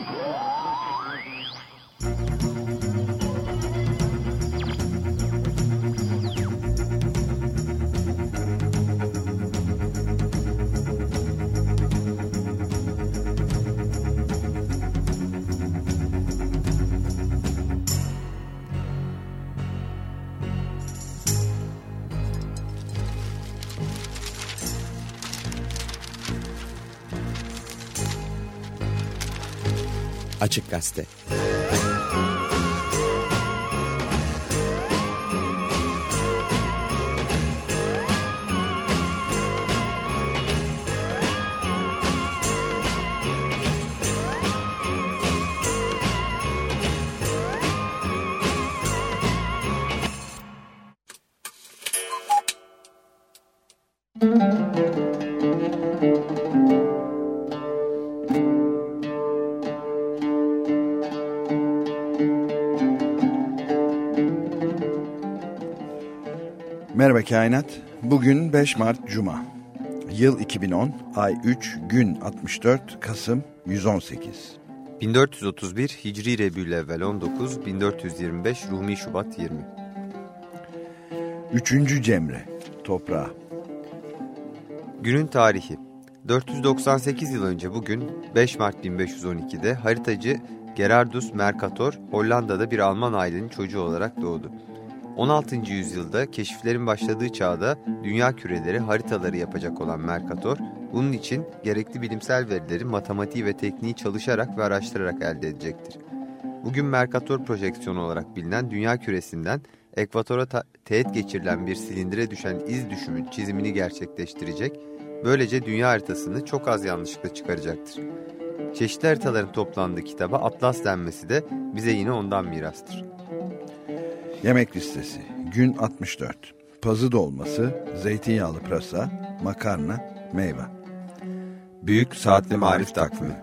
Whoa! Açık Gazete Merhaba Kainat. Bugün 5 Mart Cuma. Yıl 2010, ay 3, gün 64, Kasım 118. 1431 Hicri Rebülevvel 19, 1425 Rumi Şubat 20. Üçüncü Cemre, toprağa. Günün tarihi 498 yıl önce bugün 5 Mart 1512'de haritacı Gerardus Mercator Hollanda'da bir Alman ailenin çocuğu olarak doğdu. 16. yüzyılda keşiflerin başladığı çağda dünya küreleri haritaları yapacak olan Mercator, bunun için gerekli bilimsel verileri matematiği ve tekniği çalışarak ve araştırarak elde edecektir. Bugün Mercator projeksiyonu olarak bilinen dünya küresinden ekvatora teğet geçirilen bir silindire düşen iz düşümün çizimini gerçekleştirecek, böylece dünya haritasını çok az yanlışlıkla çıkaracaktır. Çeşitli haritaların toplandığı kitaba Atlas denmesi de bize yine ondan mirastır. Yemek listesi. Gün 64. Pazı dolması, zeytinyağlı pırasa, makarna, meyve. Büyük Saatli Marif Takvimi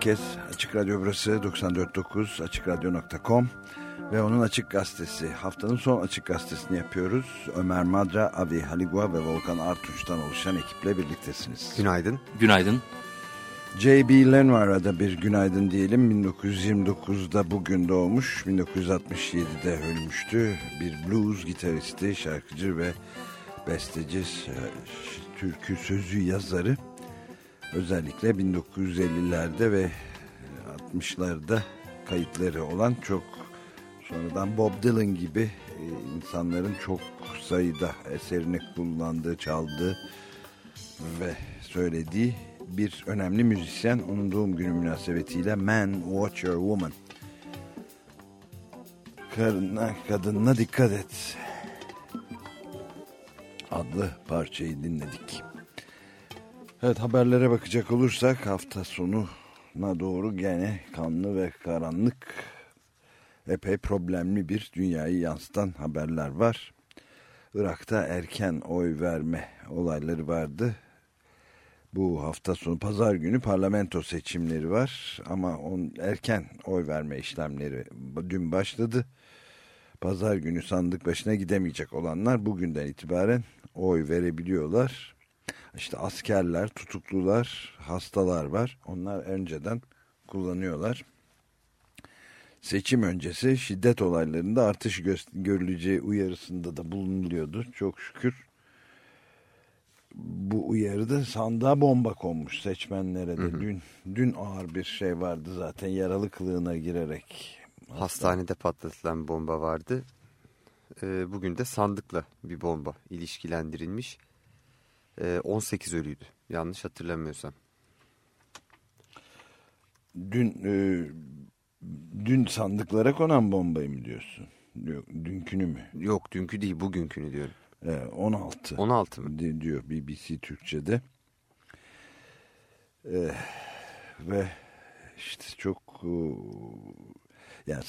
herkes. Açık Radyo burası 94.9 AçıkRadyo.com ve onun Açık Gazetesi. Haftanın son Açık Gazetesini yapıyoruz. Ömer Madra, Avi Haligua ve Volkan Artunç'tan oluşan ekiple birliktesiniz. Günaydın. Günaydın. J.B. Lenoir'a da bir günaydın diyelim. 1929'da bugün doğmuş, 1967'de ölmüştü. Bir blues gitaristi, şarkıcı ve besteci, türkü sözü yazarı. Özellikle 1950'lerde ve 60'larda kayıtları olan çok sonradan Bob Dylan gibi insanların çok sayıda eserini kullandığı, çaldığı ve söylediği bir önemli müzisyen. Onun doğum günü münasebetiyle Man Watch Your Woman. Karına, kadınına dikkat et. Adlı parçayı dinledik. Evet haberlere bakacak olursak hafta sonuna doğru gene kanlı ve karanlık epey problemli bir dünyayı yansıtan haberler var. Irak'ta erken oy verme olayları vardı. Bu hafta sonu pazar günü parlamento seçimleri var ama on, erken oy verme işlemleri dün başladı. Pazar günü sandık başına gidemeyecek olanlar bugünden itibaren oy verebiliyorlar. İşte askerler, tutuklular, hastalar var. Onlar önceden kullanıyorlar. Seçim öncesi şiddet olaylarında artış görüleceği uyarısında da bulunuluyordu. Çok şükür bu uyarıda sandığa bomba konmuş seçmenlere de. Hı hı. Dün dün ağır bir şey vardı zaten yaralı kılığına girerek. Hastanede patlatılan bomba vardı. Ee, bugün de sandıkla bir bomba ilişkilendirilmiş. Ee, 18 ölüydü yanlış hatırlamıyorsam. Dün e, dün sandıklara konan bombayı mı diyorsun? Yok, dünkünü mü? Yok dünkü değil bugünkünü diyorum. 16. 16 mı? Diyor BBC Türkçe'de. Ee, ve işte çok e, yani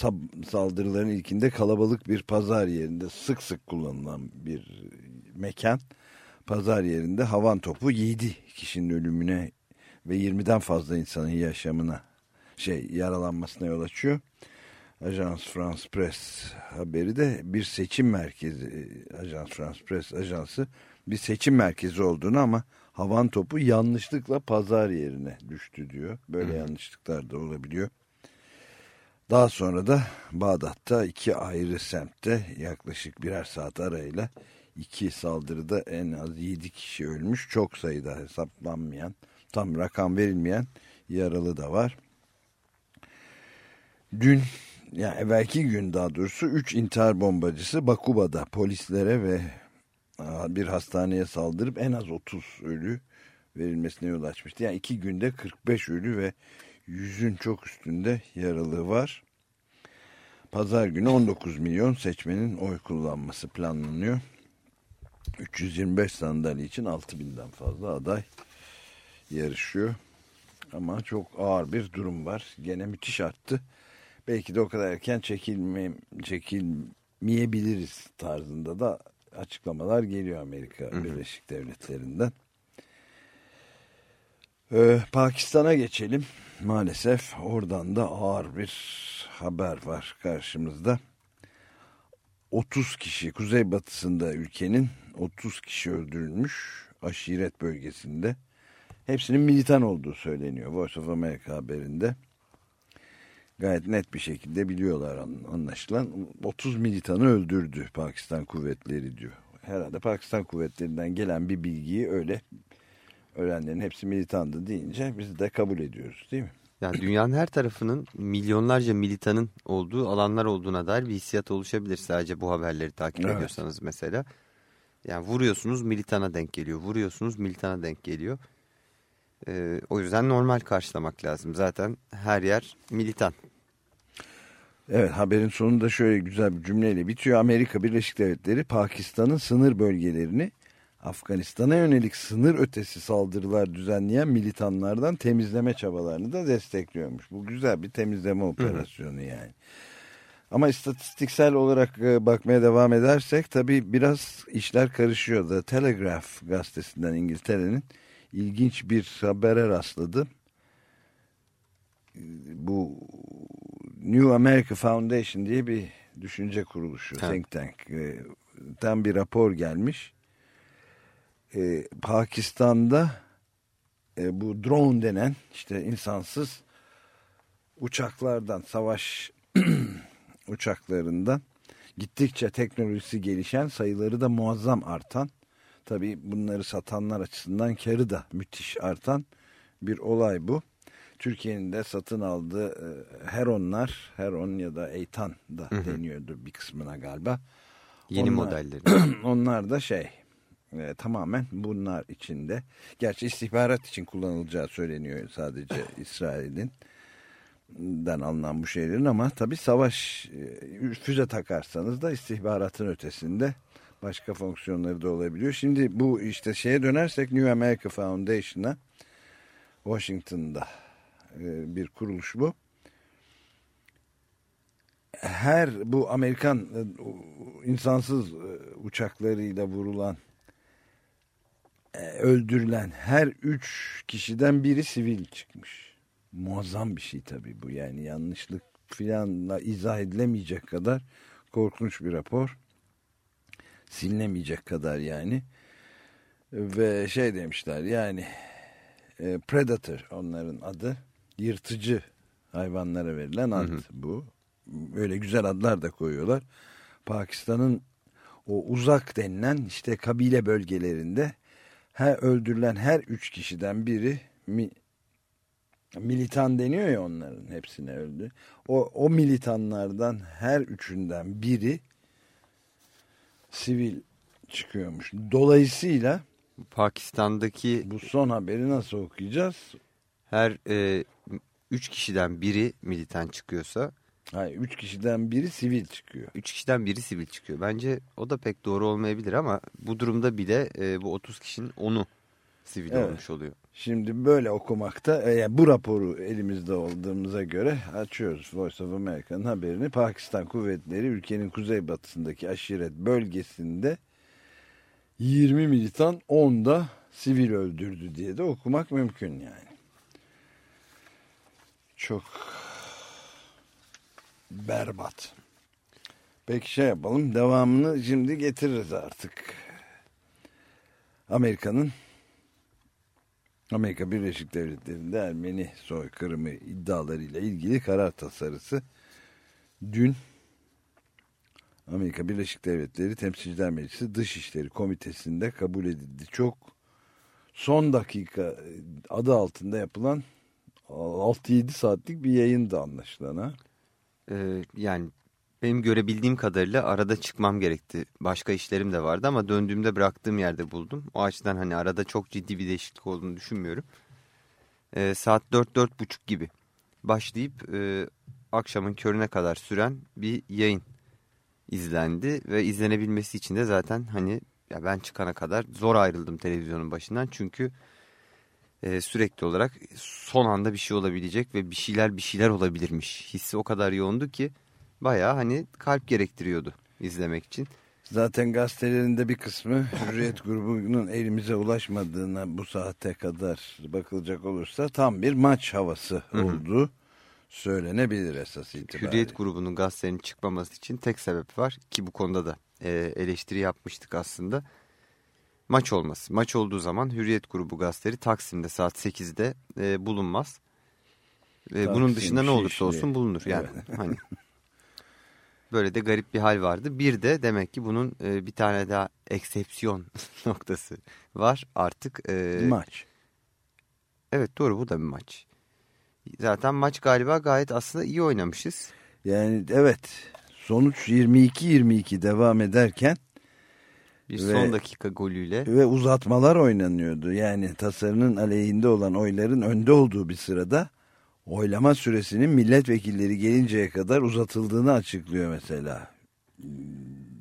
saldırıların ilkinde kalabalık bir pazar yerinde sık sık kullanılan bir mekan. Pazar yerinde havan topu 7 kişinin ölümüne ve 20'den fazla insanın yaşamına şey yaralanmasına yol açıyor. Ajans France Press haberi de bir seçim merkezi, Ajans France Press ajansı bir seçim merkezi olduğunu ama havan topu yanlışlıkla pazar yerine düştü diyor. Böyle Hı. yanlışlıklar da olabiliyor. Daha sonra da Bağdat'ta iki ayrı semtte yaklaşık birer saat arayla iki saldırıda en az yedi kişi ölmüş. Çok sayıda hesaplanmayan, tam rakam verilmeyen yaralı da var. Dün yani evvelki gün daha doğrusu 3 intihar bombacısı Bakuba'da polislere ve bir hastaneye saldırıp en az 30 ölü verilmesine yol açmıştı. Yani iki günde 45 ölü ve yüzün çok üstünde yaralı var. Pazar günü 19 milyon seçmenin oy kullanması planlanıyor. 325 sandalye için 6000'den fazla aday yarışıyor. Ama çok ağır bir durum var. Gene müthiş arttı belki de o kadar erken çekilme, çekilmeyebiliriz tarzında da açıklamalar geliyor Amerika. Birleşik Devletleri'nden. Ee, Pakistan'a geçelim. Maalesef oradan da ağır bir haber var karşımızda. 30 kişi kuzeybatısında ülkenin 30 kişi öldürülmüş aşiret bölgesinde. Hepsinin militan olduğu söyleniyor Voice of America haberinde gayet net bir şekilde biliyorlar anlaşılan. 30 militanı öldürdü Pakistan kuvvetleri diyor. Herhalde Pakistan kuvvetlerinden gelen bir bilgiyi öyle ölenlerin hepsi militandı deyince biz de kabul ediyoruz değil mi? Yani dünyanın her tarafının milyonlarca militanın olduğu alanlar olduğuna dair bir hissiyat oluşabilir sadece bu haberleri takip evet. ediyorsanız mesela. Yani vuruyorsunuz militana denk geliyor, vuruyorsunuz militana denk geliyor. Ee, o yüzden normal karşılamak lazım. Zaten her yer militan. Evet haberin sonunda şöyle güzel bir cümleyle bitiyor. Amerika Birleşik Devletleri Pakistan'ın sınır bölgelerini Afganistan'a yönelik sınır ötesi saldırılar düzenleyen militanlardan temizleme çabalarını da destekliyormuş. Bu güzel bir temizleme operasyonu Hı. yani. Ama istatistiksel olarak e, bakmaya devam edersek tabii biraz işler karışıyor. The Telegraph gazetesinden İngiltere'nin ilginç bir habere rastladı. New America Foundation diye bir düşünce kuruluşu, Ha. think tank. E, tam bir rapor gelmiş. E, Pakistan'da e, bu drone denen işte insansız uçaklardan, savaş uçaklarından gittikçe teknolojisi gelişen, sayıları da muazzam artan, tabii bunları satanlar açısından karı da müthiş artan bir olay bu. Türkiye'nin de satın aldığı e, Heronlar, Heron ya da Eytan da Hı hı. deniyordu bir kısmına galiba. Yeni Onlar- modelleri. Onlar da şey e, tamamen bunlar içinde. Gerçi istihbarat için kullanılacağı söyleniyor sadece İsrail'in den alınan bu şeylerin ama tabii savaş e, füze takarsanız da istihbaratın ötesinde başka fonksiyonları da olabiliyor. Şimdi bu işte şeye dönersek New America Foundation'a Washington'da e, bir kuruluş bu. Her bu Amerikan e, insansız uçaklarıyla vurulan öldürülen her üç kişiden biri sivil çıkmış. Muazzam bir şey tabii bu yani yanlışlık filanla izah edilemeyecek kadar korkunç bir rapor. Silinemeyecek kadar yani. Ve şey demişler yani e, Predator onların adı. Yırtıcı hayvanlara verilen ad Hı hı. bu. Öyle güzel adlar da koyuyorlar. Pakistan'ın o uzak denilen işte kabile bölgelerinde her öldürülen her üç kişiden biri mi, militan deniyor ya onların hepsine öldü. O, o militanlardan her üçünden biri sivil çıkıyormuş. Dolayısıyla Pakistan'daki bu son haberi nasıl okuyacağız? her e, üç kişiden biri militan çıkıyorsa Hayır, üç kişiden biri sivil çıkıyor. üç kişiden biri sivil çıkıyor. Bence o da pek doğru olmayabilir ama bu durumda bile e, bu 30 kişinin 10'u sivil Evet. olmuş oluyor. Şimdi böyle okumakta, e, yani bu raporu elimizde olduğumuza göre açıyoruz Voice of America'nın haberini. Pakistan kuvvetleri ülkenin kuzeybatısındaki aşiret bölgesinde 20 militan 10 da sivil öldürdü diye de okumak mümkün yani. Çok berbat. Peki şey yapalım devamını şimdi getiririz artık. Amerika'nın Amerika Birleşik Devletleri'nde Ermeni soykırımı iddialarıyla ilgili karar tasarısı dün Amerika Birleşik Devletleri Temsilciler Meclisi Dışişleri Komitesi'nde kabul edildi. Çok son dakika adı altında yapılan 6-7 saatlik bir yayındı anlaşılan ha. E, yani benim görebildiğim kadarıyla arada çıkmam gerekti. Başka işlerim de vardı ama döndüğümde bıraktığım yerde buldum. O açıdan hani arada çok ciddi bir değişiklik olduğunu düşünmüyorum. E, saat 4-4.30 gibi başlayıp e, akşamın körüne kadar süren bir yayın izlendi ve izlenebilmesi için de zaten hani ya ben çıkana kadar zor ayrıldım televizyonun başından çünkü e, sürekli olarak son anda bir şey olabilecek ve bir şeyler bir şeyler olabilirmiş hissi o kadar yoğundu ki bayağı hani kalp gerektiriyordu izlemek için. Zaten gazetelerinde bir kısmı Hürriyet grubunun elimize ulaşmadığına bu saate kadar bakılacak olursa tam bir maç havası olduğu söylenebilir esas itibariyle. Hürriyet grubunun gazetenin çıkmaması için tek sebep var ki bu konuda da e, eleştiri yapmıştık aslında. Maç olması. Maç olduğu zaman Hürriyet grubu gazeteleri Taksim'de saat 8'de e, bulunmaz. E, bunun Taksim, dışında ne olursa olsun bulunur. Yani hani böyle de garip bir hal vardı. Bir de demek ki bunun e, bir tane daha eksepsiyon noktası var artık. E, Maç. evet doğru bu da bir maç. Zaten maç galiba gayet aslında iyi oynamışız. Yani evet sonuç 22-22 devam ederken Bir Ve- son dakika golüyle. ve uzatmalar oynanıyordu. Yani tasarının aleyhinde olan oyların önde olduğu bir sırada oylama süresinin milletvekilleri gelinceye kadar uzatıldığını açıklıyor mesela.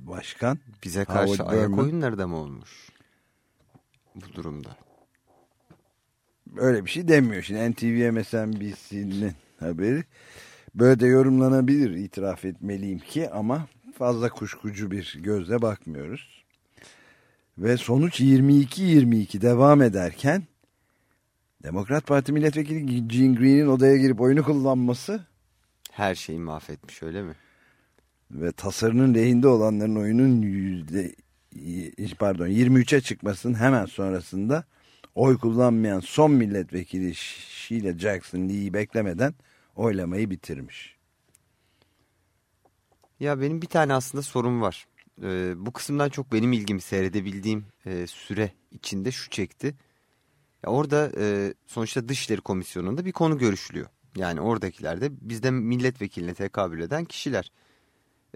Başkan Bize karşı Howard ayak Berman. oyunları da mı olmuş? Bu durumda. öyle bir şey demiyor. Şimdi NTV MSNBC'nin haberi böyle de yorumlanabilir itiraf etmeliyim ki ama fazla kuşkucu bir gözle bakmıyoruz. Ve sonuç 22-22 devam ederken Demokrat Parti milletvekili Gene Green'in odaya girip oyunu kullanması Her şeyi mahvetmiş öyle mi? Ve tasarının lehinde olanların oyunun yüzde pardon 23'e çıkmasının hemen sonrasında oy kullanmayan son milletvekili Sheila Jackson Lee'yi beklemeden oylamayı bitirmiş. Ya benim bir tane aslında sorum var. Ee, bu kısımdan çok benim ilgimi seyredebildiğim e, süre içinde şu çekti. Ya orada e, sonuçta Dışişleri Komisyonu'nda bir konu görüşülüyor. Yani oradakiler de bizde milletvekiline tekabül eden kişiler.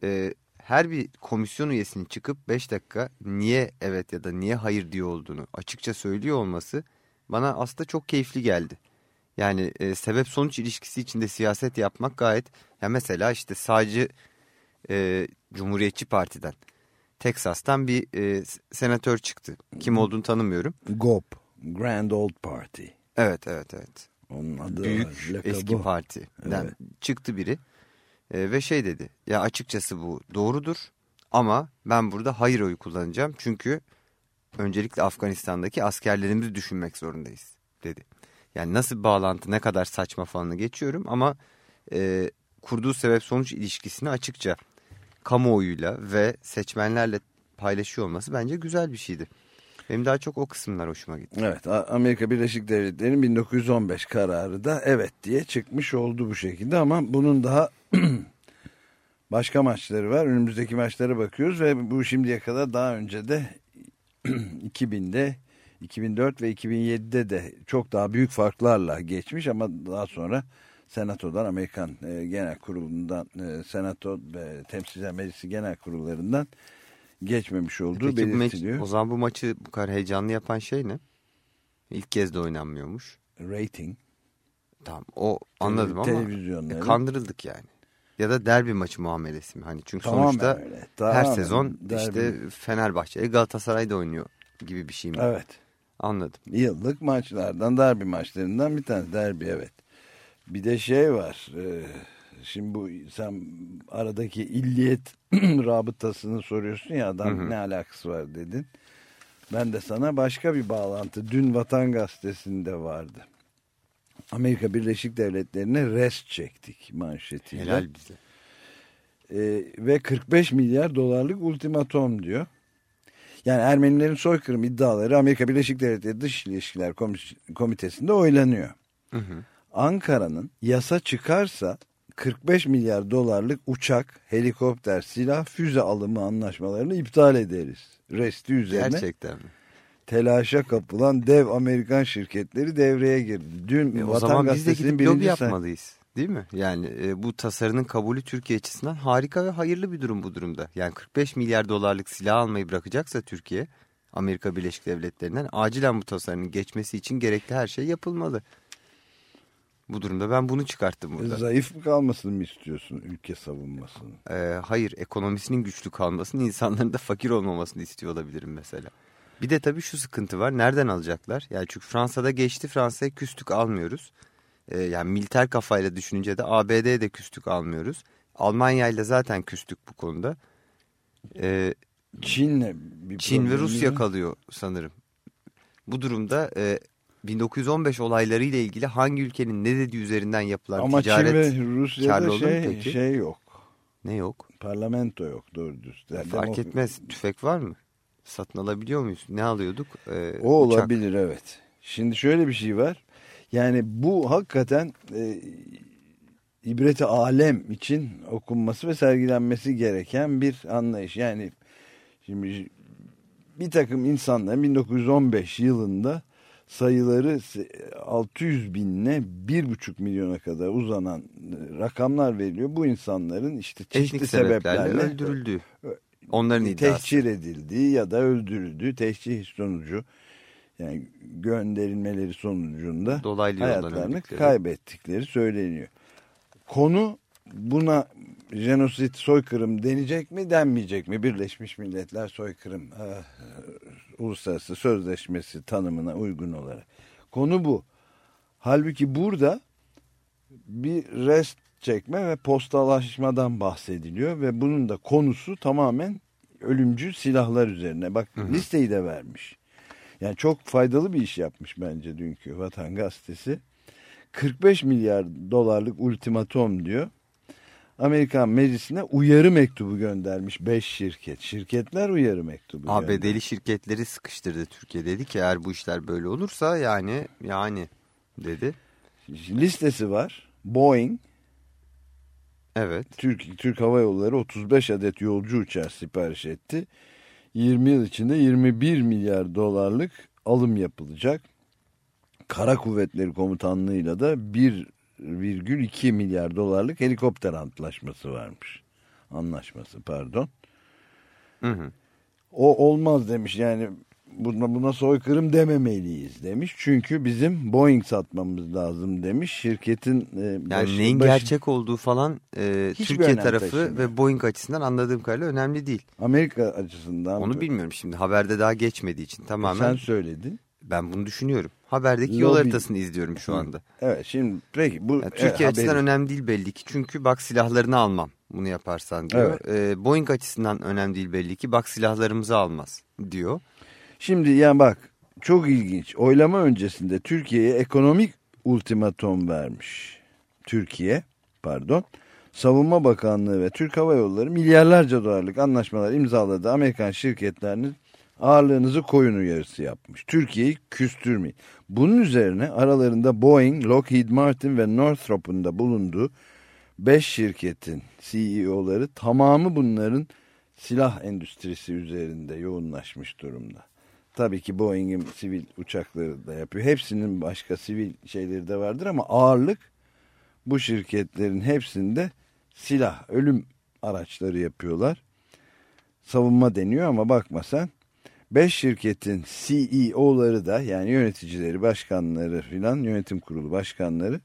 E, her bir komisyon üyesinin çıkıp 5 dakika niye evet ya da niye hayır diyor olduğunu açıkça söylüyor olması bana aslında çok keyifli geldi. Yani e, sebep sonuç ilişkisi içinde siyaset yapmak gayet ya mesela işte sadece e, Cumhuriyetçi Parti'den Teksas'tan bir e, senatör çıktı. Kim olduğunu tanımıyorum. GOP, Grand Old Party. Evet, evet, evet. Onun adı Büyük var, eski parti. Evet. çıktı biri e, ve şey dedi. Ya açıkçası bu doğrudur ama ben burada hayır oyu kullanacağım. Çünkü öncelikle Afganistan'daki askerlerimizi düşünmek zorundayız dedi. Yani nasıl bağlantı ne kadar saçma falanı geçiyorum ama e, kurduğu sebep sonuç ilişkisini açıkça kamuoyuyla ve seçmenlerle paylaşıyor olması bence güzel bir şeydi. Benim daha çok o kısımlar hoşuma gitti. Evet Amerika Birleşik Devletleri'nin 1915 kararı da evet diye çıkmış oldu bu şekilde ama bunun daha başka maçları var. Önümüzdeki maçlara bakıyoruz ve bu şimdiye kadar daha önce de 2000'de 2004 ve 2007'de de çok daha büyük farklarla geçmiş ama daha sonra Senato'dan Amerikan e, Genel Kurulu'ndan e, Senato ve Temsilciler Meclisi Genel Kurullarından geçmemiş olduğu e Peki belirtiliyor. o zaman bu maçı bu kadar heyecanlı yapan şey ne? İlk kez de oynanmıyormuş. Rating. Tamam o anladım ama e, kandırıldık yani. Ya da derbi maçı muamelesi mi? Hani çünkü Tamamen sonuçta öyle. her sezon derbi. işte Fenerbahçe Galatasaray'da oynuyor gibi bir şey mi? Evet. Anladım. Yıllık maçlardan derbi maçlarından bir tane derbi evet. Bir de şey var. E, şimdi bu sen aradaki illiyet rabıtasını soruyorsun ya adam hı hı. ne alakası var dedin. Ben de sana başka bir bağlantı dün Vatan Gazetesi'nde vardı. Amerika Birleşik Devletleri'ne rest çektik manşetiyle. Helal bize. Ee, ve 45 milyar dolarlık ultimatom diyor. Yani Ermenilerin soykırım iddiaları Amerika Birleşik Devletleri Dış İlişkiler Komitesi'nde oylanıyor. Ankara'nın yasa çıkarsa 45 milyar dolarlık uçak, helikopter, silah, füze alımı anlaşmalarını iptal ederiz. Resti üzerine. Gerçekten mi? Telaşa kapılan dev Amerikan şirketleri devreye girdi. Dün e, o zaman biz de gidip lobi yapmalıyız. Değil mi? Yani e, bu tasarının kabulü Türkiye açısından harika ve hayırlı bir durum bu durumda. Yani 45 milyar dolarlık silah almayı bırakacaksa Türkiye, Amerika Birleşik Devletleri'nden acilen bu tasarının geçmesi için gerekli her şey yapılmalı. Bu durumda ben bunu çıkarttım burada. Zayıf mı kalmasını mı istiyorsun ülke savunmasını? Ee, hayır ekonomisinin güçlü kalmasını insanların da fakir olmamasını istiyor olabilirim mesela. Bir de tabii şu sıkıntı var nereden alacaklar? Yani çünkü Fransa'da geçti Fransa'ya küstük almıyoruz. Ee, yani militer kafayla düşününce de ABD'ye de küstük almıyoruz. Almanya ile zaten küstük bu konuda. Ee, Çin'le Çin ve Rusya kalıyor sanırım. Bu durumda e, 1915 olayları ile ilgili hangi ülkenin ne dediği üzerinden yapılan Ama ticaret Çin ve Rusya'da şey, şey yok. Ne yok? Parlamento yok doğru düz. Fark etmez. Tüfek var mı? Satın alabiliyor muyuz? Ne alıyorduk? Ee, o olabilir uçak. evet. Şimdi şöyle bir şey var. Yani bu hakikaten e, ibreti alem için okunması ve sergilenmesi gereken bir anlayış. Yani şimdi bir takım insanlar 1915 yılında sayıları 600 binle 1,5 milyona kadar uzanan e, rakamlar veriliyor. Bu insanların işte çeşitli sebeplerle öldürüldüğü. Onların iddiası. Tehcir edildiği ya da öldürüldüğü tehcir sonucu yani gönderilmeleri sonucunda Dolaylı hayatlarını kaybettikleri söyleniyor. Konu buna jenosit soykırım denecek mi denmeyecek mi? Birleşmiş Milletler soykırım e, uluslararası sözleşmesi tanımına uygun olarak. Konu bu. Halbuki burada bir rest çekme ve postalaşmadan bahsediliyor ve bunun da konusu tamamen ölümcül silahlar üzerine. Bak hı hı. listeyi de vermiş. Yani çok faydalı bir iş yapmış bence dünkü Vatan Gazetesi. 45 milyar dolarlık ultimatom diyor. Amerikan meclisine uyarı mektubu göndermiş 5 şirket. Şirketler uyarı mektubu ABD'li göndermiş. şirketleri sıkıştırdı Türkiye dedi ki eğer bu işler böyle olursa yani yani dedi. Listesi var. Boeing, Evet. Türk, Türk Hava Yolları 35 adet yolcu uçağı sipariş etti. 20 yıl içinde 21 milyar dolarlık alım yapılacak. Kara Kuvvetleri Komutanlığı'yla da 1,2 milyar dolarlık helikopter antlaşması varmış. Anlaşması pardon. Hı hı. O olmaz demiş yani buna, buna soykırım dememeliyiz demiş. Çünkü bizim Boeing satmamız lazım demiş. Şirketin e, Yani başı- neyin başı- gerçek olduğu falan e, Türkiye tarafı taşımıyor. ve Boeing açısından anladığım kadarıyla önemli değil. Amerika açısından Onu bilmiyorum şimdi haberde daha geçmediği için tamamen sen söyledin. ben bunu düşünüyorum. Haberdeki yol haritasını izliyorum şu anda. Evet şimdi peki bu Yani Türkiye evet, açısından haberi- önemli değil belli ki çünkü bak silahlarını almam bunu yaparsan diyor. E, Boeing açısından önemli değil belli ki bak silahlarımızı almaz diyor. Şimdi yani bak çok ilginç. Oylama öncesinde Türkiye'ye ekonomik ultimatom vermiş. Türkiye pardon. Savunma Bakanlığı ve Türk Hava Yolları milyarlarca dolarlık anlaşmalar imzaladı. Amerikan şirketlerinin ağırlığınızı koyun uyarısı yapmış. Türkiye'yi küstürmeyin. Bunun üzerine aralarında Boeing, Lockheed Martin ve Northrop'un da bulunduğu 5 şirketin CEO'ları tamamı bunların silah endüstrisi üzerinde yoğunlaşmış durumda. Tabii ki Boeing'in sivil uçakları da yapıyor. Hepsinin başka sivil şeyleri de vardır ama ağırlık bu şirketlerin hepsinde silah, ölüm araçları yapıyorlar. Savunma deniyor ama bakma sen. 5 şirketin CEO'ları da yani yöneticileri, başkanları filan yönetim kurulu başkanları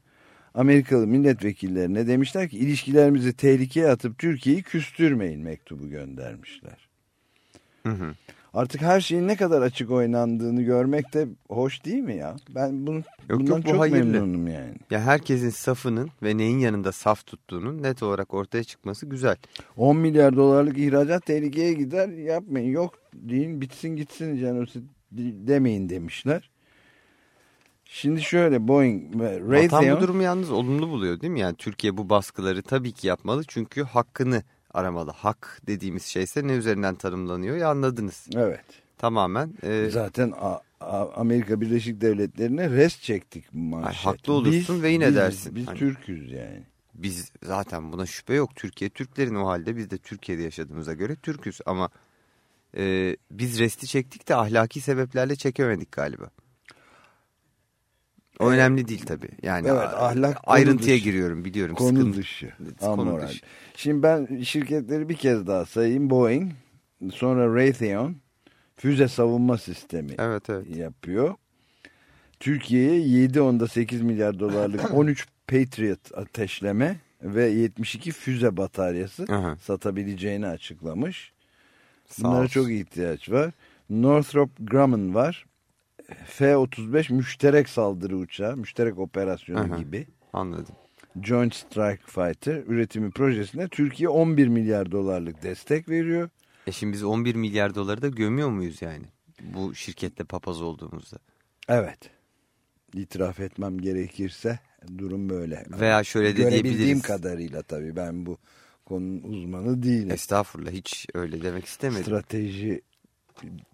Amerikalı milletvekillerine demişler ki ilişkilerimizi tehlikeye atıp Türkiye'yi küstürmeyin mektubu göndermişler. Hı hı. Artık her şeyin ne kadar açık oynandığını görmek de hoş değil mi ya? Ben bunu, Yok, bundan yok, çok hayırlı. memnunum yani. Ya herkesin safının ve neyin yanında saf tuttuğunun net olarak ortaya çıkması güzel. 10 milyar dolarlık ihracat tehlikeye gider yapmayın yok deyin bitsin gitsin siz demeyin demişler. Şimdi şöyle Boeing ve Vatan bu Raytheon durumu yalnız olumlu buluyor değil mi? Yani Türkiye bu baskıları tabii ki yapmalı çünkü hakkını aramalı. Hak dediğimiz şeyse ne üzerinden tanımlanıyor ya anladınız. evet Tamamen e, zaten Amerika Birleşik Devletleri'ne res çektik manşet. Haklı olursun ve yine biz, dersin. Biz Hani- Türk'üz yani. biz zaten buna şüphe yok. Türkiye Türklerin o halde biz de Türkiye'de yaşadığımıza göre Türk'üz ama e, biz resti çektik de ahlaki sebeplerle çekemedik galiba. O Evet. önemli değil tabii. Yani Evet, ahlak ayrıntıya dışı. giriyorum biliyorum. Konu Sıkıntı- dışı. Konu Amoral. dışı. Şimdi ben şirketleri bir kez daha sayayım. Boeing, sonra Raytheon füze savunma sistemi Evet evet. yapıyor. Türkiye'ye 7.8 milyar dolarlık 13 Patriot ateşleme ve 72 füze bataryası Aha. satabileceğini açıklamış. Sağ Bunlara olsun. çok ihtiyaç var. Northrop Grumman var. F-35 müşterek saldırı uçağı, müşterek operasyonu Aha. gibi. Anladım. Joint Strike Fighter üretimi projesine Türkiye 11 milyar dolarlık destek veriyor. E şimdi biz 11 milyar doları da gömüyor muyuz yani? Bu şirkette papaz olduğumuzda. Evet. İtiraf etmem gerekirse durum böyle. Veya şöyle de Görebildiğim diyebiliriz. kadarıyla tabii ben bu konunun uzmanı değilim. Estağfurullah hiç öyle demek istemedim. Strateji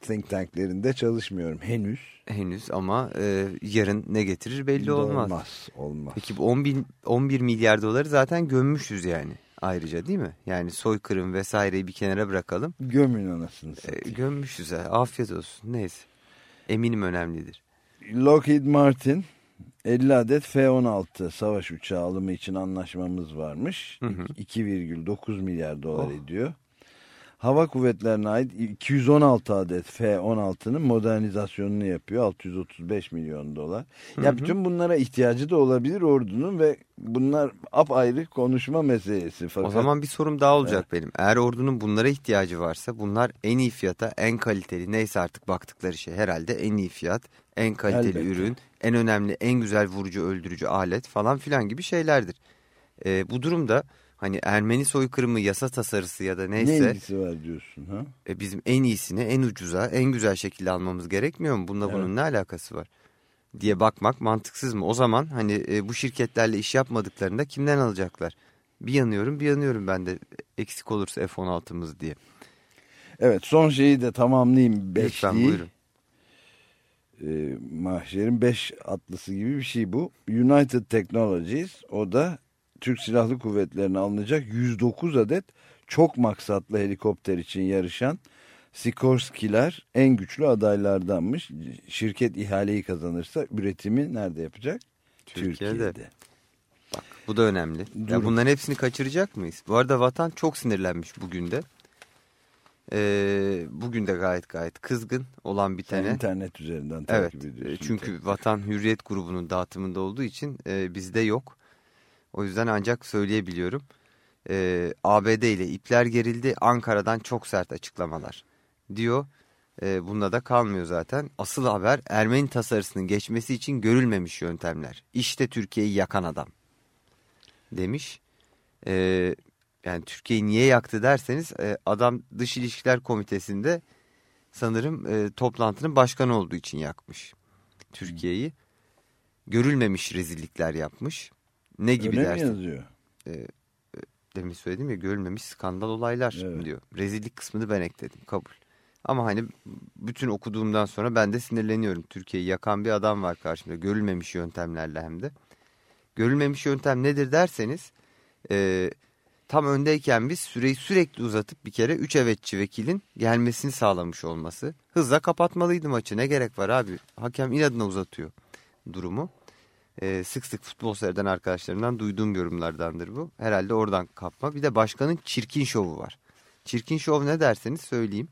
think tanklerinde çalışmıyorum henüz. Henüz ama e, yarın ne getirir belli olmaz. Olmaz. Olmaz. Peki bu 10 bin, 11 milyar doları zaten gömmüşüz yani ayrıca değil mi? Yani soykırım vesaireyi bir kenara bırakalım. Gömün anasını E, satayım. gömmüşüz ha afiyet olsun neyse. Eminim önemlidir. Lockheed Martin 50 adet F-16 savaş uçağı alımı için anlaşmamız varmış. Hı hı. 2,9 milyar dolar Oh. ediyor. Hava kuvvetlerine ait 216 adet F-16'nın modernizasyonunu yapıyor. 635 milyon dolar. Ya Hı hı. bütün bunlara ihtiyacı da olabilir ordunun ve bunlar apayrı konuşma meselesi. Fakat O zaman bir sorum daha olacak benim. Eğer ordunun bunlara ihtiyacı varsa bunlar en iyi fiyata, en kaliteli neyse artık baktıkları şey herhalde en iyi fiyat, en kaliteli Elbette. ürün, en önemli, en güzel vurucu, öldürücü alet falan filan gibi şeylerdir. Ee, bu durumda hani Ermeni soykırımı yasa tasarısı ya da ne neyse ilgisi var diyorsun ha? e, bizim en iyisini, en ucuza, en güzel şekilde almamız gerekmiyor mu? Bununla Evet. bunun ne alakası var? diye bakmak mantıksız mı? O zaman hani e, bu şirketlerle iş yapmadıklarında kimden alacaklar Bir yanıyorum bir yanıyorum ben de eksik olursa F-16'mız diye. Evet son şeyi de tamamlayayım. Beşliği. Lütfen buyurun. E, mahşerin beş atlısı gibi bir şey bu. United Technologies o da Türk Silahlı Kuvvetleri'ne alınacak 109 adet çok maksatlı helikopter için yarışan Sikorsky'ler en güçlü adaylardanmış. Şirket ihaleyi kazanırsa üretimi nerede yapacak? Türkiye'de. Bak bu da önemli. Durum. Ya bunların hepsini kaçıracak mıyız? Bu arada vatan çok sinirlenmiş bugün de. Ee, bugün de gayet gayet kızgın olan bir tane. internet üzerinden Evet takip ediyorsun. e, çünkü Vatan Hürriyet grubunun dağıtımında olduğu için e, bizde yok. O yüzden ancak söyleyebiliyorum. E, ABD ile ipler gerildi Ankara'dan çok sert açıklamalar diyor. E, bunda da kalmıyor zaten. Asıl haber Ermeni tasarısının geçmesi için görülmemiş yöntemler. İşte Türkiye'yi yakan adam demiş. E, yani Türkiye'yi niye yaktı derseniz e, adam dış ilişkiler komitesinde sanırım e, toplantının başkanı olduğu için yakmış Türkiye'yi. Görülmemiş rezillikler yapmış. Ne gibi Öyle dersin? yazıyor? Demin söyledim ya görülmemiş skandal olaylar Evet. diyor. Rezillik kısmını ben ekledim kabul. Ama hani bütün okuduğumdan sonra ben de sinirleniyorum. Türkiye'yi yakan bir adam var karşımda. Görülmemiş yöntemlerle hem de. Görülmemiş yöntem nedir derseniz e, tam öndeyken biz süreyi sürekli uzatıp bir kere 3 evetçi vekilin gelmesini sağlamış olması. Hızla kapatmalıydı maçı ne gerek var abi. Hakem inadına uzatıyor durumu. E, sık sık futbol seyreden arkadaşlarımdan duyduğum yorumlardandır bu. Herhalde oradan kapma. Bir de başkanın çirkin şovu var. Çirkin şov ne derseniz söyleyeyim.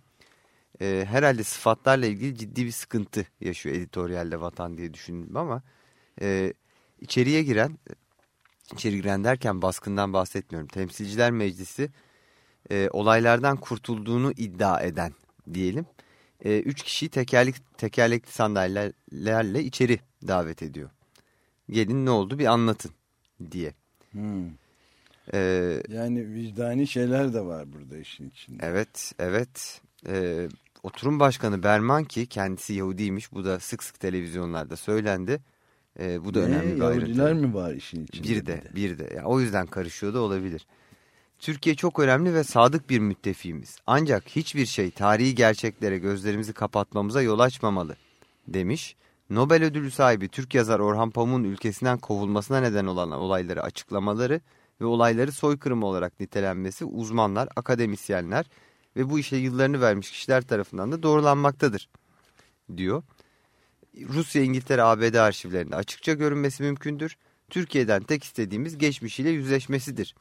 E, herhalde sıfatlarla ilgili ciddi bir sıkıntı yaşıyor editoryalde vatan diye düşündüm ama e, içeriye giren içeri giren derken baskından bahsetmiyorum. Temsilciler Meclisi e, olaylardan kurtulduğunu iddia eden diyelim. E, üç kişiyi tekerlek, tekerlekli sandalyelerle içeri davet ediyor. Gelin ne oldu bir anlatın diye. Hmm. E, Yani vicdani şeyler de var burada işin içinde. evet, evet. E, oturum başkanı Berman ki kendisi Yahudiymiş. Bu da sık sık televizyonlarda söylendi. E, bu da Ne, önemli bir ayrıntı. Yahudiler mi var işin içinde? Bir de, bir de. Yani o yüzden karışıyor da olabilir. Türkiye çok önemli ve sadık bir müttefiğimiz. Ancak hiçbir şey tarihi gerçeklere gözlerimizi kapatmamıza yol açmamalı demiş. Nobel ödülü sahibi Türk yazar Orhan Pamuk'un ülkesinden kovulmasına neden olan olayları açıklamaları ve olayları soykırım olarak nitelenmesi uzmanlar, akademisyenler ve bu işe yıllarını vermiş kişiler tarafından da doğrulanmaktadır diyor. Rusya, İngiltere, ABD arşivlerinde açıkça görünmesi mümkündür. Türkiye'den tek istediğimiz geçmişiyle yüzleşmesidir.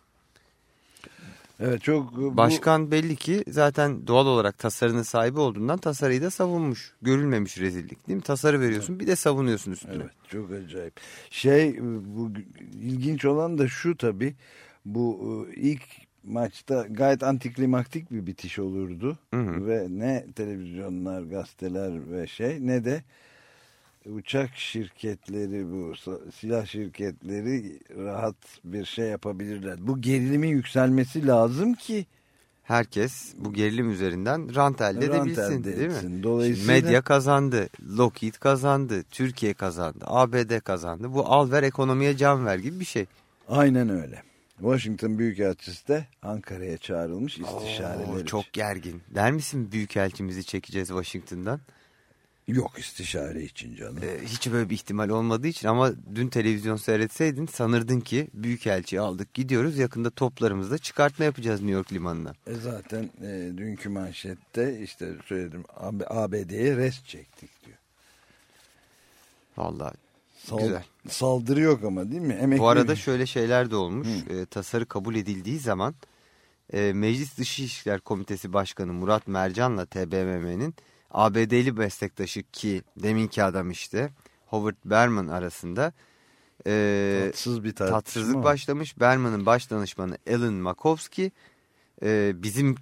Evet çok bu, Başkan belli ki zaten doğal olarak tasarının sahibi olduğundan tasarıyı da savunmuş. Görülmemiş rezillik değil mi? Tasarı veriyorsun bir de savunuyorsun üstüne. Evet çok acayip. Şey bu ilginç olan da şu tabii bu e, ilk maçta gayet antiklimaktik bir bitiş olurdu. Hı hı. Ve ne televizyonlar, gazeteler ve şey ne de uçak şirketleri bu silah şirketleri rahat bir şey yapabilirler. Bu gerilimin yükselmesi lazım ki Herkes bu gerilim üzerinden rant elde Rant edebilsin elde değil etsin. mi? Dolayısıyla- Medya kazandı, Lockheed kazandı, Türkiye kazandı, ABD kazandı. Bu al ver ekonomiye can ver gibi bir şey. aynen öyle. Washington Büyükelçisi de Ankara'ya çağrılmış istişareler Oo, çok gergin. Der misin büyükelçimizi çekeceğiz Washington'dan? Yok istişare için canım. Ee, hiç böyle bir ihtimal olmadığı için ama dün televizyon seyretseydin sanırdın ki büyükelçiyi aldık gidiyoruz yakında toplarımızla çıkartma yapacağız New York limanına. E zaten e, dünkü manşette işte söyledim AB- ABD'ye rest çektik diyor. Vallahi Sal- Güzel. Saldırı yok ama değil mi? Emekli bu arada bir- şöyle şeyler de olmuş. Ee, tasarı kabul edildiği zaman e, Meclis Dışı İlişkiler Komitesi Başkanı Murat Mercan'la TBMM'nin ABD'li meslektaşı ki deminki adam işte Howard Berman arasında e, tatsız bir tatsızlık var. başlamış. Berman'ın baş danışmanı Alan Makovsky e, bizim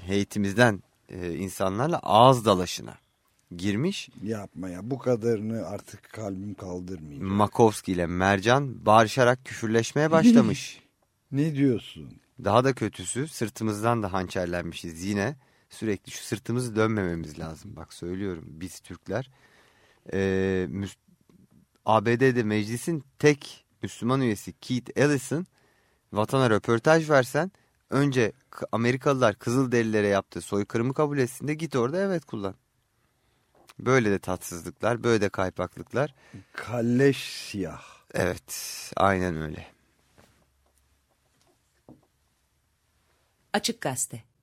heyetimizden e, insanlarla ağız dalaşına girmiş. Yapma ya bu kadarını artık kalbim kaldırmıyor. Makovsky ile Mercan bağırışarak küfürleşmeye başlamış. ne diyorsun? Daha da kötüsü sırtımızdan da hançerlenmişiz yine. Sürekli şu sırtımızı dönmememiz lazım. Bak söylüyorum biz Türkler. E, ABD'de meclisin tek Müslüman üyesi Keith Ellison vatana röportaj versen önce Amerikalılar Kızılderililere yaptığı soykırımı kabul etsin de git orada evet kullan. Böyle de tatsızlıklar, böyle de kaypaklıklar. Kalleş siyah. Evet, aynen öyle. Açık Gazete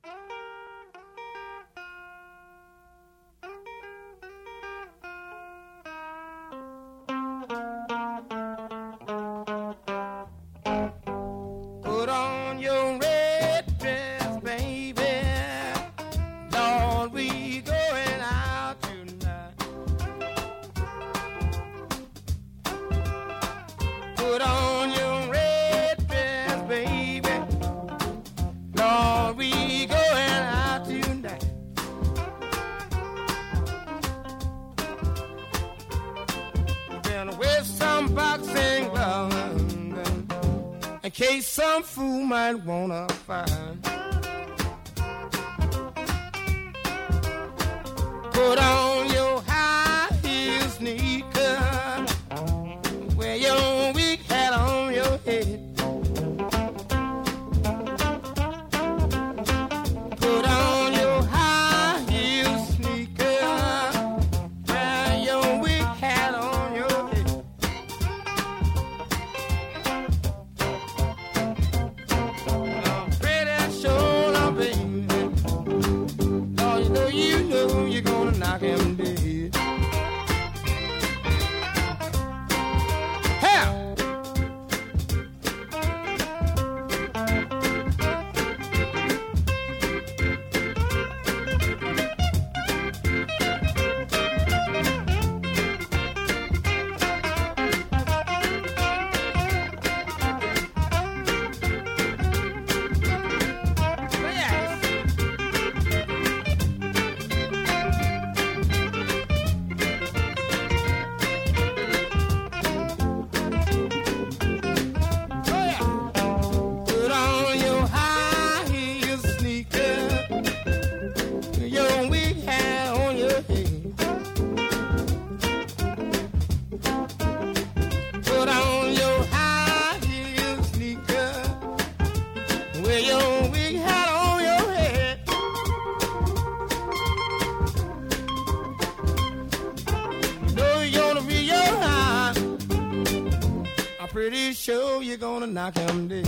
knock him dead.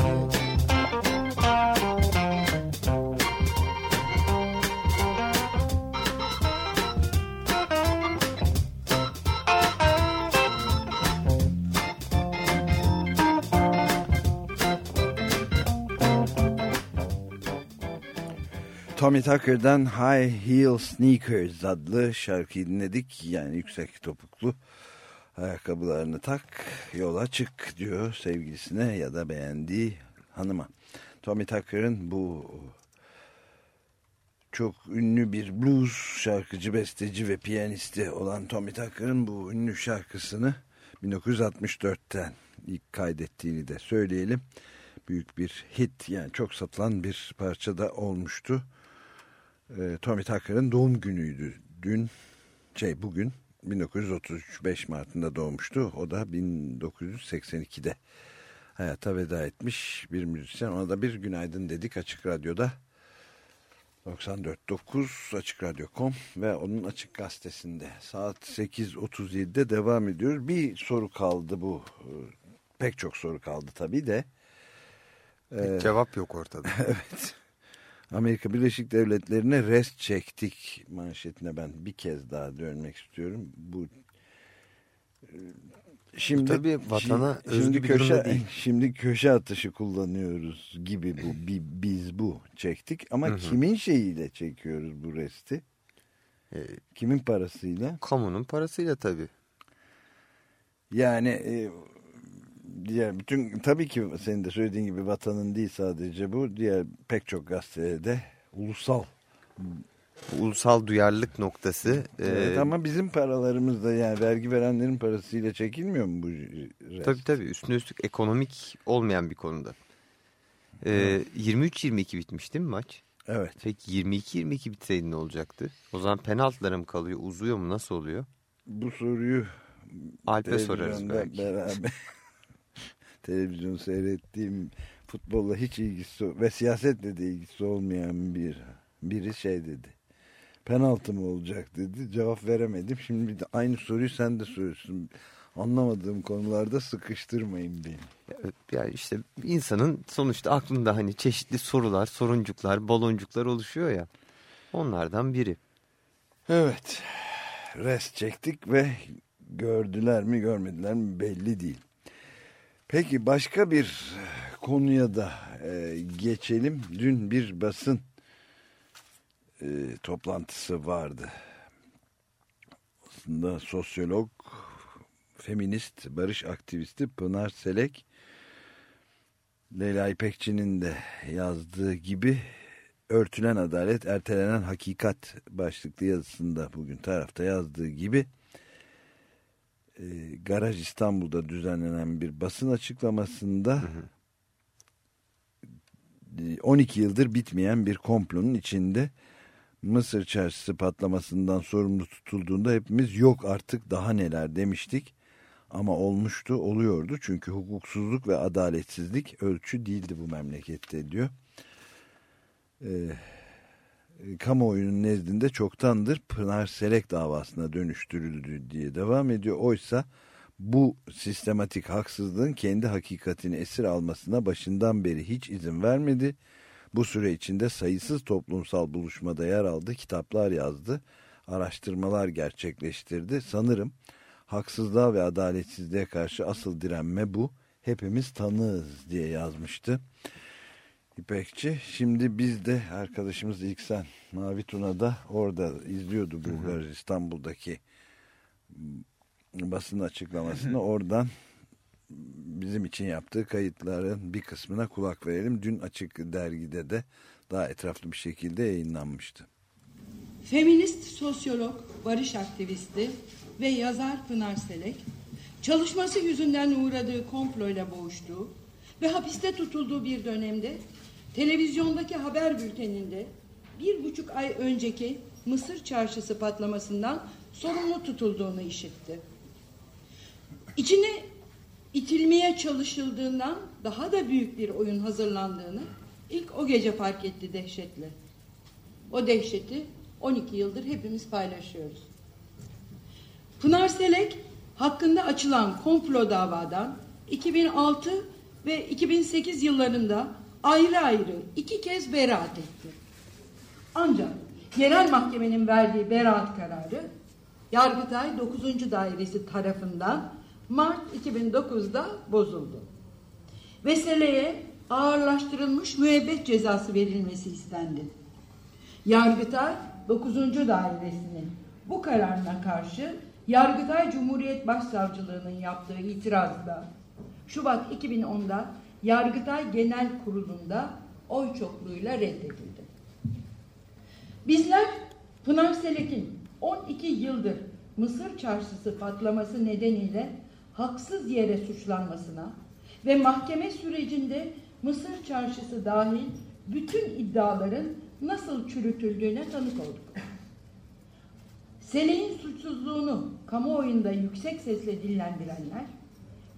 Tommy Tucker'dan High Heel Sneakers adlı şarkıyı dinledik. Yani yüksek topuklu ayakkabılarını tak yola çık diyor sevgilisine ya da beğendiği hanıma. Tommy Tucker'ın bu çok ünlü bir blues şarkıcı, besteci ve piyanisti olan Tommy Tucker'ın bu ünlü şarkısını 1964'ten ilk kaydettiğini de söyleyelim. Büyük bir hit yani çok satılan bir parça da olmuştu. Ee, Tommy Tucker'ın doğum günüydü dün şey bugün 1933 5 Mart'ında doğmuştu. O da 1982'de hayata veda etmiş bir müzisyen. Ona da bir günaydın dedik Açık Radyo'da. 94.9 Açık Radyo.com ve onun Açık Gazetesi'nde saat 8.37'de devam ediyoruz. Bir soru kaldı bu. Pek çok soru kaldı tabii de. Ee, Cevap yok ortada. evet. Amerika Birleşik Devletleri'ne rest çektik manşetine ben bir kez daha dönmek istiyorum. Bu e, Şimdi tabii vatana şimdi, özgü bir köşe, değil. Şimdi köşe atışı kullanıyoruz gibi bu biz bu çektik ama hı hı. kimin şeyiyle çekiyoruz bu resti? Ee, kimin parasıyla? Kamunun parasıyla tabii. Yani e, diğer bütün tabii ki senin de söylediğin gibi vatanın değil sadece bu diğer pek çok gazetede ulusal ulusal duyarlılık noktası. Evet, ee, ama bizim paralarımız da yani vergi verenlerin parasıyla çekilmiyor mu bu rest? Tabii tabii üstüne üstlük ekonomik olmayan bir konuda. Ee, 23-22 bitmiş değil mi maç? Evet. Peki 22-22 bitseydi ne olacaktı? O zaman penaltılara mı kalıyor? Uzuyor mu? Nasıl oluyor? Bu soruyu Alp'e sorarız belki. Beraber. televizyon seyrettiğim futbolla hiç ilgisi ve siyasetle de ilgisi olmayan bir biri şey dedi. Penaltı mı olacak dedi. Cevap veremedim. Şimdi de aynı soruyu sen de soruyorsun. Anlamadığım konularda sıkıştırmayın beni. Ya işte insanın sonuçta aklında hani çeşitli sorular, soruncuklar, baloncuklar oluşuyor ya. Onlardan biri. Evet. Rest çektik ve gördüler mi görmediler mi belli değil. Peki başka bir konuya da e, geçelim. Dün bir basın e, toplantısı vardı. Aslında sosyolog, feminist, barış aktivisti Pınar Selek, Leyla İpekçi'nin de yazdığı gibi örtülen adalet, ertelenen hakikat başlıklı yazısında bugün tarafta yazdığı gibi e, Garaj İstanbul'da düzenlenen bir basın açıklamasında hı hı. 12 yıldır bitmeyen bir komplonun içinde Mısır çarşısı patlamasından sorumlu tutulduğunda hepimiz yok artık daha neler demiştik. Ama olmuştu, oluyordu. Çünkü hukuksuzluk ve adaletsizlik ölçü değildi bu memlekette diyor. Ee, kamuoyunun nezdinde çoktandır Pınar Selek davasına dönüştürüldü diye devam ediyor. Oysa bu sistematik haksızlığın kendi hakikatini esir almasına başından beri hiç izin vermedi. Bu süre içinde sayısız toplumsal buluşmada yer aldı, kitaplar yazdı, araştırmalar gerçekleştirdi. Sanırım haksızlığa ve adaletsizliğe karşı asıl direnme bu. Hepimiz tanığız diye yazmıştı. İpekçi. Şimdi biz de arkadaşımız İlksen Mavi Tuna da orada izliyordu Bulgar İstanbul'daki basın açıklamasını. Oradan bizim için yaptığı kayıtların bir kısmına kulak verelim. Dün Açık Dergi'de de daha etraflı bir şekilde yayınlanmıştı. Feminist sosyolog, barış aktivisti ve yazar Pınar Selek, çalışması yüzünden uğradığı komployla boğuştuğu ve hapiste tutulduğu bir dönemde televizyondaki haber bülteninde bir buçuk ay önceki Mısır çarşısı patlamasından sorumlu tutulduğunu işitti. İçine itilmeye çalışıldığından daha da büyük bir oyun hazırlandığını ilk o gece fark etti dehşetle. O dehşeti 12 yıldır hepimiz paylaşıyoruz. Pınar Selek hakkında açılan komplo davadan 2006 ve 2008 yıllarında ayrı ayrı iki kez beraat etti. Ancak yerel mahkemenin verdiği beraat kararı Yargıtay 9. Dairesi tarafından Mart 2009'da bozuldu. Veseleye ağırlaştırılmış müebbet cezası verilmesi istendi. Yargıtay 9. Dairesi'nin bu kararına karşı Yargıtay Cumhuriyet Başsavcılığı'nın yaptığı itirazda Şubat 2010'da Yargıtay Genel Kurulu'nda oy çokluğuyla reddedildi. Bizler Pınar Selek'in 12 yıldır Mısır çarşısı patlaması nedeniyle haksız yere suçlanmasına ve mahkeme sürecinde Mısır çarşısı dahil bütün iddiaların nasıl çürütüldüğüne tanık olduk. Selek'in suçsuzluğunu kamuoyunda yüksek sesle dillendirenler,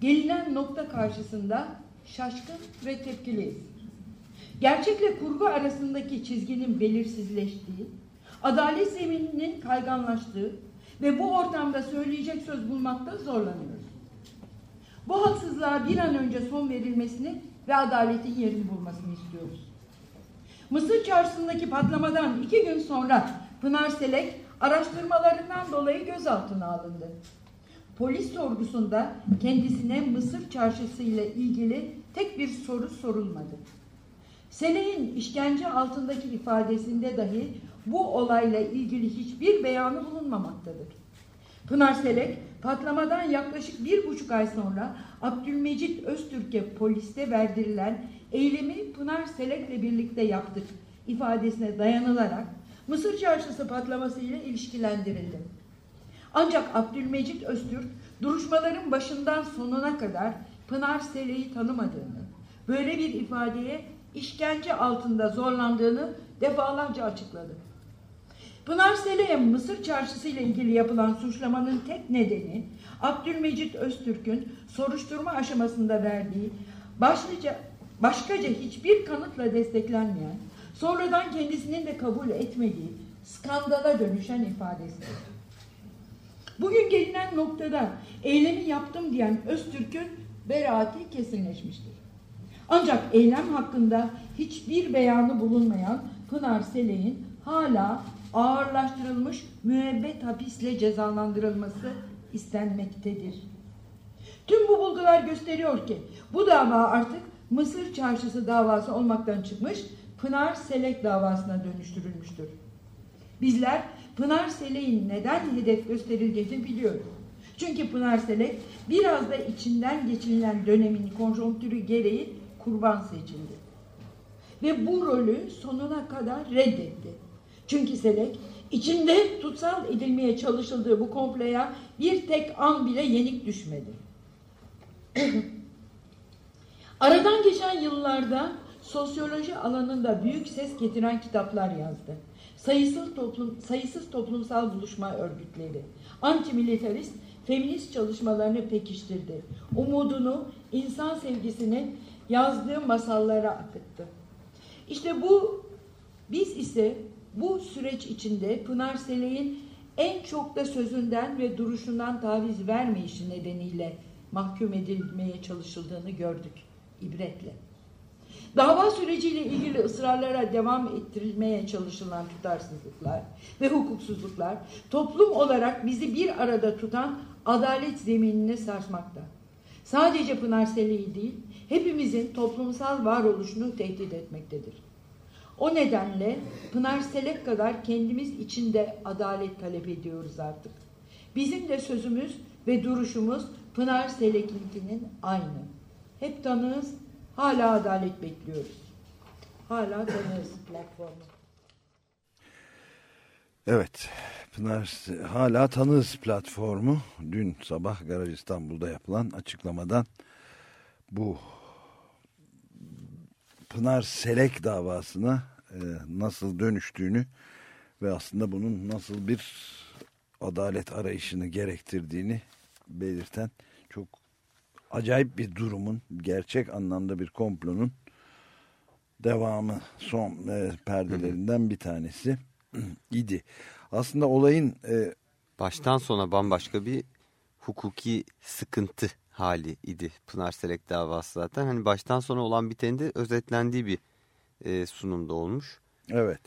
gelinen nokta karşısında şaşkın ve tepkiliyiz. Gerçekle kurgu arasındaki çizginin belirsizleştiği, adalet zemininin kayganlaştığı ve bu ortamda söyleyecek söz bulmakta zorlanıyoruz. Bu haksızlığa bir an önce son verilmesini ve adaletin yerini bulmasını istiyoruz. Mısır çarşısındaki patlamadan iki gün sonra Pınar Selek araştırmalarından dolayı gözaltına alındı. Polis sorgusunda kendisine Mısır çarşısı ile ilgili tek bir soru sorulmadı. Selek'in işkence altındaki ifadesinde dahi bu olayla ilgili hiçbir beyanı bulunmamaktadır. Pınar Selek patlamadan yaklaşık bir buçuk ay sonra Abdülmecit Öztürk'e poliste verdirilen eylemi Pınar Selek'le birlikte yaptık ifadesine dayanılarak Mısır çarşısı patlaması ile ilişkilendirildi. Ancak Abdülmecit Öztürk duruşmaların başından sonuna kadar Pınar Selek'i tanımadığını, böyle bir ifadeye işkence altında zorlandığını defalarca açıkladı. Pınar Selek'e Mısır çarşısı ile ilgili yapılan suçlamanın tek nedeni Abdülmecit Öztürk'ün soruşturma aşamasında verdiği başlıca başkaca hiçbir kanıtla desteklenmeyen, sonradan kendisinin de kabul etmediği skandala dönüşen ifadesidir. Bugün gelinen noktada eylemi yaptım diyen Öztürk'ün beraati kesinleşmiştir. Ancak eylem hakkında hiçbir beyanı bulunmayan Pınar Selek'in hala ağırlaştırılmış müebbet hapisle cezalandırılması istenmektedir. Tüm bu bulgular gösteriyor ki bu dava artık Mısır çarşısı davası olmaktan çıkmış Pınar Selek davasına dönüştürülmüştür. Bizler Pınar Selek'in neden hedef gösterildiğini biliyoruz. Çünkü Pınar Selek biraz da içinden geçirilen dönemin konjonktürü gereği kurban seçildi. Ve bu rolü sonuna kadar reddetti. Çünkü Selek içinde tutsal edilmeye çalışıldığı bu komploya bir tek an bile yenik düşmedi. Aradan geçen yıllarda sosyoloji alanında büyük ses getiren kitaplar yazdı. Sayısız, toplum, sayısız toplumsal buluşma örgütleri, antimilitarist, feminist çalışmalarını pekiştirdi. Umudunu, insan sevgisini yazdığı masallara akıttı. İşte bu, biz ise bu süreç içinde Pınar Selek'in en çok da sözünden ve duruşundan taviz vermeyişi nedeniyle mahkum edilmeye çalışıldığını gördük ibretle. Dava süreciyle ilgili ısrarlara devam ettirilmeye çalışılan tutarsızlıklar ve hukuksuzluklar toplum olarak bizi bir arada tutan adalet zeminini sarsmakta. Sadece Pınar Selek'i değil, hepimizin toplumsal varoluşunu tehdit etmektedir. O nedenle Pınar Selek kadar kendimiz içinde adalet talep ediyoruz artık. Bizim de sözümüz ve duruşumuz Pınar Selek'inkinin aynı. Hep tanığız, hala adalet bekliyoruz. Hala tanığız platformu. Evet, Pınar hala tanığız platformu dün sabah Garaj İstanbul'da yapılan açıklamadan bu Pınar Selek davasına e, nasıl dönüştüğünü ve aslında bunun nasıl bir adalet arayışını gerektirdiğini belirten acayip bir durumun gerçek anlamda bir komplonun devamı son e, perdelerinden bir tanesi idi. Aslında olayın e, baştan sona bambaşka bir hukuki sıkıntı hali idi Pınar Selek davası zaten. Hani baştan sona olan biteni de özetlendiği bir e, sunumda olmuş. Evet.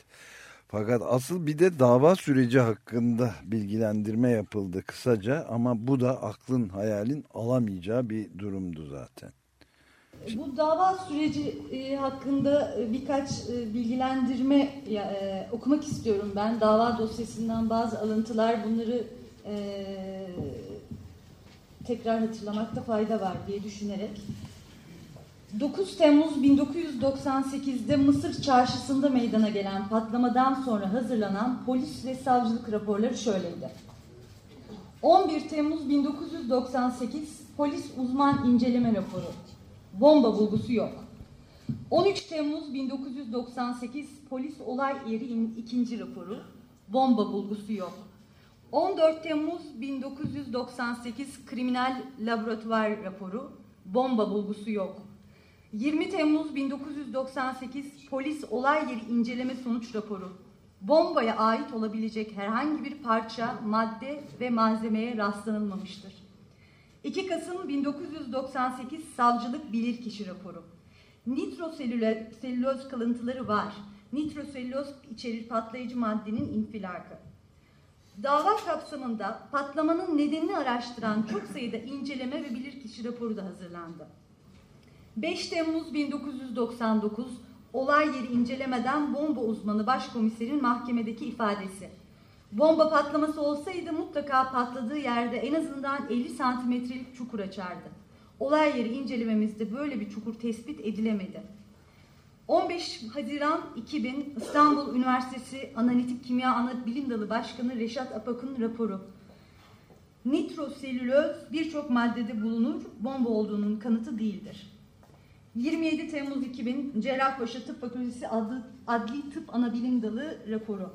Fakat asıl bir de dava süreci hakkında bilgilendirme yapıldı kısaca ama bu da aklın hayalin alamayacağı bir durumdu zaten. Bu dava süreci e, hakkında e, birkaç e, bilgilendirme e, okumak istiyorum ben. Dava dosyasından bazı alıntılar bunları e, tekrar hatırlamakta fayda var diye düşünerek. 9 Temmuz 1998'de Mısır çarşısında meydana gelen patlamadan sonra hazırlanan polis ve savcılık raporları şöyleydi. 11 Temmuz 1998 polis uzman inceleme raporu. Bomba bulgusu yok. 13 Temmuz 1998 polis olay yeri ikinci raporu. Bomba bulgusu yok. 14 Temmuz 1998 kriminal laboratuvar raporu. Bomba bulgusu yok. 20 Temmuz 1998 polis olay yeri inceleme sonuç raporu. Bombaya ait olabilecek herhangi bir parça, madde ve malzemeye rastlanılmamıştır. 2 Kasım 1998 savcılık bilirkişi raporu. Nitroselüloz kalıntıları var. Nitroselüloz içerir patlayıcı maddenin infilakı. Dava kapsamında patlamanın nedenini araştıran çok sayıda inceleme ve bilirkişi raporu da hazırlandı. 5 Temmuz 1999 olay yeri incelemeden bomba uzmanı başkomiserin mahkemedeki ifadesi. Bomba patlaması olsaydı mutlaka patladığı yerde en azından 50 santimetrelik çukur açardı. Olay yeri incelememizde böyle bir çukur tespit edilemedi. 15 Haziran 2000 İstanbul Üniversitesi Analitik Kimya Ana Bilim Dalı Başkanı Reşat Apak'ın raporu. Nitroselüloz birçok maddede bulunur, bomba olduğunun kanıtı değildir. 27 Temmuz 2000 Cerrahpaşa Tıp Fakültesi adlı, Adli Tıp Anabilim Dalı raporu.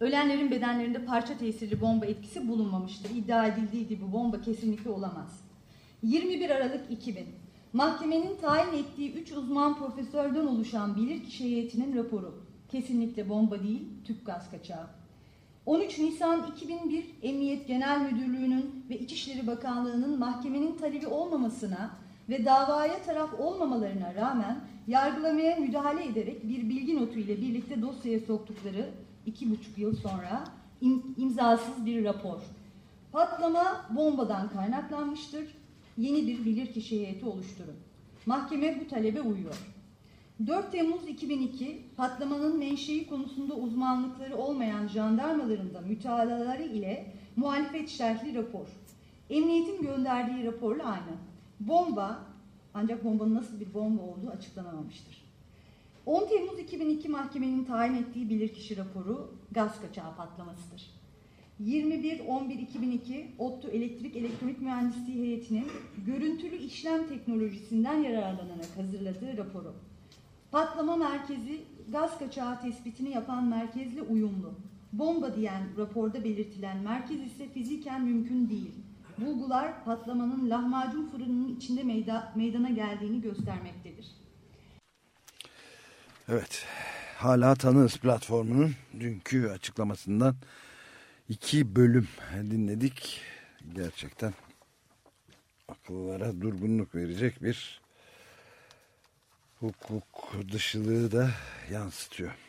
Ölenlerin bedenlerinde parça tesirli bomba etkisi bulunmamıştır. İddia edildiği gibi bomba kesinlikle olamaz. 21 Aralık 2000 Mahkemenin tayin ettiği 3 uzman profesörden oluşan bilirkişi heyetinin raporu. Kesinlikle bomba değil, tüp gaz kaçağı. 13 Nisan 2001 Emniyet Genel Müdürlüğü'nün ve İçişleri Bakanlığı'nın mahkemenin talebi olmamasına ve davaya taraf olmamalarına rağmen yargılamaya müdahale ederek bir bilgi notu ile birlikte dosyaya soktukları iki buçuk yıl sonra im, imzasız bir rapor. Patlama bombadan kaynaklanmıştır. Yeni bir bilirkişi heyeti oluşturun. Mahkeme bu talebe uyuyor. 4 Temmuz 2002 patlamanın menşei konusunda uzmanlıkları olmayan jandarmaların da mütalaları ile muhalefet şerhli rapor. Emniyetin gönderdiği raporla aynı. Bomba ancak bombanın nasıl bir bomba olduğu açıklanamamıştır. 10 Temmuz 2002 mahkemenin tayin ettiği bilirkişi raporu gaz kaçağı patlamasıdır. 21-11-2002 ODTÜ Elektrik Elektronik Mühendisliği heyetinin görüntülü işlem teknolojisinden yararlanarak hazırladığı raporu. Patlama merkezi gaz kaçağı tespitini yapan merkezle uyumlu. Bomba diyen raporda belirtilen merkez ise fiziken mümkün değil. Bulgular patlamanın lahmacun fırınının içinde meyda, meydana geldiğini göstermektedir. Evet, hala tanığız platformunun dünkü açıklamasından iki bölüm dinledik. Gerçekten akıllara durgunluk verecek bir hukuk dışılığı da yansıtıyor.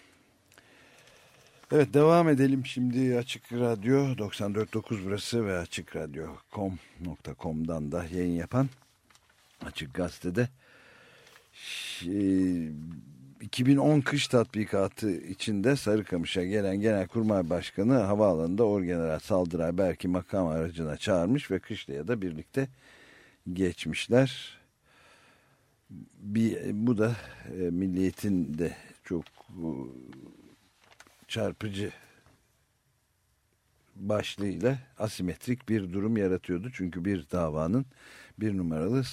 Evet devam edelim şimdi Açık Radyo 94.9 burası ve Açık Radyo.com.com'dan da yayın yapan Açık Gazete'de 2010 kış tatbikatı içinde Sarıkamış'a gelen Genelkurmay Başkanı havaalanında Orgeneral Saldıray Berk'i makam aracına çağırmış ve Kışla'ya da birlikte geçmişler. Bir, bu da e, milliyetin de çok e, çarpıcı başlığıyla asimetrik bir durum yaratıyordu. Çünkü bir davanın bir numaralı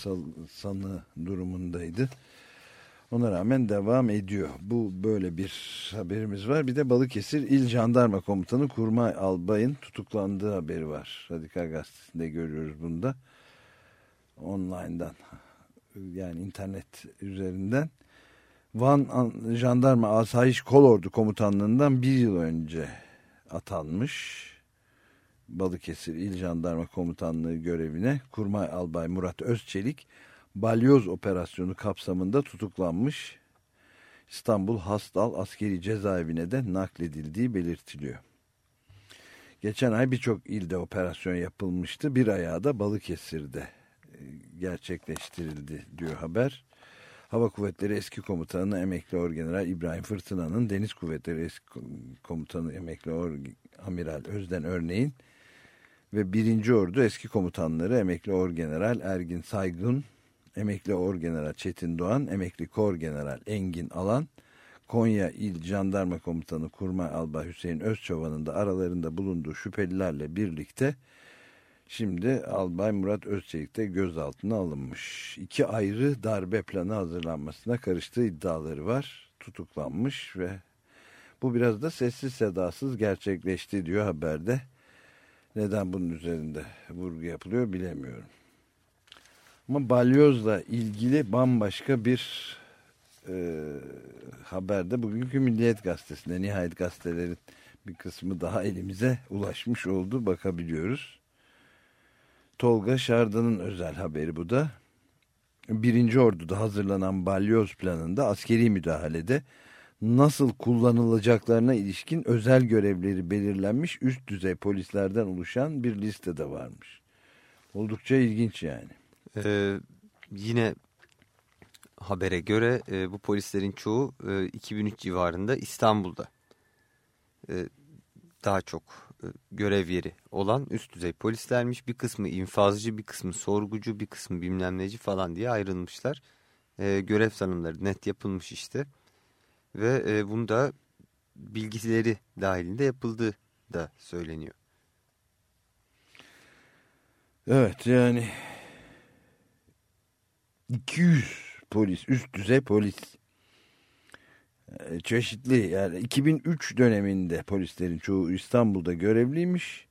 sanı durumundaydı. Ona rağmen devam ediyor. Bu böyle bir haberimiz var. Bir de Balıkesir İl Jandarma Komutanı Kurmay Albay'ın tutuklandığı haberi var. Radikal Gazetesi'nde görüyoruz bunda. Online'dan yani internet üzerinden. Van Jandarma Asayiş Kolordu Komutanlığından bir yıl önce atanmış. Balıkesir İl Jandarma Komutanlığı görevine Kurmay Albay Murat Özçelik balyoz operasyonu kapsamında tutuklanmış. İstanbul Hastal askeri cezaevine de nakledildiği belirtiliyor. Geçen ay birçok ilde operasyon yapılmıştı. Bir ayağı da Balıkesir'de e, gerçekleştirildi diyor haber. Hava Kuvvetleri eski komutanı emekli orgeneral İbrahim Fırtına'nın, Deniz Kuvvetleri eski komutanı emekli or, amiral Özden Örneğin ve 1. Ordu eski komutanları emekli orgeneral Ergin Saygın emekli orgeneral Çetin Doğan, emekli kor general Engin Alan, Konya İl Jandarma Komutanı Kurmay Albay Hüseyin Özçovan'ın da aralarında bulunduğu şüphelilerle birlikte şimdi Albay Murat Özçelik de gözaltına alınmış. İki ayrı darbe planı hazırlanmasına karıştığı iddiaları var. Tutuklanmış ve bu biraz da sessiz sedasız gerçekleşti diyor haberde. Neden bunun üzerinde vurgu yapılıyor bilemiyorum. Ama balyozla ilgili bambaşka bir e, haberde bugünkü Milliyet Gazetesi'nde nihayet gazetelerin bir kısmı daha elimize ulaşmış oldu bakabiliyoruz. Tolga Şardan'ın özel haberi bu da. Birinci Ordu'da hazırlanan balyoz planında askeri müdahalede nasıl kullanılacaklarına ilişkin özel görevleri belirlenmiş üst düzey polislerden oluşan bir liste de varmış. Oldukça ilginç yani. Ee, yine habere göre e, bu polislerin çoğu e, 2003 civarında İstanbul'da e, daha çok görev yeri olan üst düzey polislermiş. Bir kısmı infazcı, bir kısmı sorgucu, bir kısmı bilmem neci falan diye ayrılmışlar. E, görev tanımları net yapılmış işte. Ve e, bunda bilgileri dahilinde yapıldığı da söyleniyor. Evet yani 200 polis, üst düzey polis çeşitli yani 2003 döneminde polislerin çoğu İstanbul'da görevliymiş.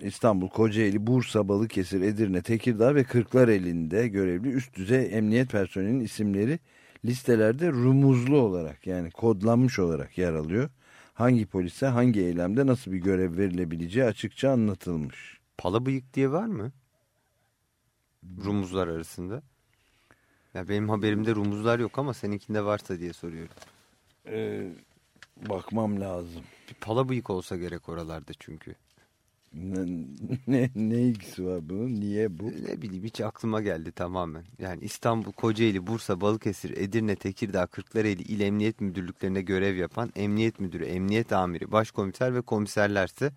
İstanbul, Kocaeli, Bursa, Balıkesir, Edirne, Tekirdağ ve Kırklareli'nde görevli üst düzey emniyet personelinin isimleri listelerde rumuzlu olarak yani kodlanmış olarak yer alıyor. Hangi polise hangi eylemde nasıl bir görev verilebileceği açıkça anlatılmış. Pala bıyık diye var mı? Rumuzlar arasında. Ya benim haberimde rumuzlar yok ama seninkinde varsa diye soruyorum. Ee, bakmam lazım. Bir pala bıyık olsa gerek oralarda çünkü. Ne, ne, ne ilgisi var bunun? Niye bu? Ne bileyim hiç aklıma geldi tamamen. Yani İstanbul, Kocaeli, Bursa, Balıkesir, Edirne, Tekirdağ, Kırklareli İl Emniyet Müdürlüklerinde görev yapan emniyet müdürü, emniyet amiri, başkomiser ve komiserlerse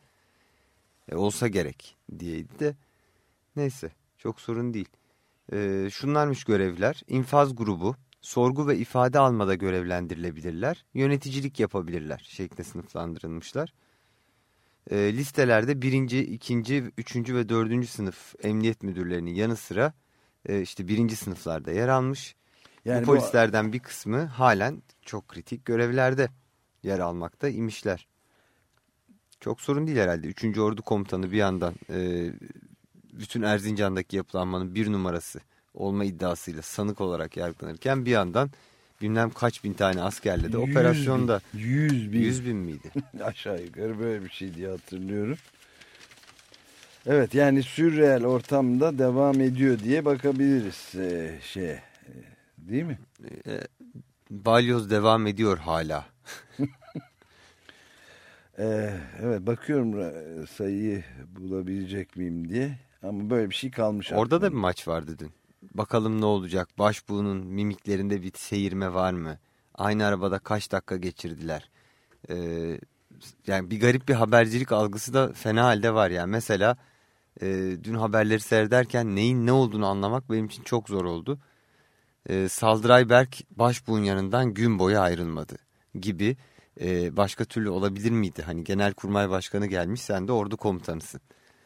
e, olsa gerek diyeydi de neyse çok sorun değil. E, şunlarmış görevler. infaz grubu, sorgu ve ifade almada görevlendirilebilirler. Yöneticilik yapabilirler şeklinde sınıflandırılmışlar. E, listelerde birinci, ikinci, üçüncü ve dördüncü sınıf emniyet müdürlerinin yanı sıra e, işte birinci sınıflarda yer almış. Yani bu polislerden bir kısmı halen çok kritik görevlerde yer almakta imişler. Çok sorun değil herhalde. Üçüncü Ordu Komutanı bir yandan e, bütün Erzincan'daki yapılanmanın bir numarası olma iddiasıyla sanık olarak yargılanırken bir yandan bilmem kaç bin tane askerle de operasyonda. Yüz bin. Yüz bin miydi? Aşağı yukarı böyle bir şey diye hatırlıyorum. Evet yani sürreel ortamda devam ediyor diye bakabiliriz e, şeye. E, değil mi? E, balyoz devam ediyor hala. e, evet bakıyorum sayıyı bulabilecek miyim diye. Ama böyle bir şey kalmış. Orada aklımda. da bir maç vardı dün. Bakalım ne olacak? Başbuğunun mimiklerinde bir seyirme var mı? Aynı arabada kaç dakika geçirdiler? Ee, yani bir garip bir habercilik algısı da fena halde var. Yani mesela e, dün haberleri seyrederken neyin ne olduğunu anlamak benim için çok zor oldu. E, Saldıray Berk başbuğun yanından gün boyu ayrılmadı gibi e, başka türlü olabilir miydi? Hani genelkurmay başkanı gelmiş sen de ordu komutanısın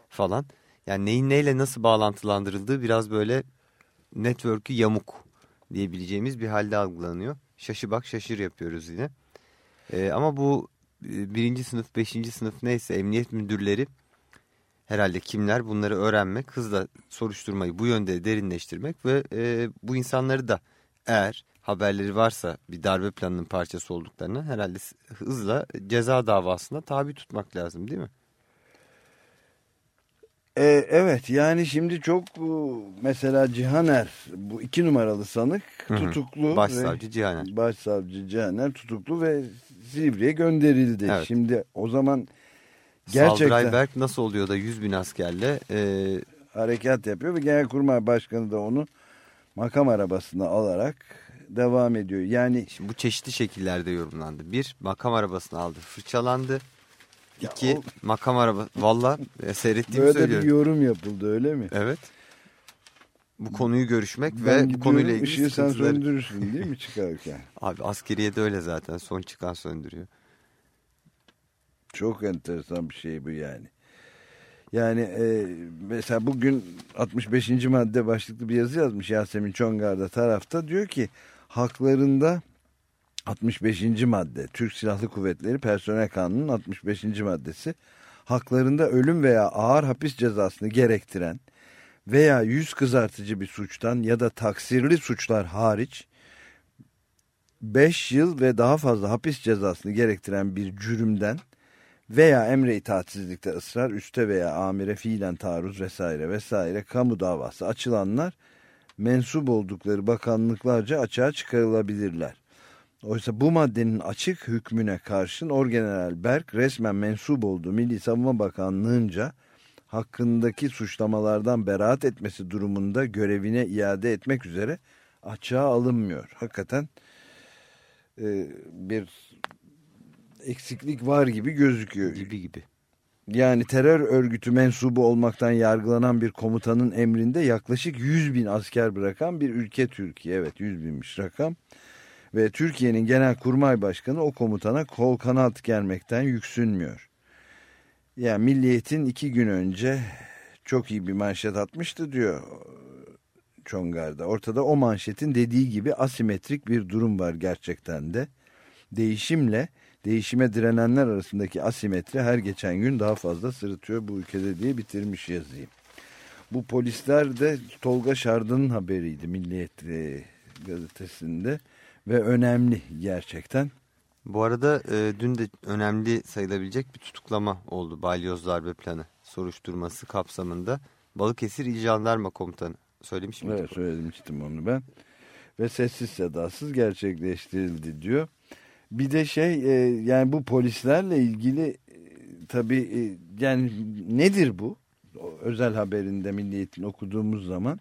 falan. Yani neyin neyle nasıl bağlantılandırıldığı biraz böyle network'ü yamuk diyebileceğimiz bir halde algılanıyor. Şaşı bak şaşır yapıyoruz yine. E, ama bu e, birinci sınıf, beşinci sınıf neyse emniyet müdürleri herhalde kimler bunları öğrenmek, hızla soruşturmayı bu yönde derinleştirmek ve e, bu insanları da eğer haberleri varsa bir darbe planının parçası olduklarını herhalde hızla ceza davasına tabi tutmak lazım değil mi? E, evet yani şimdi çok mesela Cihaner bu iki numaralı sanık tutuklu. Başsavcı Cihaner. Başsavcı Cihaner tutuklu ve Silivri'ye gönderildi. Evet. Şimdi o zaman gerçekten... Saldıray Berk nasıl oluyor da 100 bin askerle... E... Harekat yapıyor ve Genelkurmay Başkanı da onu makam arabasına alarak devam ediyor. Yani Şimdi bu çeşitli şekillerde yorumlandı. Bir, makam arabasını aldı, fırçalandı. Ya İki, o... makam araba. Valla e, seyrettiğimi Böyle söylüyorum. Böyle bir yorum yapıldı öyle mi? Evet. Bu konuyu görüşmek ben ve bu konuyla ilgili ışığı sen söndürürsün değil mi çıkarken? Abi askeriye de öyle zaten. Son çıkan söndürüyor. Çok enteresan bir şey bu yani. Yani e, mesela bugün 65. madde başlıklı bir yazı yazmış Yasemin Çongar'da tarafta. Diyor ki haklarında 65. madde Türk Silahlı Kuvvetleri Personel Kanunu'nun 65. maddesi haklarında ölüm veya ağır hapis cezasını gerektiren veya yüz kızartıcı bir suçtan ya da taksirli suçlar hariç 5 yıl ve daha fazla hapis cezasını gerektiren bir cürümden veya emre itaatsizlikte ısrar, üste veya amire fiilen taarruz vesaire vesaire kamu davası açılanlar mensup oldukları bakanlıklarca açığa çıkarılabilirler. Oysa bu maddenin açık hükmüne karşın Orgeneral Berk resmen mensup olduğu Milli Savunma Bakanlığı'nca hakkındaki suçlamalardan beraat etmesi durumunda görevine iade etmek üzere açığa alınmıyor. Hakikaten e, bir eksiklik var gibi gözüküyor. Gibi gibi. Yani terör örgütü mensubu olmaktan yargılanan bir komutanın emrinde yaklaşık 100 bin asker bırakan bir ülke Türkiye. Evet 100 binmiş rakam. Ve Türkiye'nin genel kurmay başkanı o komutana kol kanat gelmekten yüksünmüyor. Yani Milliyet'in iki gün önce çok iyi bir manşet atmıştı diyor Çongar'da. Ortada o manşetin dediği gibi asimetrik bir durum var gerçekten de. Değişimle Değişime direnenler arasındaki asimetri her geçen gün daha fazla sırıtıyor bu ülkede diye bitirmiş yazıyı. Bu polisler de Tolga Şardan'ın haberiydi Milliyet e, gazetesinde ve önemli gerçekten. Bu arada e, dün de önemli sayılabilecek bir tutuklama oldu balyoz darbe planı soruşturması kapsamında. Balıkesir İl Jandarma Komutanı söylemiş miydim? Evet söylemiştim onu ben. Ve sessiz sedasız gerçekleştirildi diyor. Bir de şey e, yani bu polislerle ilgili e, tabii e, yani nedir bu? O özel haberinde Milliyet'in okuduğumuz zaman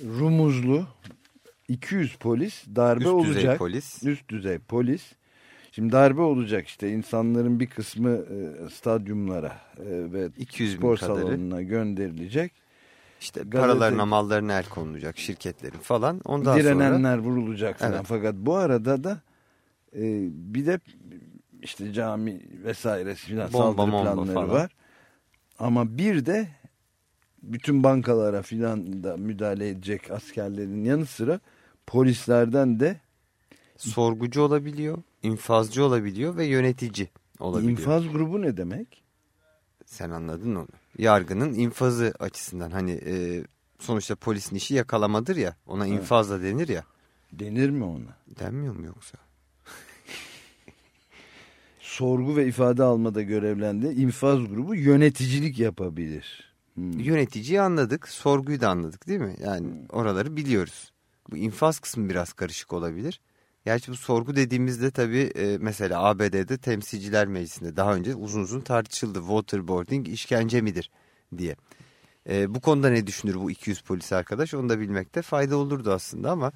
rumuzlu 200 polis darbe Üst olacak. düzey polis. Üst düzey polis. Şimdi darbe olacak işte insanların bir kısmı e, stadyumlara e, ve 200 bin spor kadarı. salonuna gönderilecek. İşte Gazete- paralarına mallarına el konulacak şirketlerin falan. Ondan sonra Direnenler vurulacak falan. Evet. Fakat bu arada da e, bir de işte cami vesairesi falan Bomba, saldırı bomba planları falan. var. Ama bir de bütün bankalara filan da müdahale edecek askerlerin yanı sıra polislerden de sorgucu olabiliyor, infazcı olabiliyor ve yönetici olabiliyor. infaz grubu ne demek? Sen anladın onu. Yargının infazı açısından hani e, sonuçta polisin işi yakalamadır ya ona Evet. infaz da denir ya. Denir mi ona? Denmiyor mu yoksa? Sorgu ve ifade almada görevlendi. infaz grubu yöneticilik yapabilir. Hmm. Yöneticiyi anladık, sorguyu da anladık değil mi? Yani oraları biliyoruz. Bu infaz kısmı biraz karışık olabilir. Gerçi bu sorgu dediğimizde tabii e, mesela ABD'de Temsilciler Meclisi'nde daha önce uzun uzun tartışıldı. Waterboarding işkence midir diye. E, bu konuda ne düşünür bu 200 polis arkadaş onu da bilmekte fayda olurdu aslında ama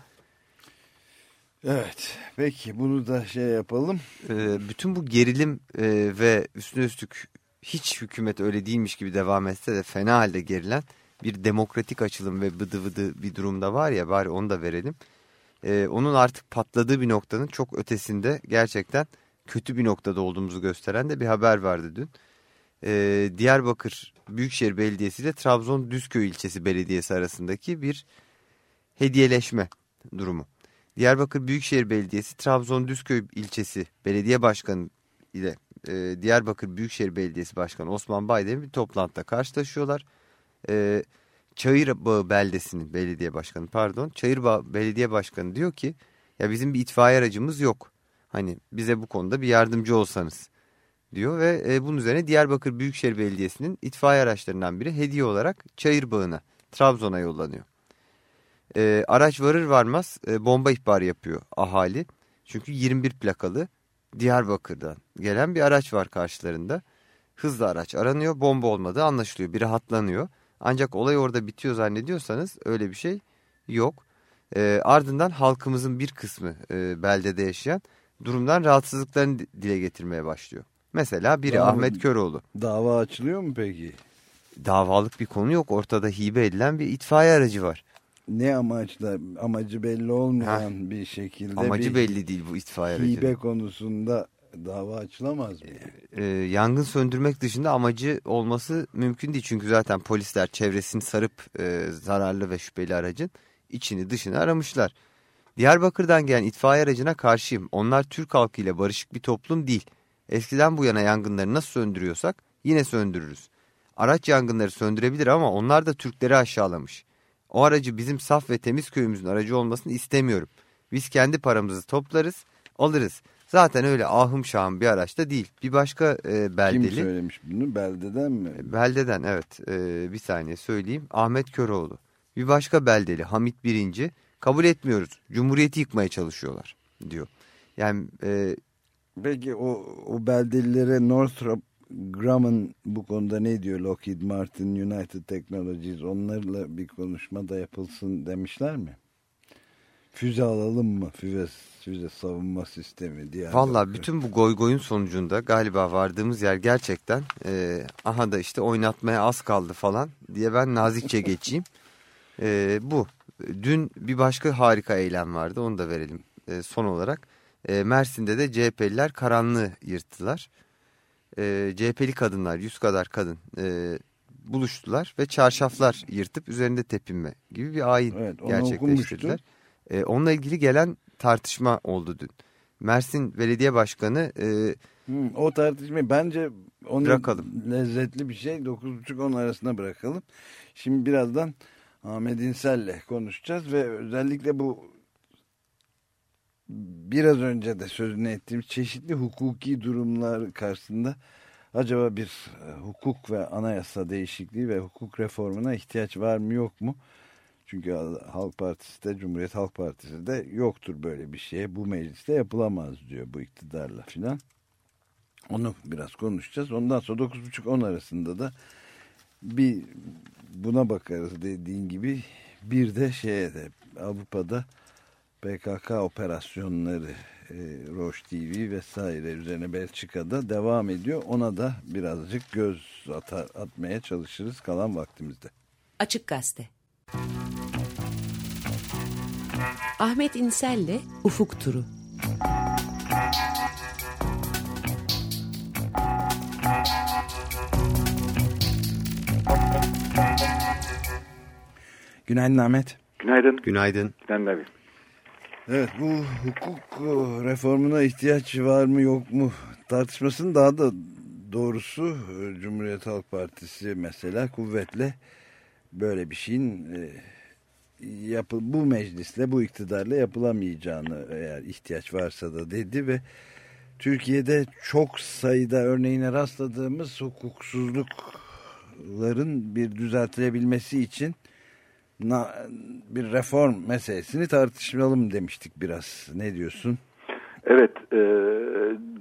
Evet. Peki bunu da şey yapalım. e, bütün bu gerilim e, ve üstüne üstlük hiç hükümet öyle değilmiş gibi devam etse de fena halde gerilen bir demokratik açılım ve bıdı bıdı bir durumda var ya bari onu da verelim. E, onun artık patladığı bir noktanın çok ötesinde gerçekten kötü bir noktada olduğumuzu gösteren de bir haber vardı dün. E, Diyarbakır Büyükşehir Belediyesi ile Trabzon Düzköy ilçesi belediyesi arasındaki bir hediyeleşme durumu. Diyarbakır Büyükşehir Belediyesi Trabzon Düzköy ilçesi belediye başkanı ile e, Diyarbakır Büyükşehir Belediyesi Başkanı Osman Baydemir bir toplantıda karşılaşıyorlar. E, Çayırbağı beldesinin belediye başkanı pardon Çayırbağı belediye başkanı diyor ki ya bizim bir itfaiye aracımız yok. Hani bize bu konuda bir yardımcı olsanız diyor ve e, bunun üzerine Diyarbakır Büyükşehir Belediyesi'nin itfaiye araçlarından biri hediye olarak Çayırbağı'na Trabzon'a yollanıyor. E, araç varır varmaz e, bomba ihbarı yapıyor ahali. Çünkü 21 plakalı Diyarbakır'dan gelen bir araç var karşılarında. Hızlı araç aranıyor bomba olmadığı anlaşılıyor bir rahatlanıyor. Ancak olay orada bitiyor zannediyorsanız öyle bir şey yok. E, ardından halkımızın bir kısmı e, beldede yaşayan durumdan rahatsızlıklarını dile getirmeye başlıyor. Mesela biri Daha- Ahmet Köroğlu. Dava açılıyor mu peki? Davalık bir konu yok ortada hibe edilen bir itfaiye aracı var. Ne amaçla amacı belli olmayan bir şekilde Amacı bir belli değil bu itfaiye aracının. hibe konusunda dava açılamaz mı? e, yangın söndürmek dışında amacı olması mümkün değil. Çünkü zaten polisler çevresini sarıp e, zararlı ve şüpheli aracın içini dışını aramışlar. Diyarbakır'dan gelen itfaiye aracına karşıyım. Onlar Türk halkıyla barışık bir toplum değil. Eskiden bu yana yangınları nasıl söndürüyorsak yine söndürürüz. Araç yangınları söndürebilir ama onlar da Türkleri aşağılamış. O aracı bizim saf ve temiz köyümüzün aracı olmasını istemiyorum. Biz kendi paramızı toplarız, alırız. Zaten öyle ahım şahım bir araç da değil. Bir başka e, Kim beldeli. söylemiş bunu? Beldeden mi? Beldeden evet e, bir saniye söyleyeyim. Ahmet Köroğlu. Bir başka beldeli Hamit Birinci. Kabul etmiyoruz. Cumhuriyeti yıkmaya çalışıyorlar diyor. Yani e, Peki o, o beldelilere Northrop Grumman bu konuda ne diyor? Lockheed Martin, United Technologies onlarla bir konuşma da yapılsın demişler mi? Füze alalım mı? Füze, füze savunma sistemi diye. Valla bütün bu goy goyun sonucunda galiba vardığımız yer gerçekten e, aha da işte oynatmaya az kaldı falan diye ben nazikçe geçeyim. E, bu. Dün bir başka harika eylem vardı onu da verelim e, son olarak. E, Mersin'de de CHP'liler karanlığı yırttılar. E, CHP'li kadınlar yüz kadar kadın e, buluştular ve çarşaflar yırtıp üzerinde tepinme gibi bir ayin Evet, gerçekleştirdiler. okumuştum. E, onunla ilgili gelen tartışma oldu dün. Mersin Belediye Başkanı e, Hmm, o tartışmayı bence onu Bırakalım. lezzetli bir şey 9.30-10 arasında bırakalım. Şimdi birazdan Ahmet İnsel'le konuşacağız ve özellikle bu biraz önce de sözünü ettiğimiz çeşitli hukuki durumlar karşısında acaba bir e, hukuk ve anayasa değişikliği ve hukuk reformuna ihtiyaç var mı yok mu? Çünkü Halk Partisi de Cumhuriyet Halk Partisi de yoktur böyle bir şeye. Bu mecliste yapılamaz diyor bu iktidarla filan. Onu biraz konuşacağız. Ondan sonra 9.30-10 arasında da bir buna bakarız dediğin gibi bir de şeye de Avrupa'da PKK operasyonları e, Roche TV vesaire üzerine Belçika'da devam ediyor. Ona da birazcık göz atar, atmaya çalışırız kalan vaktimizde. Açık Gazete Ahmet İnsel'le Ufuk Turu Günaydın Ahmet. Günaydın. günaydın. Günaydın abi. Evet bu hukuk e, reformuna ihtiyaç var mı yok mu tartışmasının daha da doğrusu e, Cumhuriyet Halk Partisi mesela kuvvetle böyle bir şeyin e, yapı, bu meclisle bu iktidarla yapılamayacağını eğer ihtiyaç varsa da dedi ve Türkiye'de çok sayıda örneğine rastladığımız hukuksuzlukların bir düzeltilebilmesi için bir reform meselesini tartışalım demiştik biraz. Ne diyorsun? Evet, e,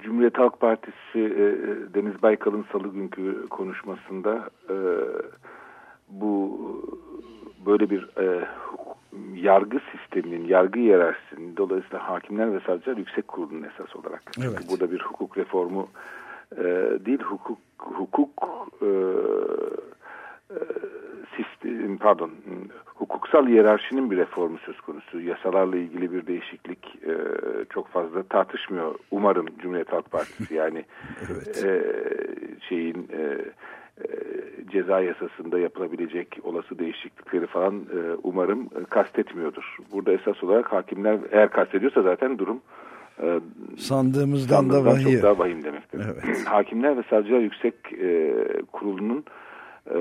Cumhuriyet Halk Partisi e, Deniz Baykal'ın salı günkü konuşmasında e, bu böyle bir e, yargı sisteminin, yargı hiyerarşisinin dolayısıyla hakimler ve savcılar yüksek kurulunun esas olarak. Evet. Çünkü burada bir hukuk reformu e, değil, hukuk hukuk e, e, sistem, pardon hukuksal hiyerarşinin bir reformu söz konusu. Yasalarla ilgili bir değişiklik e, çok fazla tartışmıyor. Umarım Cumhuriyet Halk Partisi yani Evet. e, şeyin e, ceza yasasında yapılabilecek olası değişiklikleri falan e, umarım e, kastetmiyordur. Burada esas olarak hakimler eğer kastediyorsa zaten durum e, Sandığımızdan da vahiy. Çok daha vahim demektir. Evet. Hakimler ve Savcılar Yüksek e, Kurulu'nun e,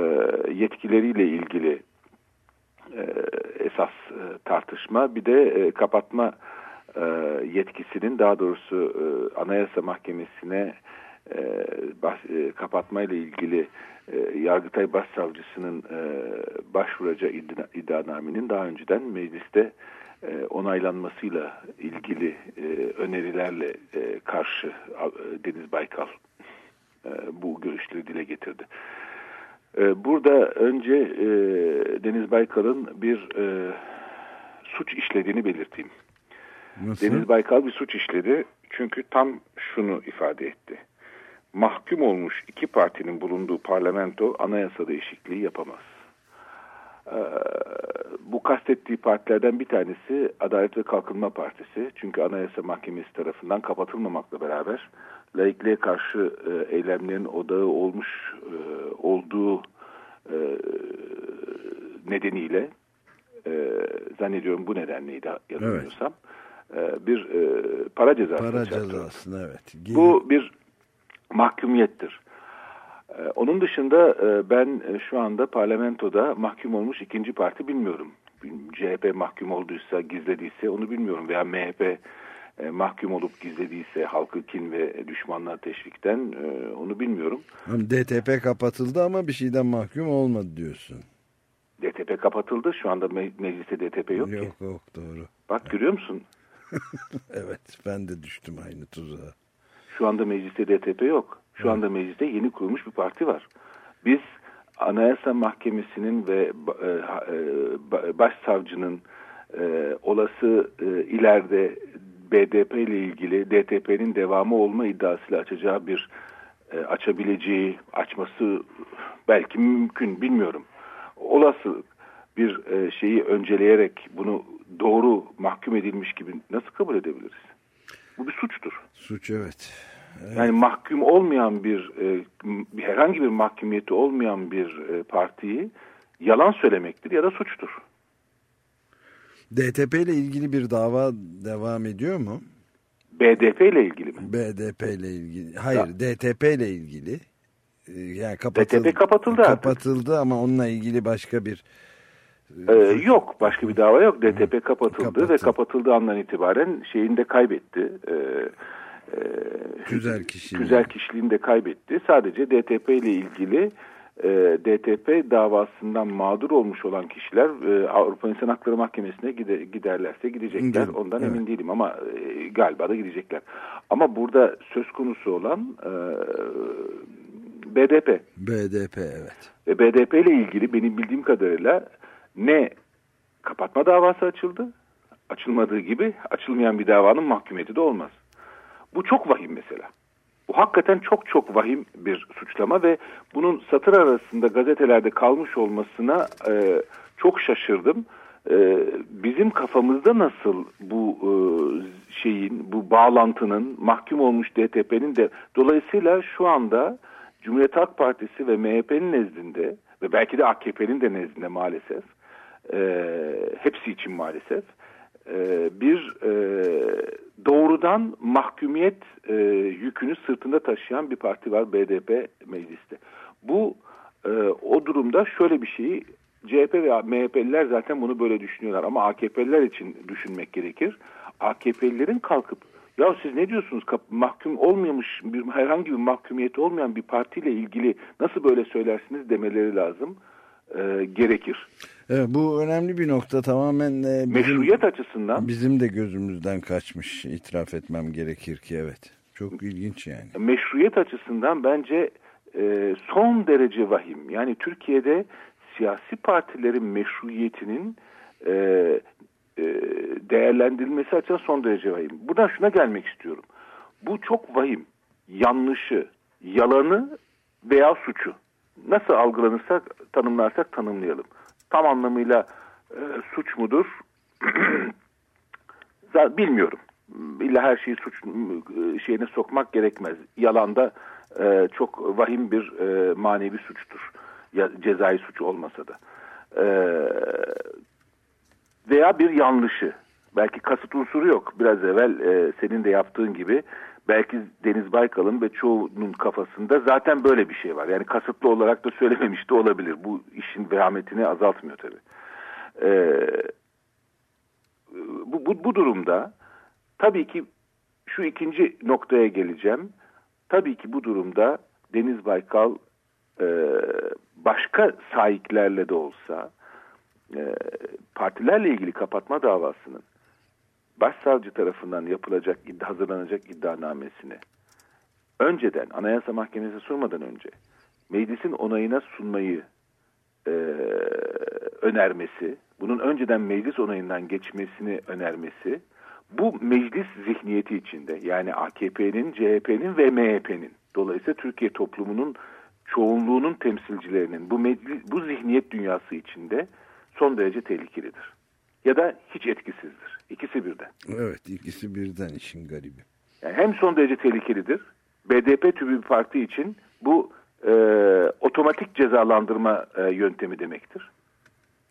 yetkileriyle ilgili e, esas e, tartışma. Bir de e, kapatma e, yetkisinin daha doğrusu e, Anayasa Mahkemesi'ne e, e, kapatma ile ilgili e, Yargıtay Başsavcısının e, başvuracağı iddia, iddianamenin daha önceden mecliste e, onaylanmasıyla ilgili e, önerilerle e, karşı e, Deniz Baykal e, bu görüşleri dile getirdi. E, burada önce e, Deniz Baykal'ın bir e, suç işlediğini belirteyim. Nasıl? Deniz Baykal bir suç işledi çünkü tam şunu ifade etti. Mahkum olmuş iki partinin bulunduğu parlamento anayasa değişikliği yapamaz. Ee, bu kastettiği partilerden bir tanesi Adalet ve Kalkınma Partisi. Çünkü Anayasa Mahkemesi tarafından kapatılmamakla beraber laikliğe karşı e, eylemlerin odağı olmuş e, olduğu e, nedeniyle e, zannediyorum bu nedenleydi yanılmıyorsam e, bir e, para cezası Para çarptırıldı. cezasına evet. Bu bir mahkumiyettir. Ee, Onun dışında e, ben e, şu anda parlamentoda mahkum olmuş ikinci parti bilmiyorum. CHP mahkum olduysa, gizlediyse onu bilmiyorum. Veya MHP e, mahkum olup gizlediyse halkı kin ve düşmanlar teşvikten onu bilmiyorum. DTP kapatıldı ama bir şeyden mahkum olmadı diyorsun. DTP kapatıldı. Şu anda me mecliste DTP yok, ki. Yok yok doğru. Bak görüyor musun? Evet ben de düştüm aynı tuzağa. Şu anda mecliste DTP yok. Şu anda mecliste yeni kurulmuş bir parti var. Biz Anayasa Mahkemesi'nin ve e, e, ba- başsavcının e, olası e, ileride BDP ile ilgili DTP'nin devamı olma iddiasıyla açacağı bir e, açabileceği açması belki mümkün bilmiyorum. Olası bir e, şeyi önceleyerek bunu doğru mahkum edilmiş gibi nasıl kabul edebiliriz? Bu bir suçtur. Suç evet. Yani mahkum olmayan bir, e, herhangi bir mahkumiyeti olmayan bir e, partiyi yalan söylemektir ya da suçtur. DTP ile ilgili bir dava devam ediyor mu? BDP ile ilgili mi? BDP ile ilgili. Hayır, ya. DTP ile ilgili. Ee, yani kapatıldı. DTP kapatıldı Kapatıldı artık. ama onunla ilgili başka bir ee, yok başka bir dava yok. DTP kapatıldı Kapatın. ve kapatıldığı andan itibaren şeyini de kaybetti. Ee, e, güzel kişiliği. Güzel kişiliğini de kaybetti. Sadece DTP ile ilgili e, DTP davasından mağdur olmuş olan kişiler e, Avrupa İnsan Hakları Mahkemesi'ne gide, giderlerse gidecekler. Ondan evet. emin değilim ama e, galiba da gidecekler. Ama burada söz konusu olan e, BDP. BDP evet. Ve BDP ile ilgili benim bildiğim kadarıyla ne kapatma davası açıldı, açılmadığı gibi açılmayan bir davanın mahkumiyeti de olmaz. Bu çok vahim mesela. Bu hakikaten çok çok vahim bir suçlama ve bunun satır arasında gazetelerde kalmış olmasına e, çok şaşırdım. E, bizim kafamızda nasıl bu e, şeyin, bu bağlantının mahkum olmuş DTP'nin de dolayısıyla şu anda Cumhuriyet Halk Partisi ve MHP'nin nezdinde ve belki de AKP'nin de nezdinde maalesef e, hepsi için maalesef e, bir e, doğrudan mahkumiyet e, yükünü sırtında taşıyan bir parti var BDP mecliste. Bu e, o durumda şöyle bir şeyi CHP ve MHP'liler zaten bunu böyle düşünüyorlar ama AKP'liler için düşünmek gerekir. AKP'lilerin kalkıp ya siz ne diyorsunuz mahkum olmamış bir herhangi bir mahkumiyeti olmayan bir partiyle ilgili nasıl böyle söylersiniz demeleri lazım e, gerekir. Evet, bu önemli bir nokta tamamen e, bizim, meşruiyet açısından bizim de gözümüzden kaçmış itiraf etmem gerekir ki evet çok ilginç yani. Meşruiyet açısından bence e, son derece vahim yani Türkiye'de siyasi partilerin meşruiyetinin e, e, değerlendirilmesi açısından son derece vahim. Buradan şuna gelmek istiyorum. Bu çok vahim. Yanlışı, yalanı veya suçu nasıl algılanırsak, tanımlarsak tanımlayalım. Tam anlamıyla e, suç mudur? Bilmiyorum. İlla her şeyi suç e, şeyine sokmak gerekmez. Yalanda e, çok vahim bir e, manevi suçtur. Ya, cezai suç olmasa da. E, veya bir yanlışı. Belki kasıt unsuru yok. Biraz evvel e, senin de yaptığın gibi belki Deniz Baykal'ın ve çoğunun kafasında zaten böyle bir şey var. Yani kasıtlı olarak da söylememiş de olabilir. Bu işin vehametini azaltmıyor tabii. Ee, bu, bu, bu durumda tabii ki şu ikinci noktaya geleceğim. Tabii ki bu durumda Deniz Baykal e, başka sahiplerle de olsa e, partilerle ilgili kapatma davasının başsavcı tarafından yapılacak, hazırlanacak iddianamesini önceden Anayasa Mahkemesi sunmadan önce meclisin onayına sunmayı e, önermesi, bunun önceden meclis onayından geçmesini önermesi, bu meclis zihniyeti içinde yani AKP'nin, CHP'nin ve MHP'nin dolayısıyla Türkiye toplumunun çoğunluğunun temsilcilerinin bu meclis, bu zihniyet dünyası içinde son derece tehlikelidir. Ya da hiç etkisizdir. İkisi birden. Evet ikisi birden işin garibi. Yani hem son derece tehlikelidir. BDP türü bir parti için bu e, otomatik cezalandırma e, yöntemi demektir.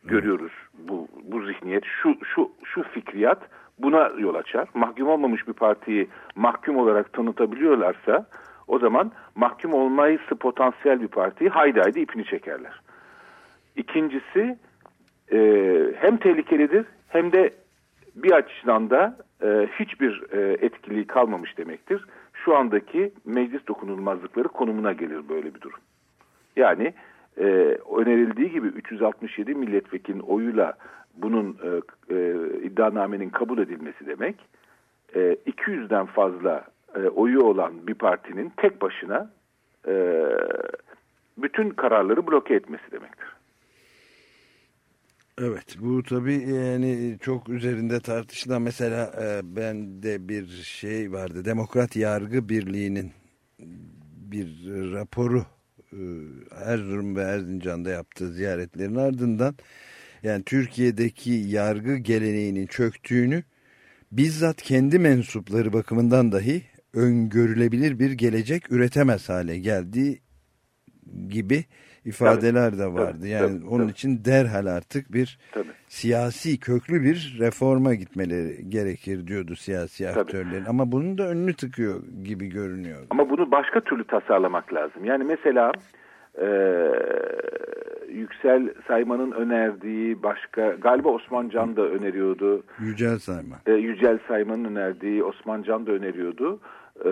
Görüyoruz bu bu zihniyet şu şu şu fikriyat buna yol açar. Mahkum olmamış bir partiyi mahkum olarak tanıtabiliyorlarsa o zaman mahkum olmayısı potansiyel bir partiyi haydi haydi ipini çekerler. İkincisi e, hem tehlikelidir hem de bir açıdan da e, hiçbir e, etkiliği kalmamış demektir. Şu andaki meclis dokunulmazlıkları konumuna gelir böyle bir durum. Yani e, önerildiği gibi 367 milletvekilinin oyuyla bunun e, e, iddianamenin kabul edilmesi demek e, 200'den fazla e, oyu olan bir partinin tek başına e, bütün kararları bloke etmesi demektir. Evet bu tabii yani çok üzerinde tartışılan mesela e, ben de bir şey vardı Demokrat Yargı Birliği'nin bir raporu e, Erzurum ve Erzincan'da yaptığı ziyaretlerin ardından yani Türkiye'deki yargı geleneğinin çöktüğünü bizzat kendi mensupları bakımından dahi öngörülebilir bir gelecek üretemez hale geldiği gibi ifadeler de vardı. Tabii, yani tabii, onun tabii. için derhal artık bir Tabii. siyasi köklü bir reforma gitmeleri gerekir diyordu siyasi Tabii. aktörlerin. Ama bunun da önünü tıkıyor gibi görünüyor. Ama bunu başka türlü tasarlamak lazım. Yani mesela e, Yüksel Sayman'ın önerdiği başka galiba Osman Can da öneriyordu. Yücel Sayman. E, Yücel Sayman'ın önerdiği Osman Can da öneriyordu. E,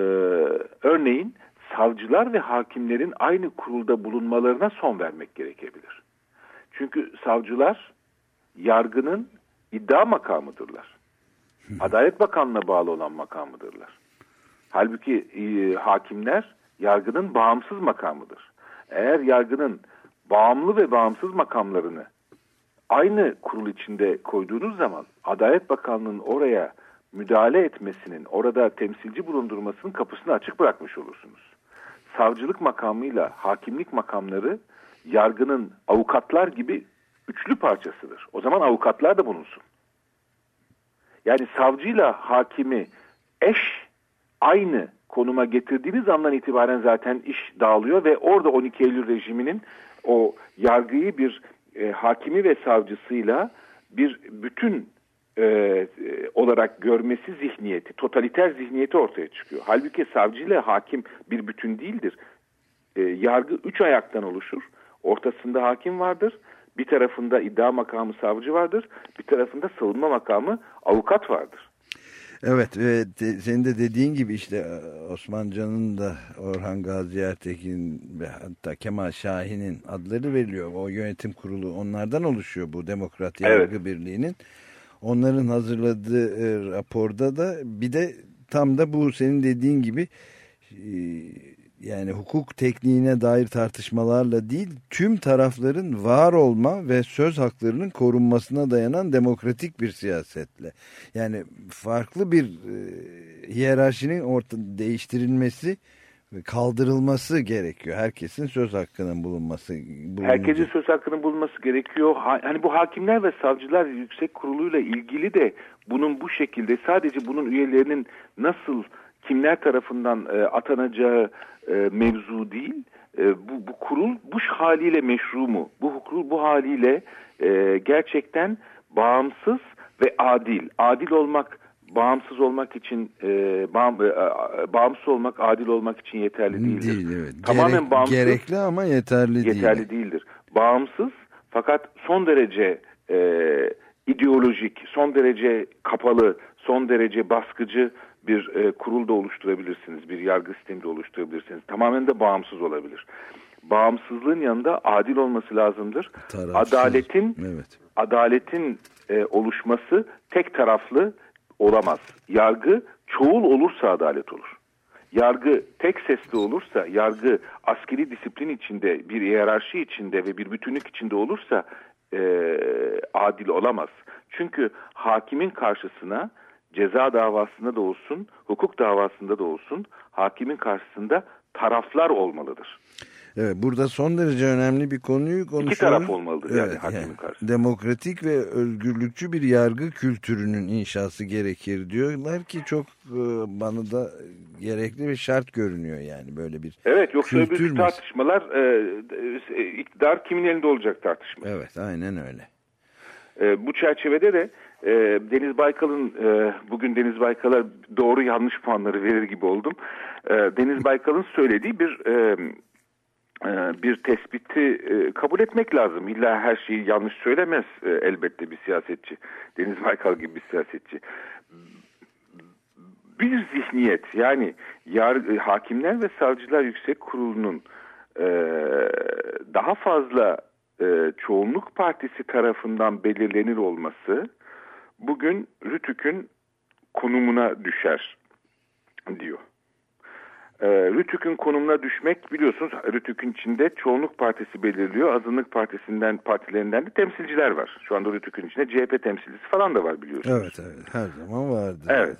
örneğin savcılar ve hakimlerin aynı kurulda bulunmalarına son vermek gerekebilir. Çünkü savcılar yargının iddia makamıdırlar. Adalet Bakanlığı'na bağlı olan makamıdırlar. Halbuki e, hakimler yargının bağımsız makamıdır. Eğer yargının bağımlı ve bağımsız makamlarını aynı kurul içinde koyduğunuz zaman Adalet Bakanlığı'nın oraya müdahale etmesinin, orada temsilci bulundurmasının kapısını açık bırakmış olursunuz. Savcılık makamıyla hakimlik makamları yargının avukatlar gibi üçlü parçasıdır. O zaman avukatlar da bulunsun. Yani savcıyla hakimi eş aynı konuma getirdiğiniz andan itibaren zaten iş dağılıyor ve orada 12 Eylül rejiminin o yargıyı bir e, hakimi ve savcısıyla bir bütün e, e, olarak görmesi zihniyeti, totaliter zihniyeti ortaya çıkıyor. Halbuki savcı ile hakim bir bütün değildir. E, yargı üç ayaktan oluşur. Ortasında hakim vardır. Bir tarafında iddia makamı savcı vardır. Bir tarafında savunma makamı avukat vardır. Evet ve de, senin de dediğin gibi işte e, Osman Can'ın da Orhan Gazi Ertekin ve hatta Kemal Şahin'in adları veriliyor. O yönetim kurulu onlardan oluşuyor bu Demokrat Yargı Evet. Birliği'nin. Onların hazırladığı e, raporda da bir de tam da bu senin dediğin gibi e, yani hukuk tekniğine dair tartışmalarla değil tüm tarafların var olma ve söz haklarının korunmasına dayanan demokratik bir siyasetle. Yani farklı bir e, hiyerarşinin orta değiştirilmesi kaldırılması gerekiyor. Herkesin söz hakkının bulunması. bulunması. Herkesin söz hakkının bulunması gerekiyor. Ha- Hani bu hakimler ve savcılar yüksek kuruluyla ilgili de bunun bu şekilde sadece bunun üyelerinin nasıl kimler tarafından e, atanacağı e, mevzu değil. E, bu, bu kurul bu haliyle meşru mu? Bu kurul bu haliyle e, gerçekten bağımsız ve adil. Adil olmak bağımsız olmak için e, bağım, e, bağımsız olmak adil olmak için yeterli değildir. Değil evet. Tamamen Gerek- bağımsız Gerekli ama yeterli, yeterli değil. değildir. Bağımsız fakat son derece e, ideolojik, son derece kapalı, son derece baskıcı bir e, kurul da oluşturabilirsiniz. Bir yargı sistemi de oluşturabilirsiniz. Tamamen de bağımsız olabilir. Bağımsızlığın yanında adil olması lazımdır. Tarafsız. Adaletin Evet. adaletin e, oluşması tek taraflı olamaz. Yargı çoğul olursa adalet olur. Yargı tek sesli olursa, yargı askeri disiplin içinde, bir hiyerarşi içinde ve bir bütünlük içinde olursa e, adil olamaz. Çünkü hakimin karşısına ceza davasında da olsun, hukuk davasında da olsun, hakimin karşısında taraflar olmalıdır. Evet, burada son derece önemli bir konuyu konuşuyoruz. İki taraf olmalıdır yani hakimin karşısında. Demokratik ve özgürlükçü bir yargı kültürünün inşası gerekir diyorlar ki çok e, bana da gerekli ve şart görünüyor yani böyle bir Evet yoksa kültür öbür tartışmalar e, e, iktidar kimin elinde olacak tartışma. Evet aynen öyle. E, bu çerçevede de e, Deniz Baykal'ın e, bugün Deniz Baykal'a doğru yanlış puanları verir gibi oldum. E, Deniz Baykal'ın söylediği bir e, bir tespiti e, kabul etmek lazım. İlla her şeyi yanlış söylemez e, elbette bir siyasetçi. Deniz Baykal gibi bir siyasetçi. Bir zihniyet yani yar, e, hakimler ve savcılar yüksek kurulunun e, daha fazla e, çoğunluk partisi tarafından belirlenir olması bugün Rütük'ün konumuna düşer diyor. E, Rütük'ün konumuna düşmek biliyorsunuz Rütük'ün içinde çoğunluk partisi belirliyor. Azınlık partisinden partilerinden de temsilciler var. Şu anda Rütük'ün içinde CHP temsilcisi falan da var biliyorsunuz. Evet evet her zaman vardı. Evet.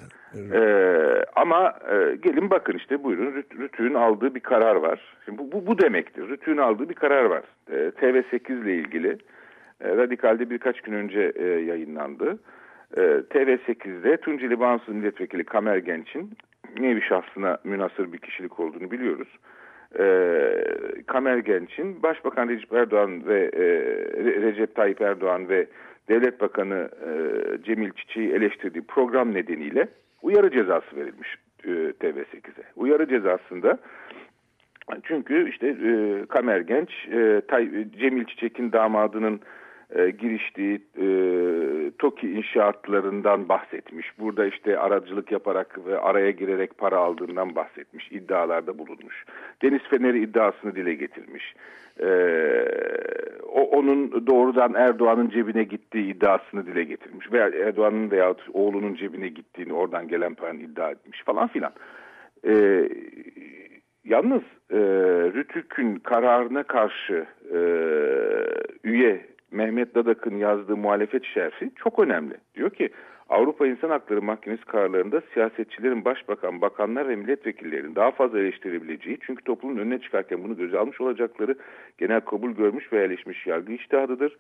Ee, ama e, gelin bakın işte buyurun Rüt- Rütük'ün aldığı bir karar var. Şimdi bu, bu, bu demektir. Rütük'ün aldığı bir karar var. Ee, TV8 ile ilgili e, Radikal'de birkaç gün önce e, yayınlandı. E, TV8'de Tunceli Bağımsız Milletvekili Kamer Genç'in nevi şahsına münasır bir kişilik olduğunu biliyoruz. e, Kamer Genç'in Başbakan Recep Erdoğan ve e, Recep Tayyip Erdoğan ve Devlet Bakanı e, Cemil Çiçek'i eleştirdiği program nedeniyle uyarı cezası verilmiş e, TV8'e. Uyarı cezasında çünkü işte e, Kamer Genç e, Tay, Cemil Çiçek'in damadının e, giriştiği e, TOKİ inşaatlarından bahsetmiş. Burada işte aracılık yaparak ve araya girerek para aldığından bahsetmiş. iddialarda bulunmuş. Deniz Feneri iddiasını dile getirmiş. E, o Onun doğrudan Erdoğan'ın cebine gittiği iddiasını dile getirmiş. Veya Erdoğan'ın veya oğlunun cebine gittiğini oradan gelen paranı iddia etmiş falan filan. E, yalnız e, Rütük'ün kararına karşı e, üye Mehmet Dadak'ın yazdığı muhalefet şerhi çok önemli. Diyor ki Avrupa İnsan Hakları Mahkemesi kararlarında siyasetçilerin, başbakan, bakanlar ve milletvekillerinin daha fazla eleştirebileceği çünkü toplumun önüne çıkarken bunu göze almış olacakları genel kabul görmüş ve yerleşmiş yargı iştihadıdır.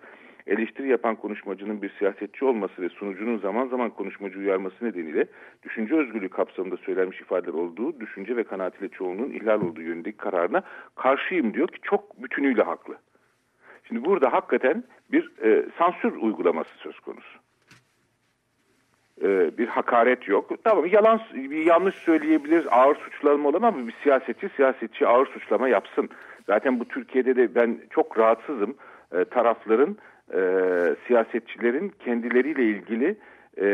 Eleştiri yapan konuşmacının bir siyasetçi olması ve sunucunun zaman zaman konuşmacı uyarması nedeniyle düşünce özgürlüğü kapsamında söylenmiş ifadeler olduğu, düşünce ve kanaatiyle çoğunluğun ihlal olduğu yönündeki kararına karşıyım diyor ki çok bütünüyle haklı. Şimdi burada hakikaten bir e, sansür uygulaması söz konusu. E, bir hakaret yok. Tamam yalan bir yanlış söyleyebilir, ağır suçlama olamaz ama bir siyasetçi siyasetçi ağır suçlama yapsın. Zaten bu Türkiye'de de ben çok rahatsızım. E, tarafların, e, siyasetçilerin kendileriyle ilgili e,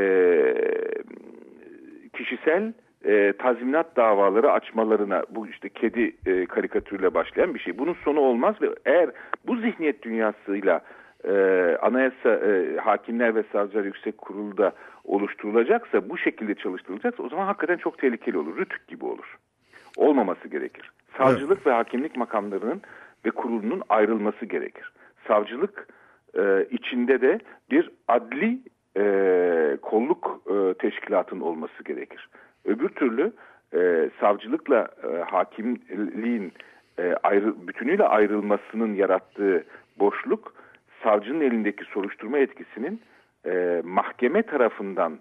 kişisel e, tazminat davaları açmalarına bu işte kedi e, karikatürüyle başlayan bir şey. Bunun sonu olmaz ve eğer bu zihniyet dünyasıyla e, anayasa e, hakimler ve savcılar yüksek kurulda oluşturulacaksa bu şekilde çalıştırılacaksa o zaman hakikaten çok tehlikeli olur. Rütük gibi olur. Olmaması gerekir. Savcılık evet. ve hakimlik makamlarının ve kurulunun ayrılması gerekir. Savcılık e, içinde de bir adli e, kolluk e, teşkilatının olması gerekir. Öbür türlü e, savcılıkla e, hakimliğin e, ayrı, bütünüyle ayrılmasının yarattığı boşluk savcının elindeki soruşturma etkisinin e, mahkeme tarafından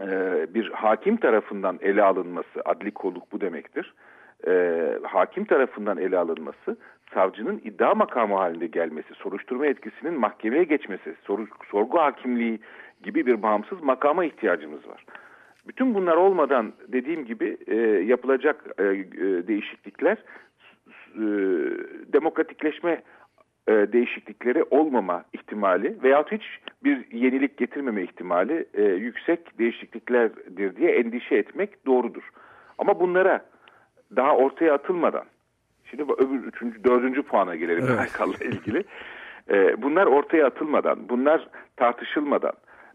e, bir hakim tarafından ele alınması, adli kolluk bu demektir. E, hakim tarafından ele alınması, savcının iddia makamı halinde gelmesi, soruşturma etkisinin mahkemeye geçmesi, soru, sorgu hakimliği gibi bir bağımsız makama ihtiyacımız var. Bütün bunlar olmadan dediğim gibi e, yapılacak e, e, değişiklikler e, demokratikleşme e, değişiklikleri olmama ihtimali veyahut hiç bir yenilik getirmeme ihtimali e, yüksek değişikliklerdir diye endişe etmek doğrudur. Ama bunlara daha ortaya atılmadan, şimdi öbür üçüncü, dördüncü puana gelelim evet. Baykal'la ilgili. E, bunlar ortaya atılmadan, bunlar tartışılmadan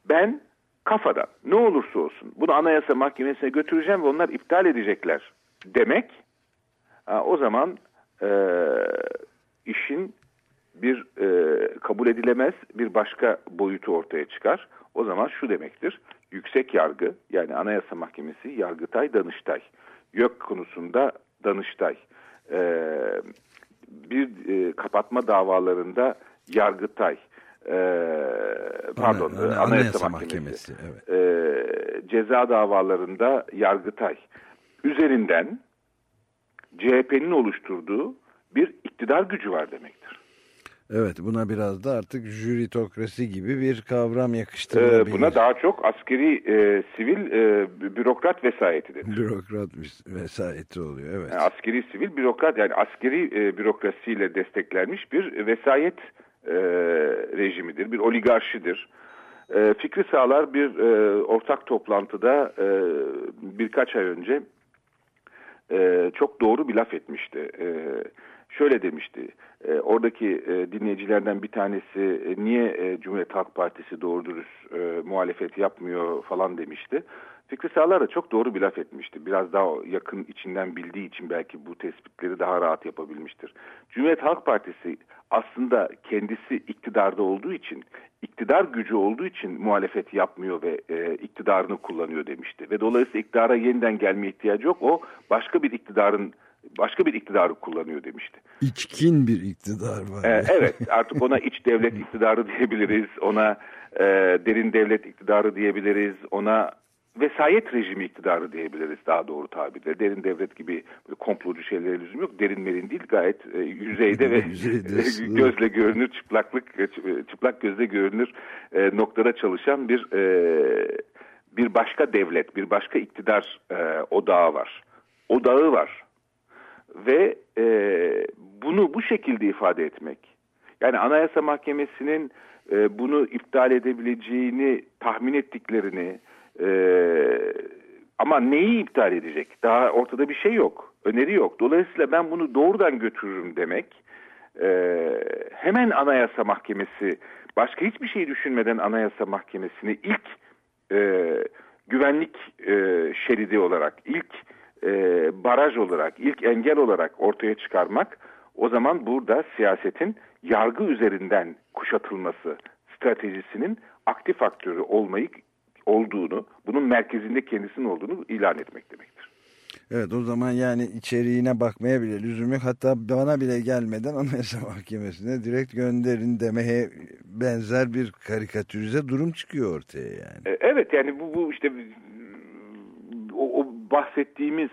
ben kafadan ne olursa olsun bunu anayasa mahkemesine götüreceğim ve onlar iptal edecekler demek o zaman e, işin bir e, kabul edilemez bir başka boyutu ortaya çıkar. O zaman şu demektir. Yüksek yargı yani Anayasa Mahkemesi Yargıtay Danıştay. YÖK konusunda Danıştay. E, bir e, kapatma davalarında Yargıtay. E, pardon Ana, Anayasa, Anayasa Mahkemesi, Mahkemesi evet. e, ceza davalarında Yargıtay üzerinden CHP'nin oluşturduğu bir iktidar gücü var demektir. Evet buna biraz da artık jüritokrasi gibi bir kavram yakıştırılabilir. Ee, buna daha çok askeri e, sivil e, bürokrat vesayeti denir. Bürokrat vesayeti oluyor evet. Yani askeri sivil bürokrat yani askeri e, bürokrasiyle desteklenmiş bir vesayet e, rejimidir, bir oligarşidir. E, Fikri Sağlar bir e, ortak toplantıda e, birkaç ay önce e, çok doğru bir laf etmişti. E, şöyle demişti, e, oradaki e, dinleyicilerden bir tanesi e, niye e, Cumhuriyet Halk Partisi doğru dürüst e, muhalefet yapmıyor falan demişti. Fikri Sağlar da çok doğru bir laf etmişti. Biraz daha yakın içinden bildiği için belki bu tespitleri daha rahat yapabilmiştir. Cumhuriyet Halk Partisi aslında kendisi iktidarda olduğu için, iktidar gücü olduğu için muhalefet yapmıyor ve e, iktidarını kullanıyor demişti. Ve dolayısıyla iktidara yeniden gelme ihtiyacı yok. O başka bir iktidarın başka bir iktidarı kullanıyor demişti. İçkin bir iktidar var. Ee, evet artık ona iç devlet iktidarı diyebiliriz. Ona e, derin devlet iktidarı diyebiliriz. Ona vesayet rejimi iktidarı diyebiliriz daha doğru tabirle. Derin devlet gibi komplocu şeylere lüzum yok. Derin merin değil gayet e, yüzeyde ve Yüzeyde, gözle görünür çıplaklık e, çıplak gözle görünür e, noktada çalışan bir e, bir başka devlet, bir başka iktidar e, odağı var. Odağı var. Ve e, bunu bu şekilde ifade etmek. Yani Anayasa Mahkemesi'nin e, bunu iptal edebileceğini tahmin ettiklerini e, ama neyi iptal edecek? Daha ortada bir şey yok. Öneri yok. Dolayısıyla ben bunu doğrudan götürürüm demek e, hemen Anayasa Mahkemesi başka hiçbir şey düşünmeden Anayasa Mahkemesi'ni ilk e, güvenlik e, şeridi olarak, ilk e, baraj olarak, ilk engel olarak ortaya çıkarmak o zaman burada siyasetin yargı üzerinden kuşatılması stratejisinin aktif aktörü olmayı olduğunu, bunun merkezinde kendisinin olduğunu ilan etmek demektir. Evet o zaman yani içeriğine bakmaya bile lüzum yok. Hatta bana bile gelmeden Anayasa Mahkemesi'ne direkt gönderin demeye benzer bir karikatürize durum çıkıyor ortaya yani. E, evet yani bu, bu işte o, o bahsettiğimiz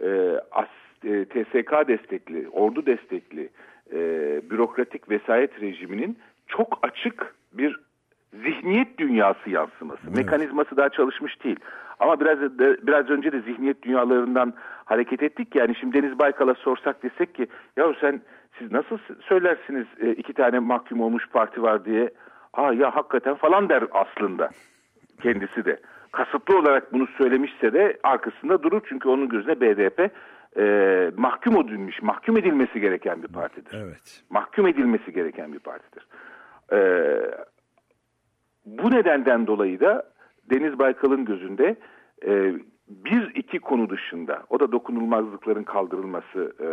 e, as, e, TSK destekli, ordu destekli e, bürokratik vesayet rejiminin çok açık bir zihniyet dünyası yansıması. Evet. Mekanizması daha çalışmış değil. Ama biraz de, biraz önce de zihniyet dünyalarından hareket ettik. Yani şimdi Deniz Baykal'a sorsak desek ki ya sen siz nasıl söylersiniz e, iki tane mahkum olmuş parti var diye. Aa ya hakikaten falan der aslında kendisi de. Kasıtlı olarak bunu söylemişse de arkasında durur. Çünkü onun gözüne BDP e, mahkum edilmiş, mahkum edilmesi gereken bir partidir. Evet. Mahkum edilmesi gereken bir partidir. E, bu nedenden dolayı da Deniz Baykal'ın gözünde e, bir iki konu dışında, o da dokunulmazlıkların kaldırılması, e,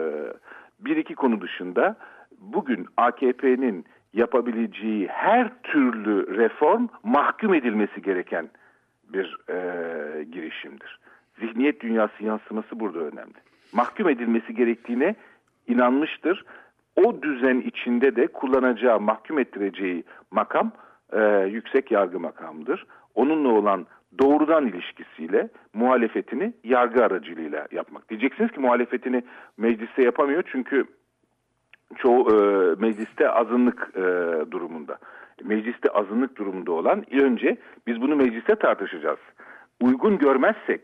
bir iki konu dışında bugün AKP'nin yapabileceği her türlü reform mahkum edilmesi gereken bir e, girişimdir. Zihniyet dünyası yansıması burada önemli. Mahkum edilmesi gerektiğine inanmıştır. O düzen içinde de kullanacağı, mahkum ettireceği makam e, yüksek yargı makamıdır. Onunla olan doğrudan ilişkisiyle muhalefetini yargı aracılığıyla yapmak. Diyeceksiniz ki muhalefetini mecliste yapamıyor çünkü çoğu e, mecliste azınlık e, durumunda. Mecliste azınlık durumunda olan önce biz bunu mecliste tartışacağız. Uygun görmezsek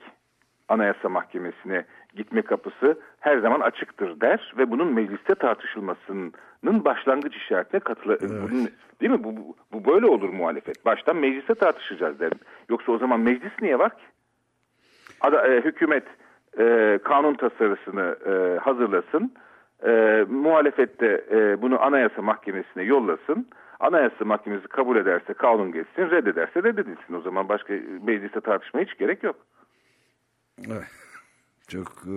Anayasa Mahkemesi'ne gitme kapısı her zaman açıktır der ve bunun mecliste tartışılmasının başlangıç işaretine katılır. Evet. Bunun, değil mi? Bu, bu, böyle olur muhalefet. Baştan mecliste tartışacağız derim. Yoksa o zaman meclis niye var ki? Ada, e, hükümet e, kanun tasarısını e, hazırlasın. E, muhalefette e, bunu Anayasa Mahkemesi'ne yollasın. Anayasa Mahkemesi kabul ederse kanun geçsin, reddederse reddedilsin. O zaman başka mecliste tartışmaya hiç gerek yok. Evet. Çok e,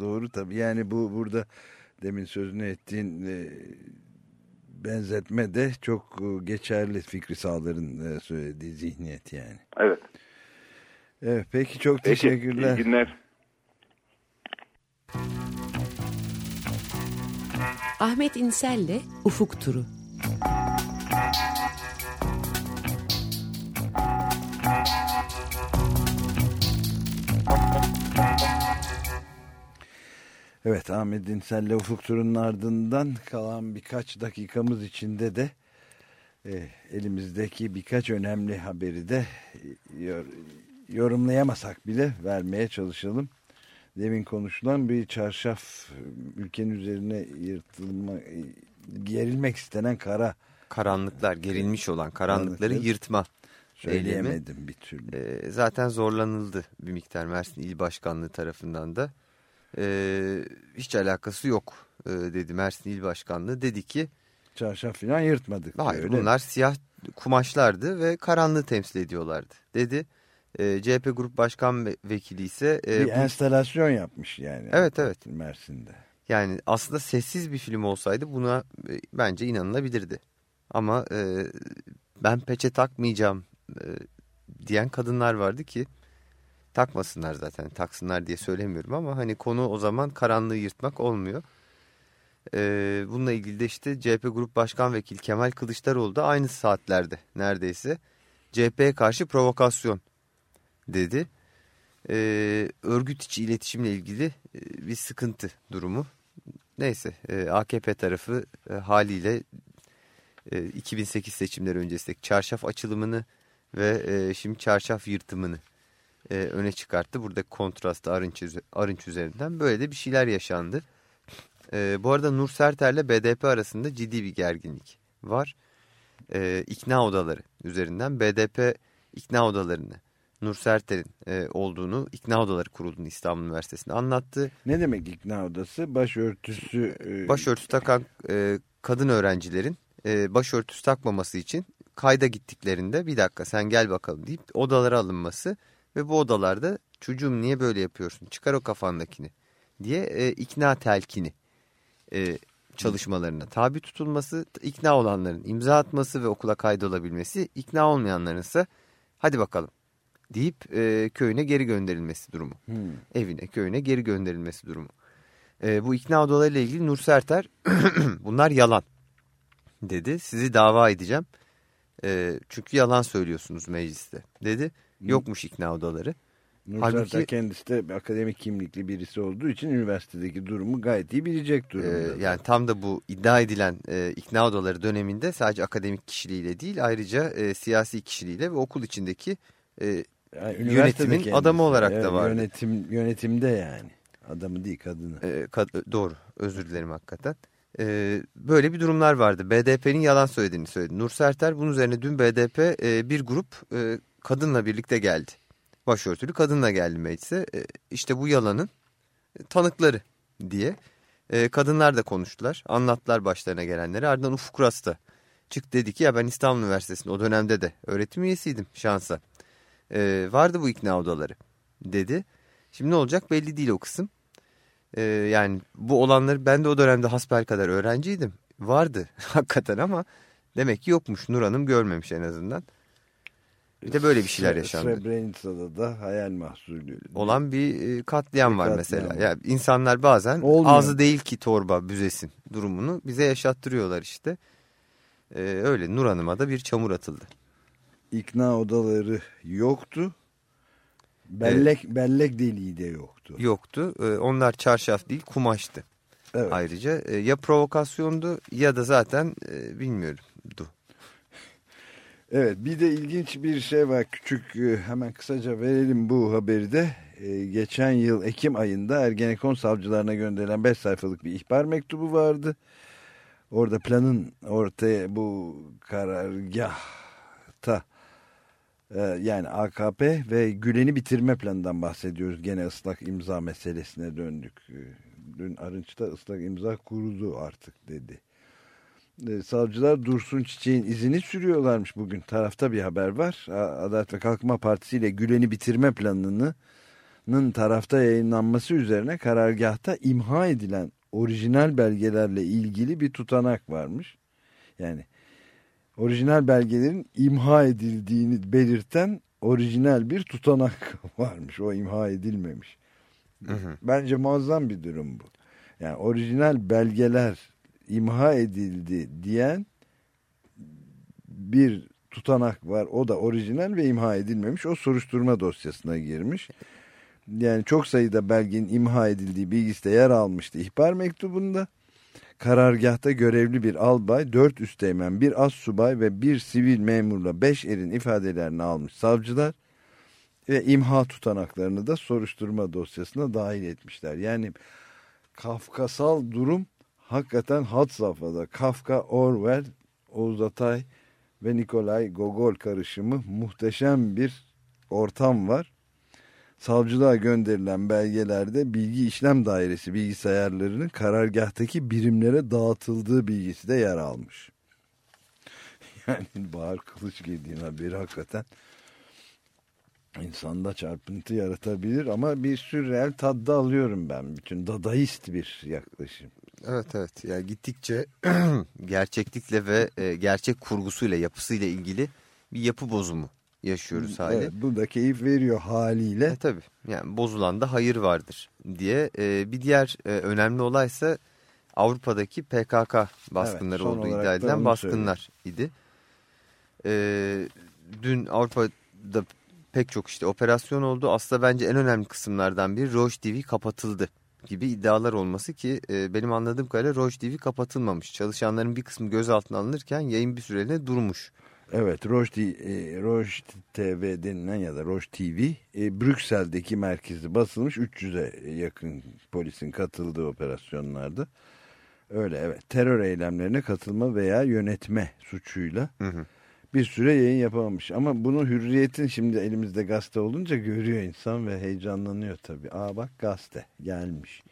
doğru tabii. Yani bu burada demin sözünü ettiğin e, benzetme de çok e, geçerli Fikri Sağlar'ın söylediği zihniyet yani. Evet. Evet peki çok peki, teşekkürler. İyi günler. Ahmet İnsel'le Ufuk Turu. Evet Ahmet Dinsel'le Ufuk Turun'un ardından kalan birkaç dakikamız içinde de e, elimizdeki birkaç önemli haberi de e, yor, yorumlayamasak bile vermeye çalışalım. Demin konuşulan bir çarşaf ülkenin üzerine yırtılma, e, gerilmek istenen kara. Karanlıklar, gerilmiş olan karanlıkları yırtma. Söyleyemedim eylemi. bir türlü. E, zaten zorlanıldı bir miktar Mersin İl Başkanlığı tarafından da e, hiç alakası yok e, dedi Mersin İl Başkanlığı. Dedi ki çarşaf falan yırtmadık. Hayır öyle. bunlar siyah kumaşlardı ve karanlığı temsil ediyorlardı dedi. E, CHP Grup Başkan Vekili ise... E, bir bu... enstalasyon yapmış yani. Evet evet. Mersin'de. Yani aslında sessiz bir film olsaydı buna e, bence inanılabilirdi. Ama e, ben peçe takmayacağım e, diyen kadınlar vardı ki takmasınlar zaten taksınlar diye söylemiyorum ama hani konu o zaman karanlığı yırtmak olmuyor. Ee, bununla ilgili de işte CHP Grup Başkan Vekili Kemal Kılıçdaroğlu da aynı saatlerde neredeyse CHP'ye karşı provokasyon dedi. e, örgüt içi iletişimle ilgili e, bir sıkıntı durumu. Neyse e, AKP tarafı e, haliyle e, 2008 seçimleri öncesindeki çarşaf açılımını ve e, şimdi çarşaf yırtımını e, öne çıkarttı. Burada kontrastı Arınç, Arınç üzerinden böyle de bir şeyler yaşandı. E, bu arada Nur Serter'le BDP arasında ciddi bir gerginlik var. E, ikna odaları üzerinden BDP ikna odalarını Nur Serter'in e, olduğunu, ikna odaları kurulduğunu İstanbul Üniversitesi'nde anlattı. Ne demek ikna odası? Başörtüsü... E... Başörtüsü takan e, kadın öğrencilerin e, başörtüsü takmaması için kayda gittiklerinde bir dakika sen gel bakalım deyip odalara alınması ve bu odalarda çocuğum niye böyle yapıyorsun çıkar o kafandakini diye e, ikna telkini e, çalışmalarına tabi tutulması, ikna olanların imza atması ve okula kaydolabilmesi, ikna olmayanların ise hadi bakalım deyip e, köyüne geri gönderilmesi durumu. Hmm. Evine, köyüne geri gönderilmesi durumu. E, bu ikna odalarıyla ilgili Nur Serter bunlar yalan dedi. Sizi dava edeceğim. E, çünkü yalan söylüyorsunuz mecliste dedi. Yokmuş ikna odaları. Nur Halbuki- Serter kendisi de akademik kimlikli birisi olduğu için üniversitedeki durumu gayet iyi bilecek durumda. Ee, yani tam da bu iddia edilen e, ikna odaları döneminde sadece akademik kişiliğiyle değil ayrıca e, siyasi kişiliğiyle ve okul içindeki e, Yani yönetimin kendisi. adamı olarak da Evet, vardı. Yönetim, yönetimde yani. Adamı değil kadını. e, kad- doğru özür dilerim hakikaten. E, böyle bir durumlar vardı. BDP'nin yalan söylediğini söyledi. Nur Serter bunun üzerine dün BDP e, bir grup e, kadınla birlikte geldi. Başörtülü kadınla geldi meclise. E, işte bu yalanın tanıkları diye. E, kadınlar da konuştular. Anlattılar başlarına gelenleri. Ardından Ufuk Ras da çıktı dedi ki ya ben İstanbul Üniversitesi'nde o dönemde de öğretim üyesiydim şansa. E, vardı bu ikna odaları dedi. Şimdi ne olacak belli değil o kısım. E, yani bu olanları ben de o dönemde hasbel kadar öğrenciydim. Vardı hakikaten ama demek ki yokmuş. Nur Hanım görmemiş en azından. Bir de böyle bir şeyler yaşandı. Srebrenica'da da hayal mahsulü. Olan bir e, katliam Bir var katliam mesela. Ya insanlar bazen Olmuyor. ağzı değil ki torba büzesin durumunu bize yaşattırıyorlar işte. Ee, öyle Nur Hanım'a da bir çamur atıldı. İkna odaları yoktu. Bellek, bellek deliği de yoktu. Yoktu. Ee, onlar çarşaf değil kumaştı. Evet. Ayrıca e, ya provokasyondu ya da zaten e, bilmiyorum. Du. Evet bir de ilginç bir şey var küçük e, hemen kısaca verelim bu haberi de. E, Geçen yıl Ekim ayında Ergenekon savcılarına gönderilen 5 sayfalık bir ihbar mektubu vardı. Orada planın ortaya bu karargahta e, yani AKP ve Gülen'i bitirme planından bahsediyoruz. Gene ıslak imza meselesine döndük. E, Dün Arınç'ta ıslak imza kurudu artık dedi. E, savcılar Dursun Çiçek'in izini sürüyorlarmış bugün. Tarafta bir haber var. Adalet ve Kalkınma Partisi ile Gülen'i bitirme planının tarafta yayınlanması üzerine karargahta imha edilen orijinal belgelerle ilgili bir tutanak varmış. Yani orijinal belgelerin imha edildiğini belirten orijinal bir tutanak varmış. O imha edilmemiş. Bence muazzam bir durum bu. Yani orijinal belgeler imha edildi diyen bir tutanak var. O da orijinal ve imha edilmemiş. O soruşturma dosyasına girmiş. Yani çok sayıda belgenin imha edildiği bilgisi de yer almıştı ihbar mektubunda. Karargahta görevli bir albay, dört üsteğmen, bir az subay ve bir sivil memurla beş erin ifadelerini almış savcılar ve imha tutanaklarını da soruşturma dosyasına dahil etmişler. Yani kafkasal durum hakikaten had safhada. Kafka, Orwell, Oğuz Atay ve Nikolay Gogol karışımı muhteşem bir ortam var. Savcılığa gönderilen belgelerde bilgi işlem dairesi bilgisayarlarının karargahtaki birimlere dağıtıldığı bilgisi de yer almış. Yani Bahar Kılıç Gediğin haberi hakikaten insanda çarpıntı yaratabilir ama bir sürreel tadda alıyorum ben. Bütün dadaist bir yaklaşım. Evet evet yani gittikçe gerçeklikle ve e, gerçek kurgusuyla yapısıyla ilgili bir yapı bozumu yaşıyoruz hali. Evet, bu da keyif veriyor haliyle. E, tabii yani bozulan da hayır vardır diye e, bir diğer e, önemli olaysa Avrupa'daki PKK baskınları son olduğu iddia edilen baskınlar idi. E, dün Avrupa'da pek çok işte operasyon oldu. Aslında bence en önemli kısımlardan biri Roj TV kapatıldı gibi iddialar olması ki e, benim anladığım kadarıyla Roj TV kapatılmamış. Çalışanların bir kısmı gözaltına alınırken yayın bir süreliğine durmuş. Evet, Roj, e, Roj TV denilen ya da Roj TV e, Brüksel'deki merkezi basılmış 300'e yakın polisin katıldığı operasyonlarda. Öyle evet terör eylemlerine katılma veya yönetme suçuyla Hı hı. Bir süre yayın yapamamış. Ama bunu hürriyetin şimdi elimizde gazete olunca görüyor insan ve heyecanlanıyor tabii. Aa bak gazete gelmiş.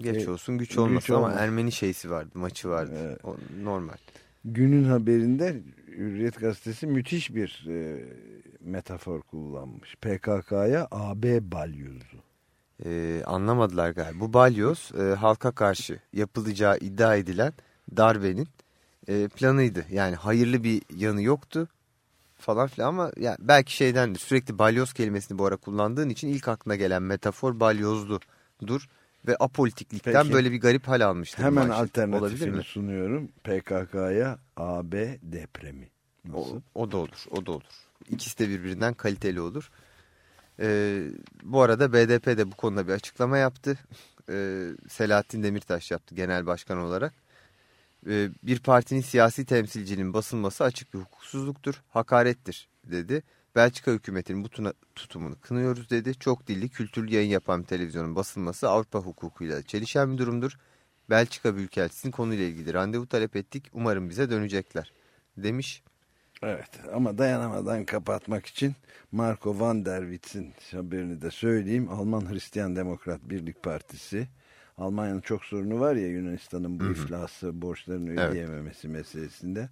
Geç E, olsun güç güç olmasın ama olmaz. Ermeni şeysi vardı maçı vardı. Evet. O, normal. Günün haberinde Hürriyet gazetesi müthiş bir e, metafor kullanmış. PKK'ya AB balyozu. Ee, anlamadılar galiba. Bu balyoz e, halka karşı yapılacağı iddia edilen darbenin e, planıydı. Yani hayırlı bir yanı yoktu falan filan ama yani belki şeydendir. Sürekli balyoz kelimesini bu ara kullandığın için ilk aklına gelen metafor balyozludur ve apolitiklikten Peki. böyle bir garip hal almıştır. Hemen alternatifini sunuyorum. PKK'ya AB depremi. Nasıl? O, o da olur, o da olur. İkisi de birbirinden kaliteli olur. Ee, bu arada BDP de bu konuda bir açıklama yaptı. Ee, Selahattin Demirtaş yaptı genel başkan olarak. Ee, bir partinin siyasi temsilcinin basılması açık bir hukuksuzluktur, hakarettir dedi. Belçika hükümetinin bu tutumunu kınıyoruz dedi. Çok dilli kültürlü yayın yapan televizyonun basılması Avrupa hukukuyla çelişen bir durumdur. Belçika Büyükelçisi'nin konuyla ilgili randevu talep ettik. Umarım bize dönecekler demiş. Evet ama dayanamadan kapatmak için Marco van der Witz'in haberini de söyleyeyim. Alman Hristiyan Demokrat Birlik Partisi. Almanya'nın çok sorunu var ya Yunanistan'ın bu Hı hı. iflası, borçlarını Evet. ödeyememesi meselesinde.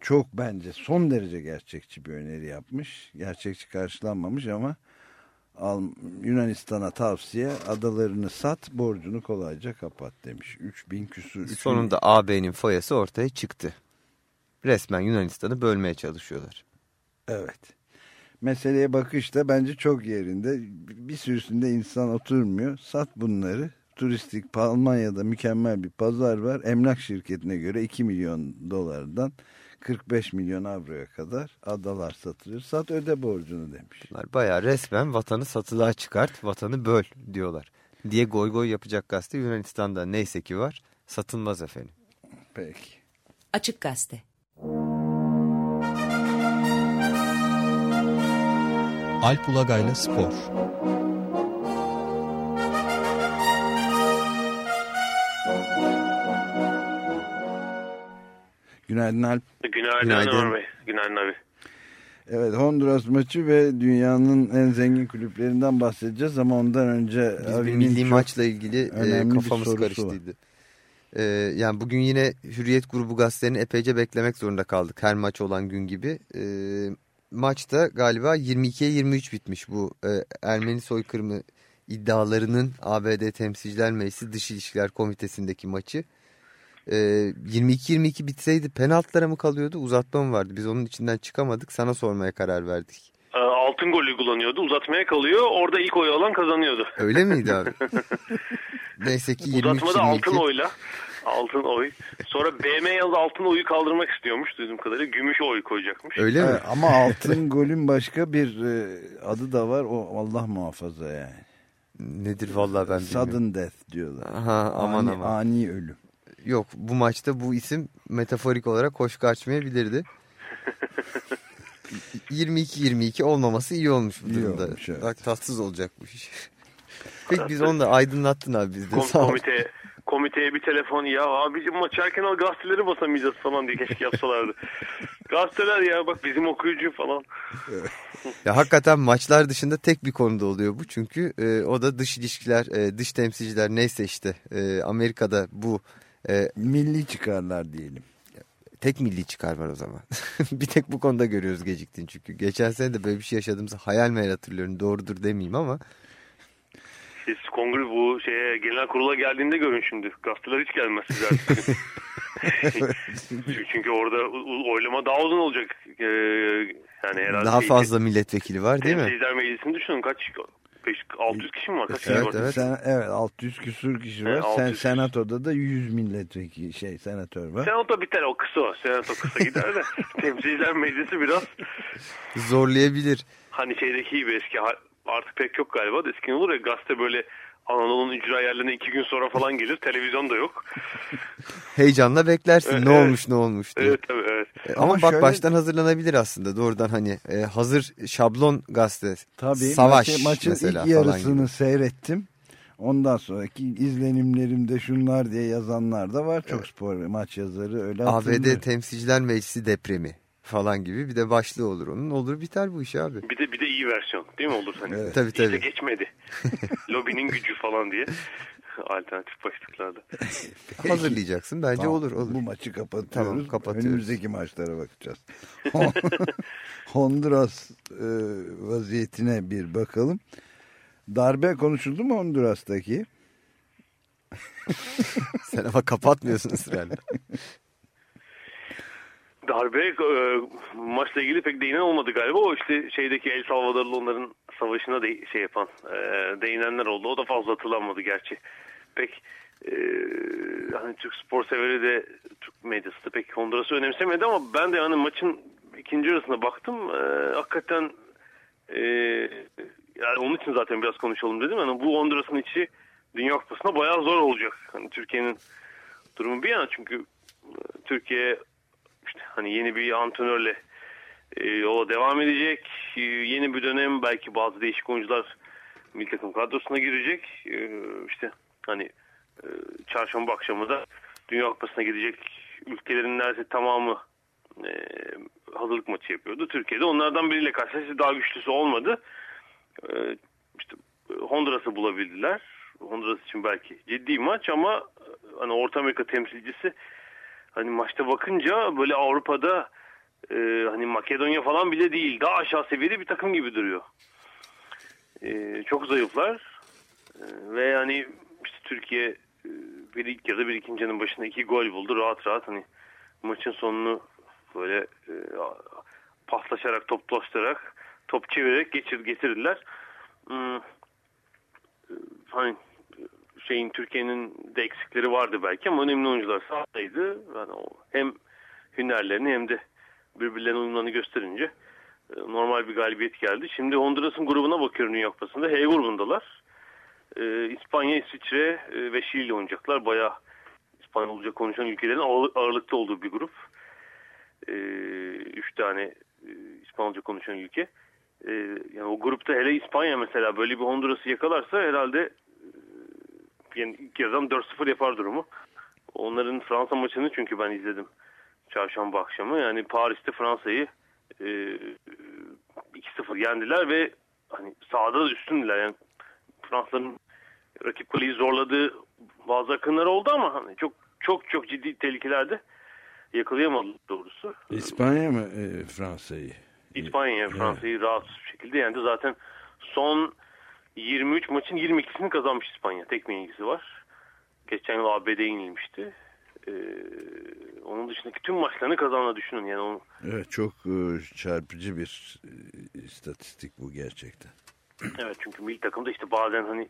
Çok bence son derece gerçekçi bir öneri yapmış. Gerçekçi karşılanmamış ama Yunanistan'a tavsiye adalarını sat borcunu kolayca kapat demiş. 3000 küsur. 3000 Sonunda AB'nin foyası ortaya çıktı. Resmen Yunanistan'ı bölmeye çalışıyorlar. Evet. Meseleye bakış da bence çok yerinde. Bir sürüsünde insan oturmuyor. Sat bunları. Turistik Almanya'da mükemmel bir pazar var. Emlak şirketine göre 2 milyon dolardan 45 milyon avroya kadar adalar satılıyor. Sat öde borcunu demiş. Bayağı resmen vatanı satılığa çıkart, vatanı böl diyorlar. Diye goy goy yapacak gazete Yunanistan'da neyse ki var. Satılmaz efendim. Peki. Açık Gazete. Alp Ulagay'la Spor Günaydın Alp. Günaydın, Günaydın. Ömer Bey. Günaydın abi. Evet Honduras maçı ve dünyanın en zengin kulüplerinden bahsedeceğiz ama ondan önce Biz bir milli maçla ilgili e, kafamız karıştıydı. E, yani bugün yine Hürriyet grubu gazetelerini epeyce beklemek zorunda kaldık. Her maç olan gün gibi. E, maçta galiba 22'ye 23 bitmiş bu e, Ermeni soykırımı iddialarının ABD Temsilciler Meclisi Dış İlişkiler Komitesi'ndeki maçı. E, 22-22 bitseydi penaltılara mı kalıyordu uzatma mı vardı? Biz onun içinden çıkamadık sana sormaya karar verdik. Ee, Altın golü kullanıyordu. Uzatmaya kalıyor. Orada ilk oyu alan kazanıyordu. Öyle miydi abi? Neyse ki 23-22. Uzatmada altın oyla. Altın oy. Sonra BM altın oyu kaldırmak istiyormuş duyduğum kadarıyla. Gümüş oy koyacakmış. Öyle mi? Evet, ama altın golün başka bir e, adı da var. O Allah muhafaza yani. Nedir vallahi ben bilmiyorum. Sudden death diyorlar. Aha, aman ani, aman. ani ölüm. Yok bu maçta bu isim metaforik olarak hoş kaçmayabilirdi. 22-22 olmaması iyi olmuş bu İyi durumda. olmuş, evet. Bak tatsız olacak bu iş. Peki biz onu da aydınlattın abi biz de. Kom- Sağ ol. komite, komiteye bir telefon ya abicim maç erken al gazeteleri basamayacağız falan diye keşke yapsalardı. Gazeteler ya bak bizim okuyucu falan. Ya hakikaten maçlar dışında tek bir konuda oluyor bu. Çünkü e, o da dış ilişkiler, e, dış temsilciler neyse işte e, Amerika'da bu e, Milli çıkarlar diyelim. tek milli çıkar var o zaman. bir tek bu konuda görüyoruz geciktin çünkü. Geçen sene de böyle bir şey yaşadığımızı hayal meyal hatırlıyorum. Doğrudur demeyeyim ama. Siz kongre bu şeye genel kurula geldiğinde görün şimdi. Gazeteler hiç gelmez size artık. Çünkü- Çünkü orada oylama daha uzun olacak. Ee, yani herhalde Daha şey- fazla milletvekili var değil mi? Temsilciler Meclisi'ni düşünün kaç 5 600 kişi mi var? Kaç Evet, evet. Sen, evet 600 küsur kişi var. Evet, Sen 600 küsur. senatoda da 100 milletvekili şey senatör var. Senato biter o kısa o. Senato kısa gider de temsilciler meclisi biraz Zorlayabilir. hani şeydeki gibi eski artık pek yok galiba da eskiden olur ya gazete böyle Anadolu'nun icra yerlerine iki gün sonra falan gelir. Televizyon da yok. Heyecanla beklersin Evet, ne evet. olmuş ne olmuş diye. Evet tabii evet. E, Ama, Ama bak şöyle- baştan hazırlanabilir aslında doğrudan hani e, hazır şablon gazete. Tabii Savaş maçı- maçın mesela ilk falan yarısını gibi. seyrettim. Ondan sonraki izlenimlerimde şunlar diye yazanlar da var. Çok spor maç yazarı öyle ABD hatırlıyorum. Temsilciler Meclisi depremi falan gibi bir de başlığı olur onun. Olur biter bu iş abi. Bir de bir de iyi versiyon değil mi olur hani? Tabii, İşte tabii. geçmedi. Lobinin gücü falan diye. Alternatif başlıklarda. Hazırlayacaksın bence Tamam, olur olur. Bu maçı kapatıyoruz. Tamam, kapatıyoruz. Önümüzdeki maçlara bakacağız. Honduras e, vaziyetine bir bakalım. Darbe konuşuldu mu Honduras'taki? Sen ama kapatmıyorsun ısrarla. Darbe e, maçla ilgili pek değinen olmadı galiba. O işte şeydeki El Salvadorlu onların savaşına de, şey yapan e, değinenler oldu. O da fazla hatırlanmadı gerçi. Pek e, hani Türk spor severi de Türk medyası da pek Honduras'ı önemsemedi ama ben de hani maçın ikinci yarısına baktım. E, hakikaten e, yani onun için zaten biraz konuşalım dedim. Yani bu Honduras'ın içi Dünya Kupası'na bayağı zor olacak. Hani Türkiye'nin durumu bir yana çünkü e, Türkiye işte hani yeni bir antrenörle e, yola devam edecek. E, yeni bir dönem belki bazı değişik oyuncular milli takım kadrosuna girecek. E, işte hani e, çarşamba akşamı da Dünya Kupası'na gidecek ülkelerin neredeyse tamamı e, hazırlık maçı yapıyordu. Türkiye'de onlardan biriyle karşılaştı. Daha güçlüsü olmadı. E, işte e, Honduras'ı bulabildiler. Honduras için belki ciddi maç ama e, hani Orta Amerika temsilcisi hani maçta bakınca böyle Avrupa'da e, hani Makedonya falan bile değil. Daha aşağı seviyede bir takım gibi duruyor. E, çok zayıflar. E, ve yani işte Türkiye e, bir ilk yarıda bir ikincinin başında iki gol buldu. Rahat rahat hani maçın sonunu böyle e, paslaşarak, toplaştırarak, top çevirerek geçir, getirdiler. Hmm, e, hani şeyin Türkiye'nin de eksikleri vardı belki ama önemli oyuncular sahadaydı. Yani hem hünerlerini hem de birbirlerine uyumlarını gösterince e, normal bir galibiyet geldi. Şimdi Honduras'ın grubuna bakıyorum Dünya Kupası'nda. H grubundalar. E, İspanya, İsviçre e, ve Şili ile oynayacaklar. Bayağı İspanyolca konuşan ülkelerin ağır- ağırlıkta olduğu bir grup. E, üç tane e, İspanyolca konuşan ülke. E, yani o grupta hele İspanya mesela böyle bir Honduras'ı yakalarsa herhalde yani ilk yarıdan 4-0 yapar durumu. Onların Fransa maçını çünkü ben izledim çarşamba akşamı. Yani Paris'te Fransa'yı e, 2-0 yendiler ve hani sahada da üstündüler. Yani Fransa'nın rakip kaleyi zorladığı bazı akınlar oldu ama hani çok çok çok ciddi tehlikelerde yakalayamadı doğrusu. İspanya mı e, Fransa'yı? İspanya Fransa'yı rahat bir şekilde yendi. Zaten son 23 maçın 22'sini kazanmış İspanya. Tek bir ilgisi var. Geçen yıl ABD'ye yenilmişti. Ee, onun dışındaki tüm maçlarını kazandığını düşünün. Yani onu, Evet çok e, çarpıcı bir e, istatistik bu gerçekten. evet çünkü milli takımda işte bazen hani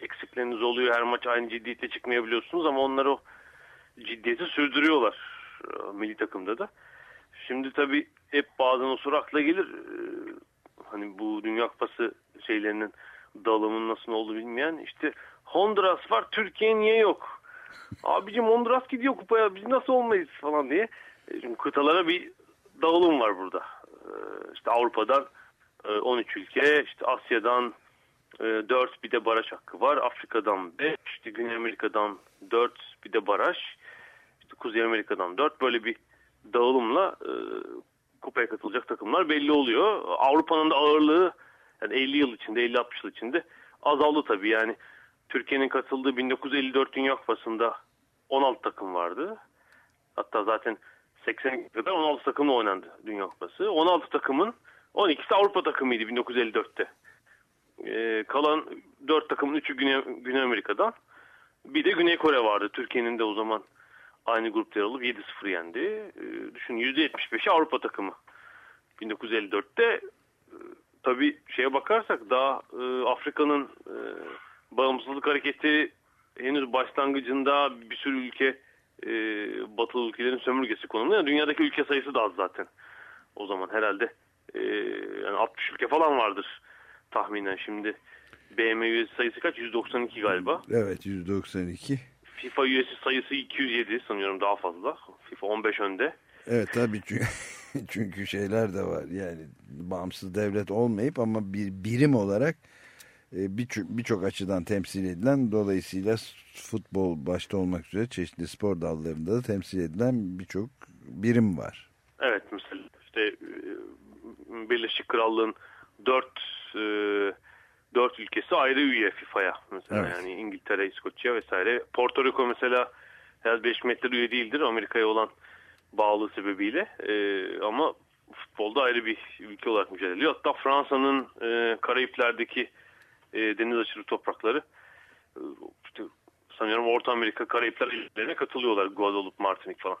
eksikleriniz oluyor. Her maç aynı ciddiyette çıkmayabiliyorsunuz ama onlar o ciddiyeti sürdürüyorlar e, milli takımda da. Şimdi tabii hep bazen o soru akla gelir. Hani bu Dünya Kupası şeylerinin dağılımının nasıl olduğu bilmeyen işte Honduras var Türkiye niye yok? Abicim Honduras gidiyor kupaya biz nasıl olmayız falan diye. E, Çünkü kıtalara bir dağılım var burada. Ee, işte Avrupa'dan e, 13 ülke, işte Asya'dan e, 4 bir de baraj hakkı var. Afrika'dan 5, işte Güney Amerika'dan 4 bir de baraj. İşte Kuzey Amerika'dan 4 böyle bir dağılımla e, kupaya katılacak takımlar belli oluyor. Avrupa'nın da ağırlığı yani 50 yıl içinde 50-60 yıl içinde azaldı tabii yani. Türkiye'nin katıldığı 1954 Dünya Kupası'nda 16 takım vardı. Hatta zaten 80 kadar 16 takımla oynandı Dünya Kupası. 16 takımın 12'si Avrupa takımıydı 1954'te. Ee, kalan 4 takımın 3'ü Güney, Güney Amerika'dan. Bir de Güney Kore vardı. Türkiye'nin de o zaman aynı grupta yer alıp 7-0 yendi. Ee, düşün %75'i Avrupa takımı. 1954'te e, tabii şeye bakarsak daha e, Afrika'nın e, bağımsızlık hareketi henüz başlangıcında bir sürü ülke e, batılı ülkelerin sömürgesi konumunda. Yani dünyadaki ülke sayısı da az zaten. O zaman herhalde e, yani 60 ülke falan vardır tahminen şimdi. BM üyesi sayısı kaç? 192 galiba. Evet 192. FIFA üyesi sayısı 207 sanıyorum daha fazla. FIFA 15 önde. Evet tabii çünkü, çünkü şeyler de var yani bağımsız devlet olmayıp ama bir birim olarak e, birçok bir açıdan temsil edilen dolayısıyla futbol başta olmak üzere çeşitli spor dallarında da temsil edilen birçok birim var. Evet mesela işte e, Birleşik Krallığın dört e, dört ülkesi ayrı üye FIFA'ya mesela evet. yani İngiltere, İskoçya vesaire. Porto Rico mesela herhalde 5 metre üye değildir Amerika'ya olan bağlı sebebiyle e, ama futbolda ayrı bir ülke olarak mücadele ediyor. Hatta Fransa'nın e, Karayipler'deki e, deniz aşırı toprakları e, sanıyorum Orta Amerika Karayipler illerine katılıyorlar Guadeloupe, Martinik falan.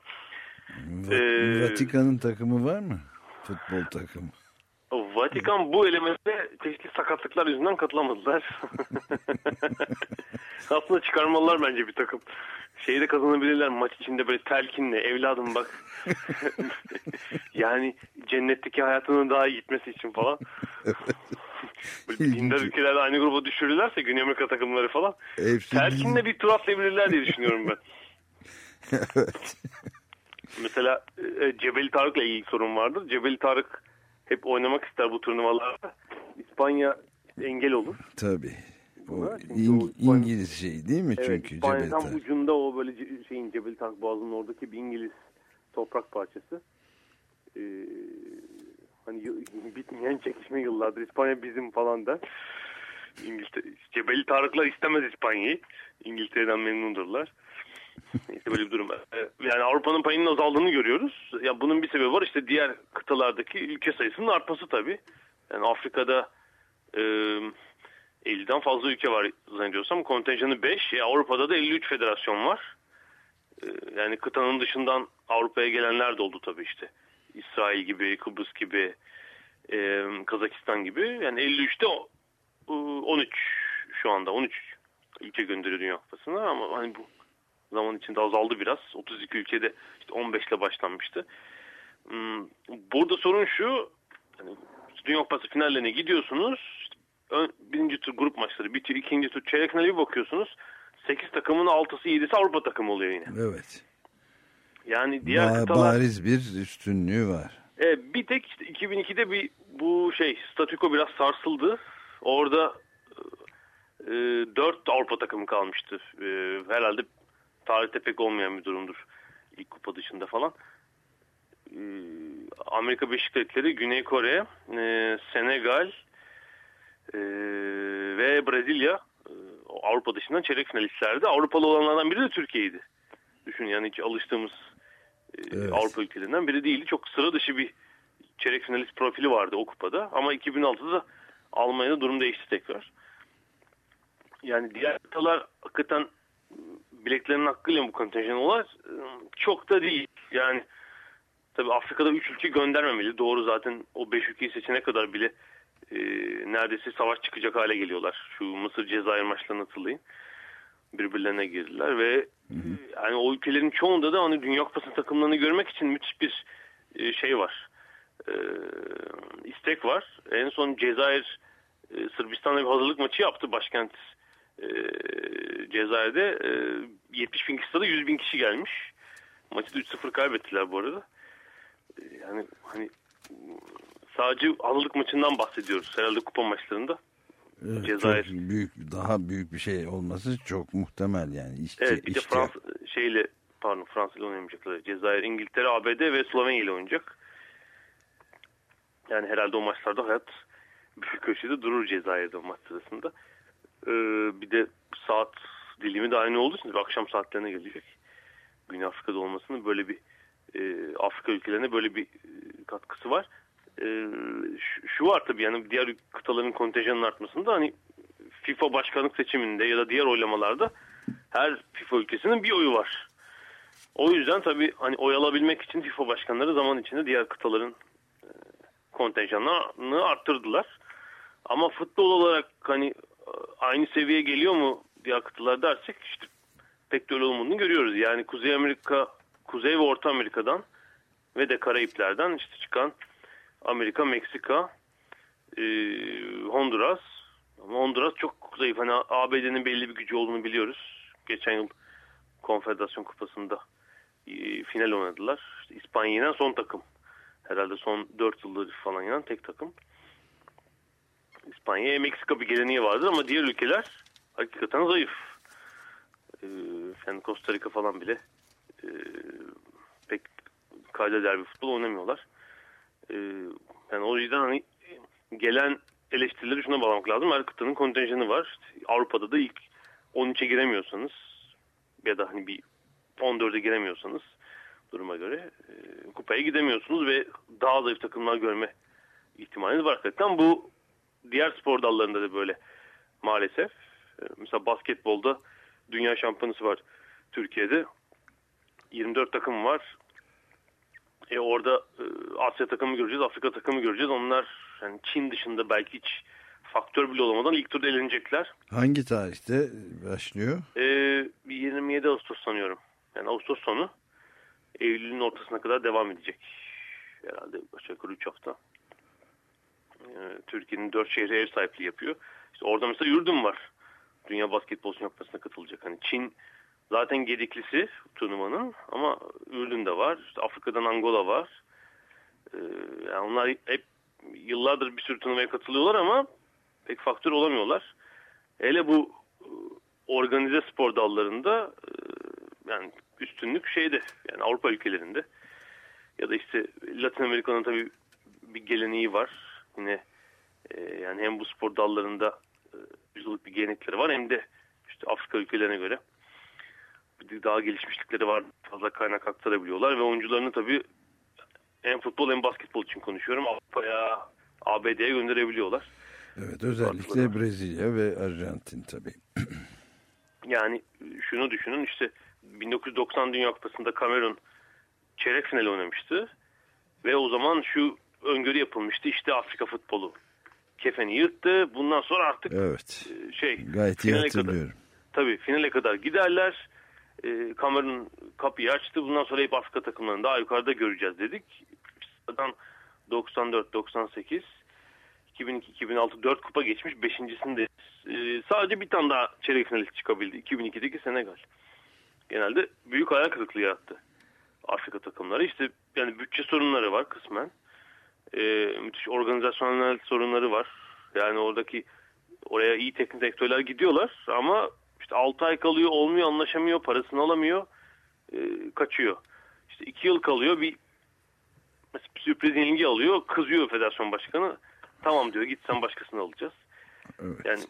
Ee, Vatikan'ın takımı var mı? Futbol takımı. Vatikan bu elemente çeşitli sakatlıklar yüzünden katılamadılar. Aslında çıkarmalılar bence bir takım. Şeyi de kazanabilirler maç içinde böyle telkinle evladım bak. yani cennetteki hayatının daha iyi gitmesi için falan. Dindar ülkelerde aynı gruba düşürürlerse Güney Amerika takımları falan. Hepsi telkinle bir tur atlayabilirler diye düşünüyorum ben. evet. Mesela e, Cebeli Tarık'la ilgili sorun vardır. Cebeli Tarık hep oynamak ister bu turnuvalarda. İspanya engel olur. Tabii. O İng İngiliz şey değil mi? Evet, Çünkü İspanya tam ucunda o böyle şeyin Cebeli Tarık Boğazı'nın oradaki bir İngiliz toprak parçası. Ee, hani bitmeyen çekişme yıllardır İspanya bizim falan da. İngiltere, Cebeli Tarıklar istemez İspanya'yı. İngiltere'den memnundurlar. İşte böyle bir durum var. Yani Avrupa'nın payının azaldığını görüyoruz. Ya bunun bir sebebi var. İşte diğer kıtalardaki ülke sayısının artması tabii. Yani Afrika'da e, 50'den fazla ülke var zannediyorsam. Kontenjanı 5. E, Avrupa'da da 53 federasyon var. E, yani kıtanın dışından Avrupa'ya gelenler de oldu tabii işte. İsrail gibi, Kıbrıs gibi, e, Kazakistan gibi. Yani 53'te 13 şu anda 13 ülke gönderiyor Dünya Kupası'na ama hani bu zaman içinde azaldı biraz. 32 ülkede işte 15 ile başlanmıştı. Hmm, burada sorun şu. Hani Dünya Kupası finallerine gidiyorsunuz. İşte ön, birinci tur grup maçları bitiyor. ikinci tur çeyrek finali bir bakıyorsunuz. 8 takımın 6'sı 7'si Avrupa takımı oluyor yine. Evet. Yani diğer ba kıtalar... Bariz bir üstünlüğü var. E, bir tek işte 2002'de bir bu şey statüko biraz sarsıldı. Orada e, 4 Avrupa takımı kalmıştı. E, herhalde tarihte pek olmayan bir durumdur. İlk kupa dışında falan. Ee, Amerika Birleşik Devletleri, Güney Kore, e, Senegal e, ve Brezilya e, Avrupa dışından çeyrek finalistlerdi. Avrupalı olanlardan biri de Türkiye'ydi. Düşün yani hiç alıştığımız evet. Avrupa ülkelerinden biri değildi. Çok sıra dışı bir çeyrek finalist profili vardı o kupada. Ama 2006'da Almanya'da durum değişti tekrar. Yani diğer kıtalar hakikaten bileklerinin hakkıyla bu kontenjanlar çok da değil. Yani tabi Afrika'da 3 ülke göndermemeli. Doğru zaten o 5 ülkeyi seçene kadar bile e, neredeyse savaş çıkacak hale geliyorlar. Şu Mısır Cezayir maçlarını hatırlayın. Birbirlerine girdiler ve hı hı. yani o ülkelerin çoğunda da hani Dünya Kupası takımlarını görmek için müthiş bir e, şey var. E, istek var. En son Cezayir e, Sırbistan'da bir hazırlık maçı yaptı başkent e, Cezayir'de e, 70 bin kişi stada 100 bin kişi gelmiş. Maçı da 3-0 kaybettiler bu arada. E, yani hani sadece hazırlık maçından bahsediyoruz herhalde kupa maçlarında. Evet, Cezayir. Çok büyük, daha büyük bir şey olması çok muhtemel yani. İşte, evet bir de Fransa şeyle pardon Fransa ile oynamayacaklar. Cezayir, İngiltere, ABD ve Slovenya ile oynayacak. Yani herhalde o maçlarda hayat büyük ölçüde durur Cezayir'de o maç sırasında. Ee, bir de saat dilimi de aynı olduğu için akşam saatlerine gelecek. Güney Afrika'da olmasının böyle bir e, Afrika ülkelerine böyle bir e, katkısı var. E, şu, şu var tabii yani diğer kıtaların kontenjanının artmasında hani FIFA başkanlık seçiminde ya da diğer oylamalarda her FIFA ülkesinin bir oyu var. O yüzden tabii hani oy alabilmek için FIFA başkanları zaman içinde diğer kıtaların e, kontenjanını arttırdılar. Ama futbol olarak hani aynı seviyeye geliyor mu diye kıtalar dersek işte pek de öyle olmadığını görüyoruz. Yani Kuzey Amerika, Kuzey ve Orta Amerika'dan ve de Karayipler'den işte çıkan Amerika, Meksika, e, Honduras. Ama Honduras çok zayıf. Hani ABD'nin belli bir gücü olduğunu biliyoruz. Geçen yıl Konfederasyon Kupası'nda e, final oynadılar. İşte İspanya yenen son takım. Herhalde son 4 yıldır falan yenen tek takım. İspanya, Meksika bir geleneği vardır ama diğer ülkeler hakikaten zayıf. Ee, yani Costa Rica falan bile e, pek kayda derbi futbol oynamıyorlar. Ee, yani o yüzden hani gelen eleştirileri şuna bağlamak lazım. Her kıtanın kontenjanı var. Avrupa'da da ilk 13'e giremiyorsanız ya da hani bir 14'e giremiyorsanız duruma göre e, kupaya gidemiyorsunuz ve daha zayıf takımlar görme ihtimaliniz var. Hakikaten bu diğer spor dallarında da böyle maalesef. E, mesela basketbolda dünya şampiyonası var Türkiye'de. 24 takım var. E orada e, Asya takımı göreceğiz, Afrika takımı göreceğiz. Onlar yani Çin dışında belki hiç faktör bile olamadan ilk turda elenecekler. Hangi tarihte başlıyor? E, 27 Ağustos sanıyorum. Yani Ağustos sonu. Eylül'ün ortasına kadar devam edecek. Herhalde aşağı yukarı 3 hafta. E, Türkiye'nin 4 şehri ev sahipliği yapıyor. İşte orada mesela Yurdum var. Dünya Basketbol Şampiyonası'na katılacak. Hani Çin zaten gediklisi turnuvanın ama Ürdün de var. İşte Afrika'dan Angola var. Ee, yani onlar hep yıllardır bir sürü turnuvaya katılıyorlar ama pek faktör olamıyorlar. Hele bu e, organize spor dallarında e, yani üstünlük şeyde yani Avrupa ülkelerinde ya da işte Latin Amerika'nın tabii bir geleneği var. Yine e, yani hem bu spor dallarında yüzyıllık bir gelenekleri var hem de işte Afrika ülkelerine göre daha gelişmişlikleri var. Fazla kaynak aktarabiliyorlar ve oyuncularını tabii hem futbol hem basketbol için konuşuyorum. Avrupa'ya, ABD'ye gönderebiliyorlar. Evet özellikle Brezilya ve Arjantin tabii. yani şunu düşünün işte 1990 Dünya Kupası'nda Kamerun çeyrek final oynamıştı. Ve o zaman şu öngörü yapılmıştı işte Afrika futbolu kefeni yırttı. Bundan sonra artık evet. şey gayet iyi hatırlıyorum. Kadar, tabii finale kadar giderler. E, Kamerun kapıyı açtı. Bundan sonra hep Afrika takımlarını daha yukarıda göreceğiz dedik. Zaten 94 98 2002 2006 4 kupa geçmiş 5.sinde. E, sadece bir tane daha çeyrek finalist çıkabildi. 2002'deki Senegal. Genelde büyük hayal kırıklığı yarattı. Afrika takımları. İşte yani bütçe sorunları var kısmen e, müthiş organizasyonel sorunları var. Yani oradaki oraya iyi teknik direktörler gidiyorlar ama işte 6 ay kalıyor olmuyor anlaşamıyor parasını alamıyor e, kaçıyor. İşte 2 yıl kalıyor bir, sürpriz yenilgi alıyor kızıyor federasyon başkanı tamam diyor git sen başkasını alacağız. Evet. Yani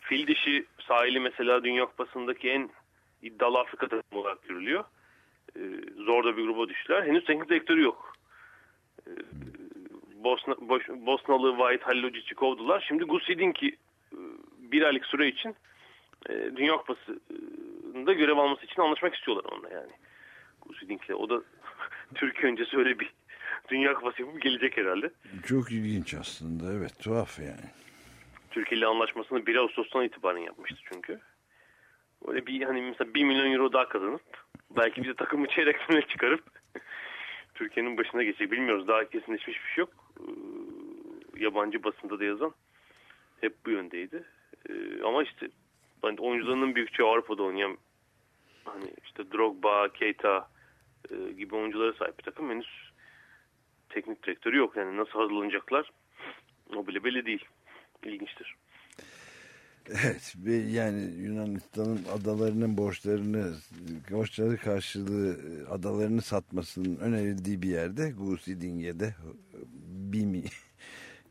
fil dişi sahili mesela Dünya Kupası'ndaki en iddialı Afrika takımı olarak görülüyor. Ee, zor da bir gruba düştüler. Henüz teknik direktörü yok. Ee, Bosna, Boş, Bosnalı Vahit Hallocic'i kovdular. Şimdi Gusidinki e, bir aylık süre için e, Dünya Kupası'nda görev alması için anlaşmak istiyorlar onunla yani. Gusidink'le. O da Türkiye öncesi öyle bir Dünya Kupası yapıp gelecek herhalde. Çok ilginç aslında. Evet tuhaf yani. Türkiye ile anlaşmasını 1 Ağustos'tan itibaren yapmıştı çünkü. Böyle bir hani mesela 1 milyon euro daha kazanıp belki bir de takımı çeyrek finale çıkarıp Türkiye'nin başına geçecek. Bilmiyoruz daha kesinleşmiş bir şey yok. Yabancı basında da yazan hep bu yöndeydi. Ee, ama işte hani oyuncularının büyük çoğu Avrupa'da oynayan hani işte Drogba, Keita e, gibi oyunculara sahip bir takım henüz teknik direktörü yok. Yani nasıl hazırlanacaklar o bile belli değil. İlginçtir. Evet yani Yunanistan'ın adalarının borçlarını borçları karşılığı adalarını satmasının önerildiği bir yerde Gusidinge'de bir,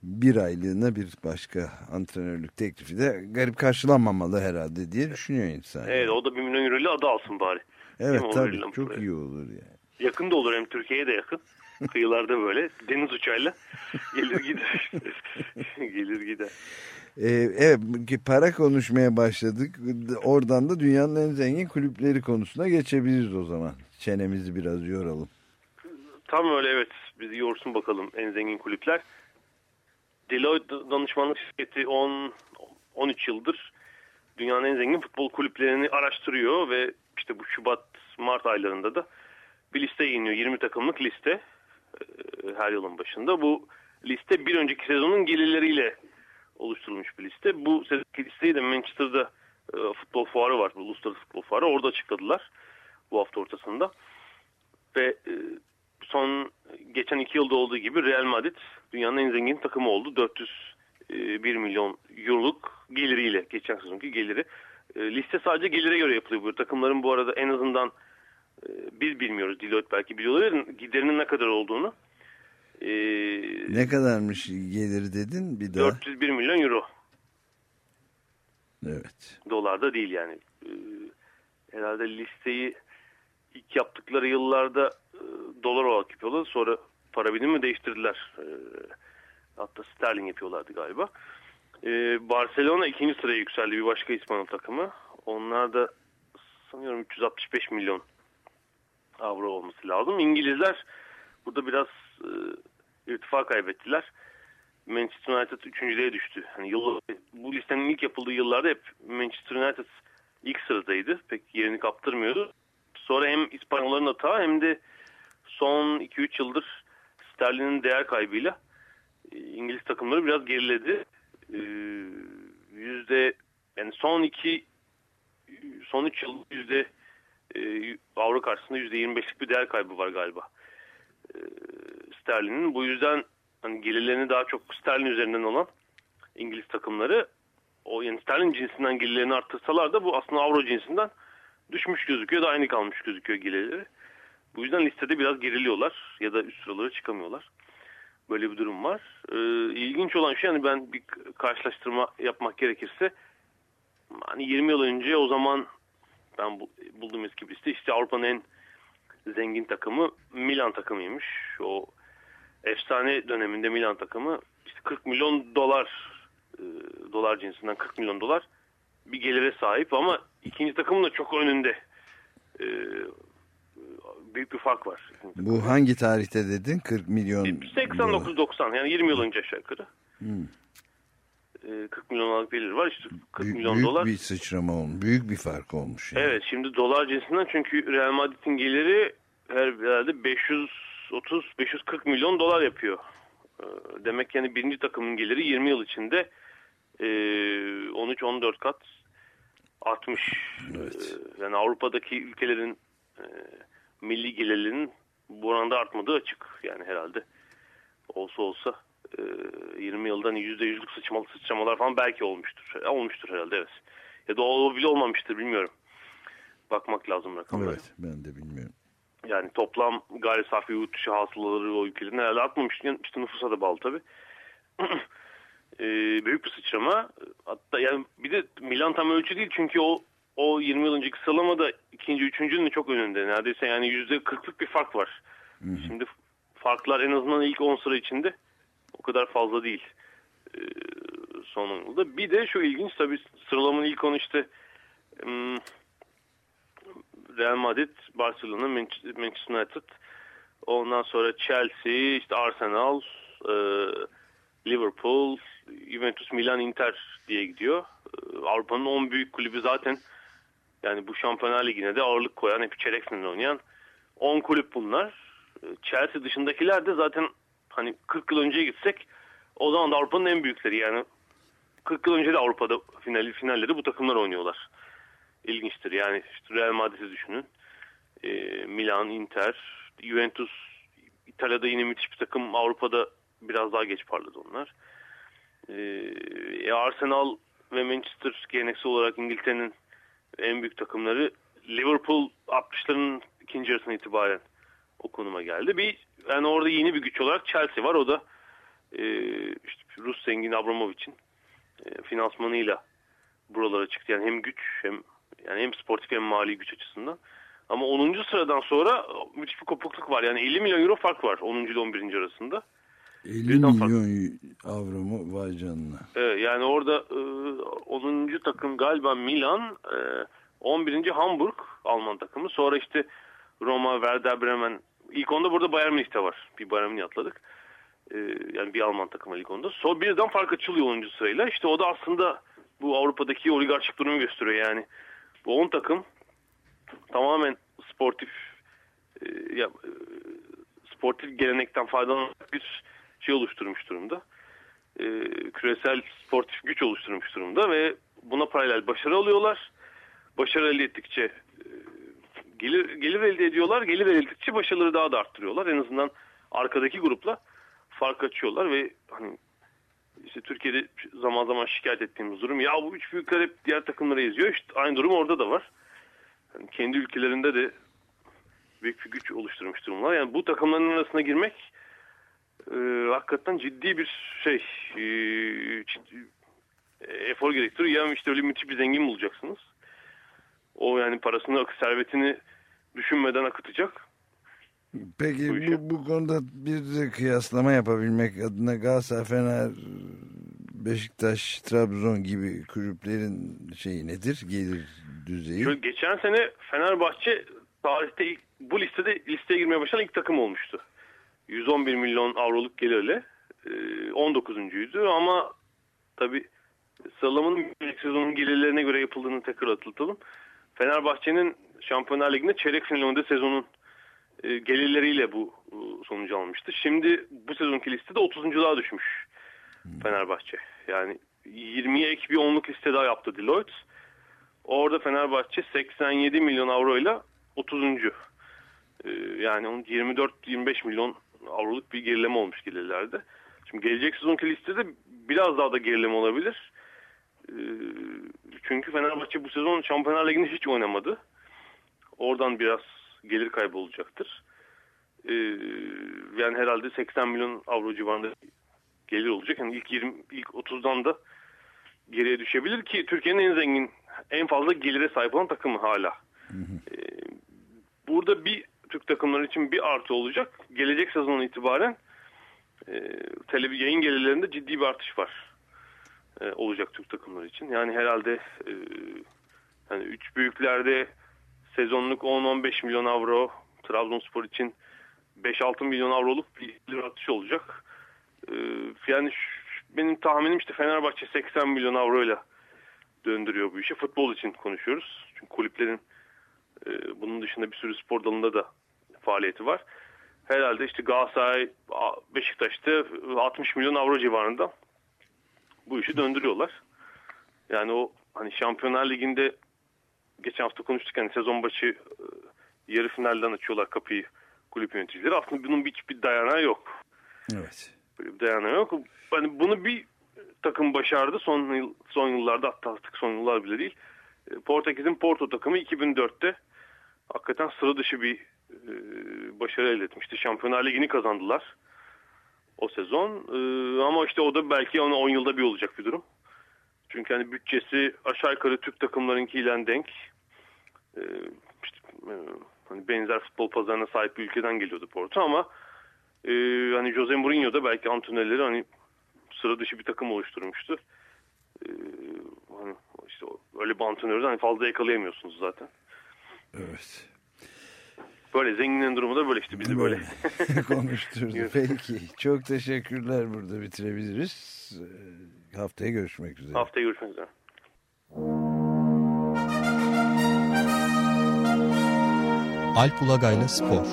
bir aylığına bir başka antrenörlük teklifi de garip karşılanmamalı herhalde diye düşünüyor insan. Evet o da bir milyon euro ile adı alsın bari. Evet tabii çok buraya. iyi olur yani. Yakın da olur hem Türkiye'ye de yakın. Kıyılarda böyle deniz uçağıyla gelir gider. gelir gider. Ee, evet para konuşmaya başladık. Oradan da dünyanın en zengin kulüpleri konusuna geçebiliriz o zaman. Çenemizi biraz yoralım. Tam öyle evet. Bizi yorsun bakalım en zengin kulüpler. Deloitte danışmanlık şirketi 10 13 yıldır dünyanın en zengin futbol kulüplerini araştırıyor ve işte bu Şubat Mart aylarında da bir liste yayınlıyor. 20 takımlık liste her yılın başında. Bu liste bir önceki sezonun gelirleriyle oluşturulmuş bir liste. Bu sezonki listeyi de Manchester'da e, futbol fuarı var. Uluslararası futbol fuarı. Orada açıkladılar bu hafta ortasında. Ve e, son geçen iki yılda olduğu gibi Real Madrid dünyanın en zengin takımı oldu. 401 milyon euroluk geliriyle geçen sezonki geliri. E, liste sadece gelire göre yapılıyor. Bu takımların bu arada en azından e, biz bilmiyoruz. Deloitte belki biliyorlar. Giderinin ne kadar olduğunu. E, Ne kadarmış gelir dedin bir daha? 401 milyon euro. Evet. Dolarda değil yani. Herhalde listeyi ilk yaptıkları yıllarda e, dolar olarak yapıyorlar. Sonra para birimi mi değiştirdiler. Ee, hatta sterlin yapıyorlardı galiba. Ee, Barcelona ikinci sıraya yükseldi bir başka İspanyol takımı. Onlar da sanıyorum 365 milyon avro olması lazım. İngilizler burada biraz e, irtifa kaybettiler. Manchester United üçüncülüğe düştü. Hani yıl, bu listenin ilk yapıldığı yıllarda hep Manchester United ilk sıradaydı. Pek yerini kaptırmıyordu. Sonra hem İspanyolların hata hem de son 2-3 yıldır sterlinin değer kaybıyla e, İngiliz takımları biraz geriledi. Ee, yüzde yani son iki son 3 yıl yüzde e, avro karşısında yüzde 25'lik bir değer kaybı var galiba. Ee, sterlinin. Bu yüzden hani gelirlerini daha çok sterlin üzerinden olan İngiliz takımları o yani sterlin cinsinden gelirlerini arttırsalar da bu aslında avro cinsinden düşmüş gözüküyor da aynı kalmış gözüküyor gelirleri. Bu yüzden listede biraz geriliyorlar ya da üst sıralara çıkamıyorlar. Böyle bir durum var. Ee, ilginç olan şey hani ben bir karşılaştırma yapmak gerekirse hani 20 yıl önce o zaman ben bulduğum eski bir liste işte Avrupa'nın en zengin takımı Milan takımıymış. O efsane döneminde Milan takımı işte 40 milyon dolar e, dolar cinsinden 40 milyon dolar bir gelire sahip ama ikinci takımın da çok önünde e, büyük bir fark var. Bu hangi tarihte dedin? 40 milyon 89-90 yani 20 yıl önce aşağı yukarı. Hmm. E, 40 milyon dolarlık gelir var işte 40 Büyük, milyon büyük dolar. bir sıçrama olmuş. Büyük bir fark olmuş. Yani. Evet şimdi dolar cinsinden çünkü Real Madrid'in geliri her herhalde 530-540 milyon dolar yapıyor. Ee, Demek yani birinci takımın geliri 20 yıl içinde e, 13-14 kat artmış. Evet. Ee, Yani Avrupa'daki ülkelerin milli gelirlerinin bu oranda artmadığı açık. Yani herhalde olsa olsa e, 20 yıldan %100'lük sıçmalı sıçramalar falan belki olmuştur. E, Olmuştur herhalde evet. Ya da o bile olmamıştır bilmiyorum. Bakmak lazım rakamlara. Evet ben de bilmiyorum. Yani toplam gayri safi yurt dışı hasılaları o ülkelerin herhalde artmamış. İşte nüfusa da bağlı tabii. Ee, büyük bir sıçrama. Hatta yani bir de Milan tam ölçü değil çünkü o o 20 yıl önceki sıralamada ikinci, üçüncünün de çok önünde. Neredeyse yani yüzde kırklık bir fark var. Şimdi farklar en azından ilk 10 sıra içinde o kadar fazla değil. Ee, son 10 yılda. Bir de şu ilginç tabii sıralamanın ilk 10 işte Real Madrid, Barcelona, Manchester United, ondan sonra Chelsea, işte Arsenal, e, Liverpool, Juventus, Milan, Inter diye gidiyor. E, Avrupa'nın 10 büyük kulübü zaten yani bu Şampiyonlar Ligi'ne de ağırlık koyan, hep çeyrek final oynayan 10 kulüp bunlar. E, Chelsea dışındakiler de zaten hani 40 yıl önceye gitsek o zaman da Avrupa'nın en büyükleri yani 40 yıl önce de Avrupa'da finali, finalleri bu takımlar oynuyorlar ilginçtir. Yani işte Real Madrid'i düşünün. E, Milan, Inter, Juventus, İtalya'da yine müthiş bir takım. Avrupa'da biraz daha geç parladı onlar. E, Arsenal ve Manchester geleneksel olarak İngiltere'nin en büyük takımları. Liverpool 60'ların ikinci yarısına itibaren o konuma geldi. Bir yani orada yeni bir güç olarak Chelsea var. O da e, işte Rus zengin Abramovich'in e, finansmanıyla buralara çıktı. Yani hem güç hem yani hem sportif hem mali güç açısından. Ama 10. sıradan sonra müthiş bir kopukluk var. Yani 50 milyon euro fark var 10. ile 11. arasında. 50 Birden milyon avro mu vay canına. Evet, yani orada e, 10. takım galiba Milan, e, 11. Hamburg Alman takımı. Sonra işte Roma, Werder Bremen. İlk onda burada Bayern Münih'te var. Bir Bayern Münih atladık. E, yani bir Alman takımı ilk onda. Sonra birden fark açılıyor 10. sırayla. İşte o da aslında bu Avrupa'daki oligarşik durumu gösteriyor yani. Bu 10 takım tamamen sportif e, ya, e, sportif gelenekten faydalanan bir şey oluşturmuş durumda. E, küresel sportif güç oluşturmuş durumda ve buna paralel başarı alıyorlar. Başarı elde ettikçe e, gelir, gelir elde ediyorlar. Gelir elde ettikçe başarıları daha da arttırıyorlar. En azından arkadaki grupla fark açıyorlar ve hani işte Türkiye'de zaman zaman şikayet ettiğimiz durum ya bu üç büyükler hep diğer takımları eziyor. İşte aynı durum orada da var. Yani kendi ülkelerinde de büyük bir güç oluşturmuş durumlar. Yani bu takımların arasına girmek e, hakikaten ciddi bir şey e, ciddi, e, efor gerektiriyor. Ya işte öyle müthiş bir zengin bulacaksınız. O yani parasını, servetini düşünmeden akıtacak. Peki bu, bu konuda bir de kıyaslama yapabilmek adına Galatasaray, Fener, Beşiktaş, Trabzon gibi kulüplerin şeyi nedir? Gelir düzeyi? Şöyle, geçen sene Fenerbahçe tarihte ilk, bu listede listeye girmeye başlayan ilk takım olmuştu. 111 milyon avroluk gelirle e, 19.yüzdü ama tabi sıralamanın sezonun gelirlerine göre yapıldığını tekrar hatırlatalım. Fenerbahçe'nin Şampiyonlar Ligi'nde çeyrek finalinde sezonun e, gelirleriyle bu e, sonucu almıştı. Şimdi bu sezonki listede 30.luğa düşmüş Fenerbahçe. Yani 20'ye ek bir onluk liste daha yaptı Deloitte. Orada Fenerbahçe 87 milyon avroyla 30. Ee, yani 24-25 milyon avroluk bir gerileme olmuş gelirlerde. Şimdi gelecek sezonki listede biraz daha da gerileme olabilir. Ee, çünkü Fenerbahçe bu sezon Şampiyonlar Ligi'nde hiç oynamadı. Oradan biraz gelir kaybı olacaktır. Ee, yani herhalde 80 milyon avro civarında gelir olacak. Yani ilk 20 ilk 30'dan da geriye düşebilir ki Türkiye'nin en zengin en fazla gelire sahip olan takımı hala. Ee, burada bir Türk takımları için bir artı olacak. Gelecek sezon itibaren e, yayın gelirlerinde ciddi bir artış var. E, olacak Türk takımları için. Yani herhalde e, yani üç büyüklerde sezonluk 10-15 milyon avro Trabzonspor için 5-6 milyon avroluk bir artış olacak. E, yani benim tahminim işte Fenerbahçe 80 milyon avroyla döndürüyor bu işi. Futbol için konuşuyoruz. Çünkü kulüplerin e, bunun dışında bir sürü spor dalında da faaliyeti var. Herhalde işte Galatasaray, Beşiktaş'ta 60 milyon avro civarında bu işi döndürüyorlar. Yani o hani Şampiyonlar Ligi'nde geçen hafta konuştuk hani sezon başı e, yarı finalden açıyorlar kapıyı kulüp yöneticileri. Aslında bunun hiçbir dayanağı yok. Evet. Böyle bir dayanağı yok. Hani bunu bir takım başardı son yıl, son yıllarda hatta artık son yıllar bile değil. E, Portekiz'in Porto takımı 2004'te hakikaten sıra dışı bir e, başarı elde etmişti. Şampiyonlar Ligi'ni kazandılar o sezon. E, ama işte o da belki 10 yılda bir olacak bir durum. Çünkü hani bütçesi aşağı yukarı Türk takımlarınkiyle denk. E, işte, e, hani benzer futbol pazarına sahip bir ülkeden geliyordu Porto ama e, hani Jose Mourinho da belki antrenörleri hani sıra dışı bir takım oluşturmuştu. Ee, hani işte öyle bir antrenörü hani fazla yakalayamıyorsunuz zaten. Evet. Böyle zenginin durumu da böyle işte bizi böyle. böyle. konuşturdu. Peki. Çok teşekkürler. Burada bitirebiliriz. Ee, haftaya görüşmek üzere. Haftaya görüşmek üzere. Alp Ulagay'la Spor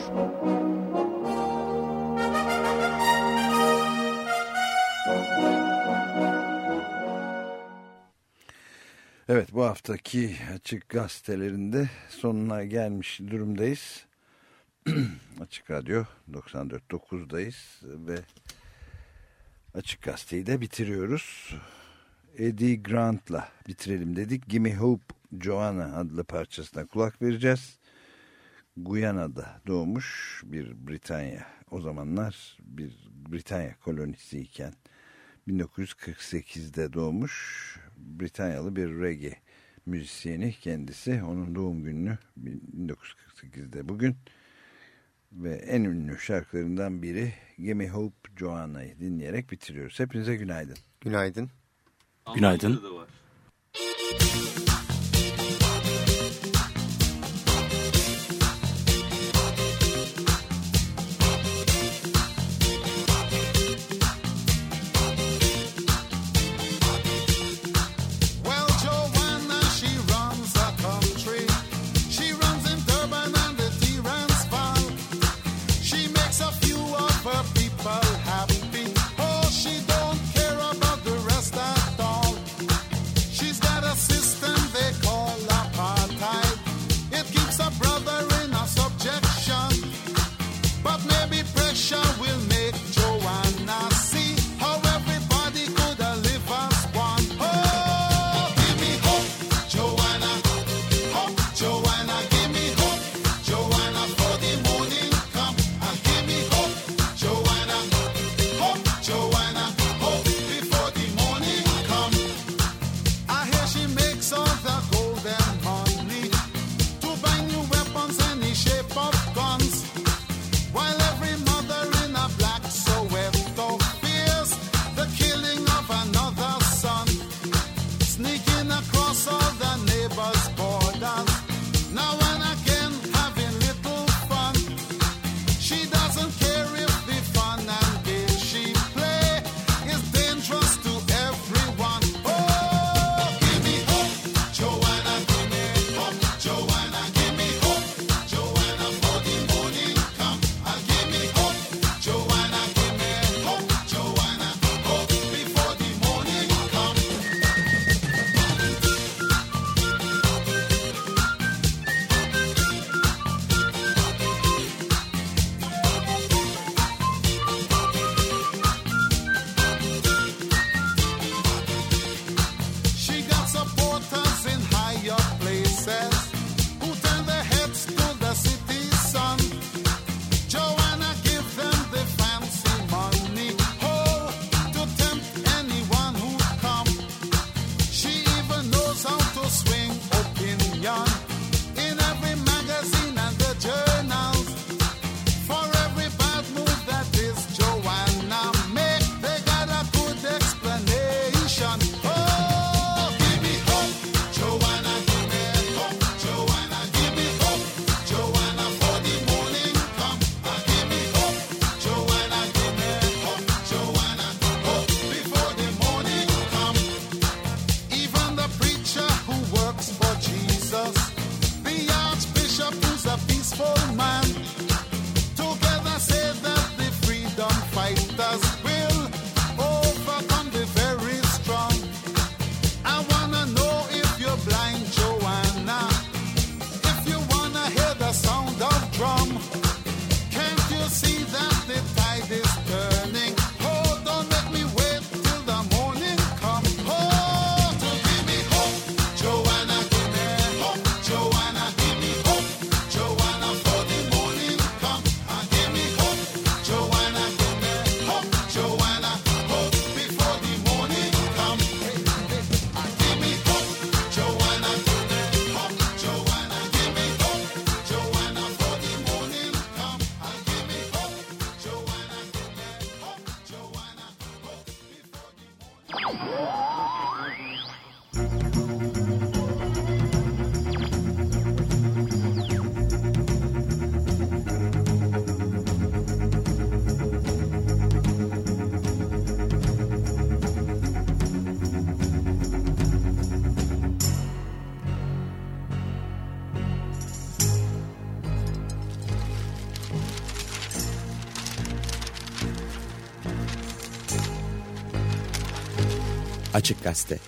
Evet bu haftaki açık gazetelerinde sonuna gelmiş durumdayız. açık Radyo 94.9'dayız ve Açık Gazeteyi de bitiriyoruz. Eddie Grant'la bitirelim dedik. Gimme Hope Joanna adlı parçasına kulak vereceğiz. Guyana'da doğmuş bir Britanya. O zamanlar bir Britanya kolonisiyken 1948'de doğmuş Britanyalı bir reggae müzisyeni kendisi. Onun doğum gününü 1948'de bugün ve en ünlü şarkılarından biri Gimme Hope Joanna'yı dinleyerek bitiriyoruz. Hepinize günaydın. Günaydın. Günaydın. Well, Açık Gazete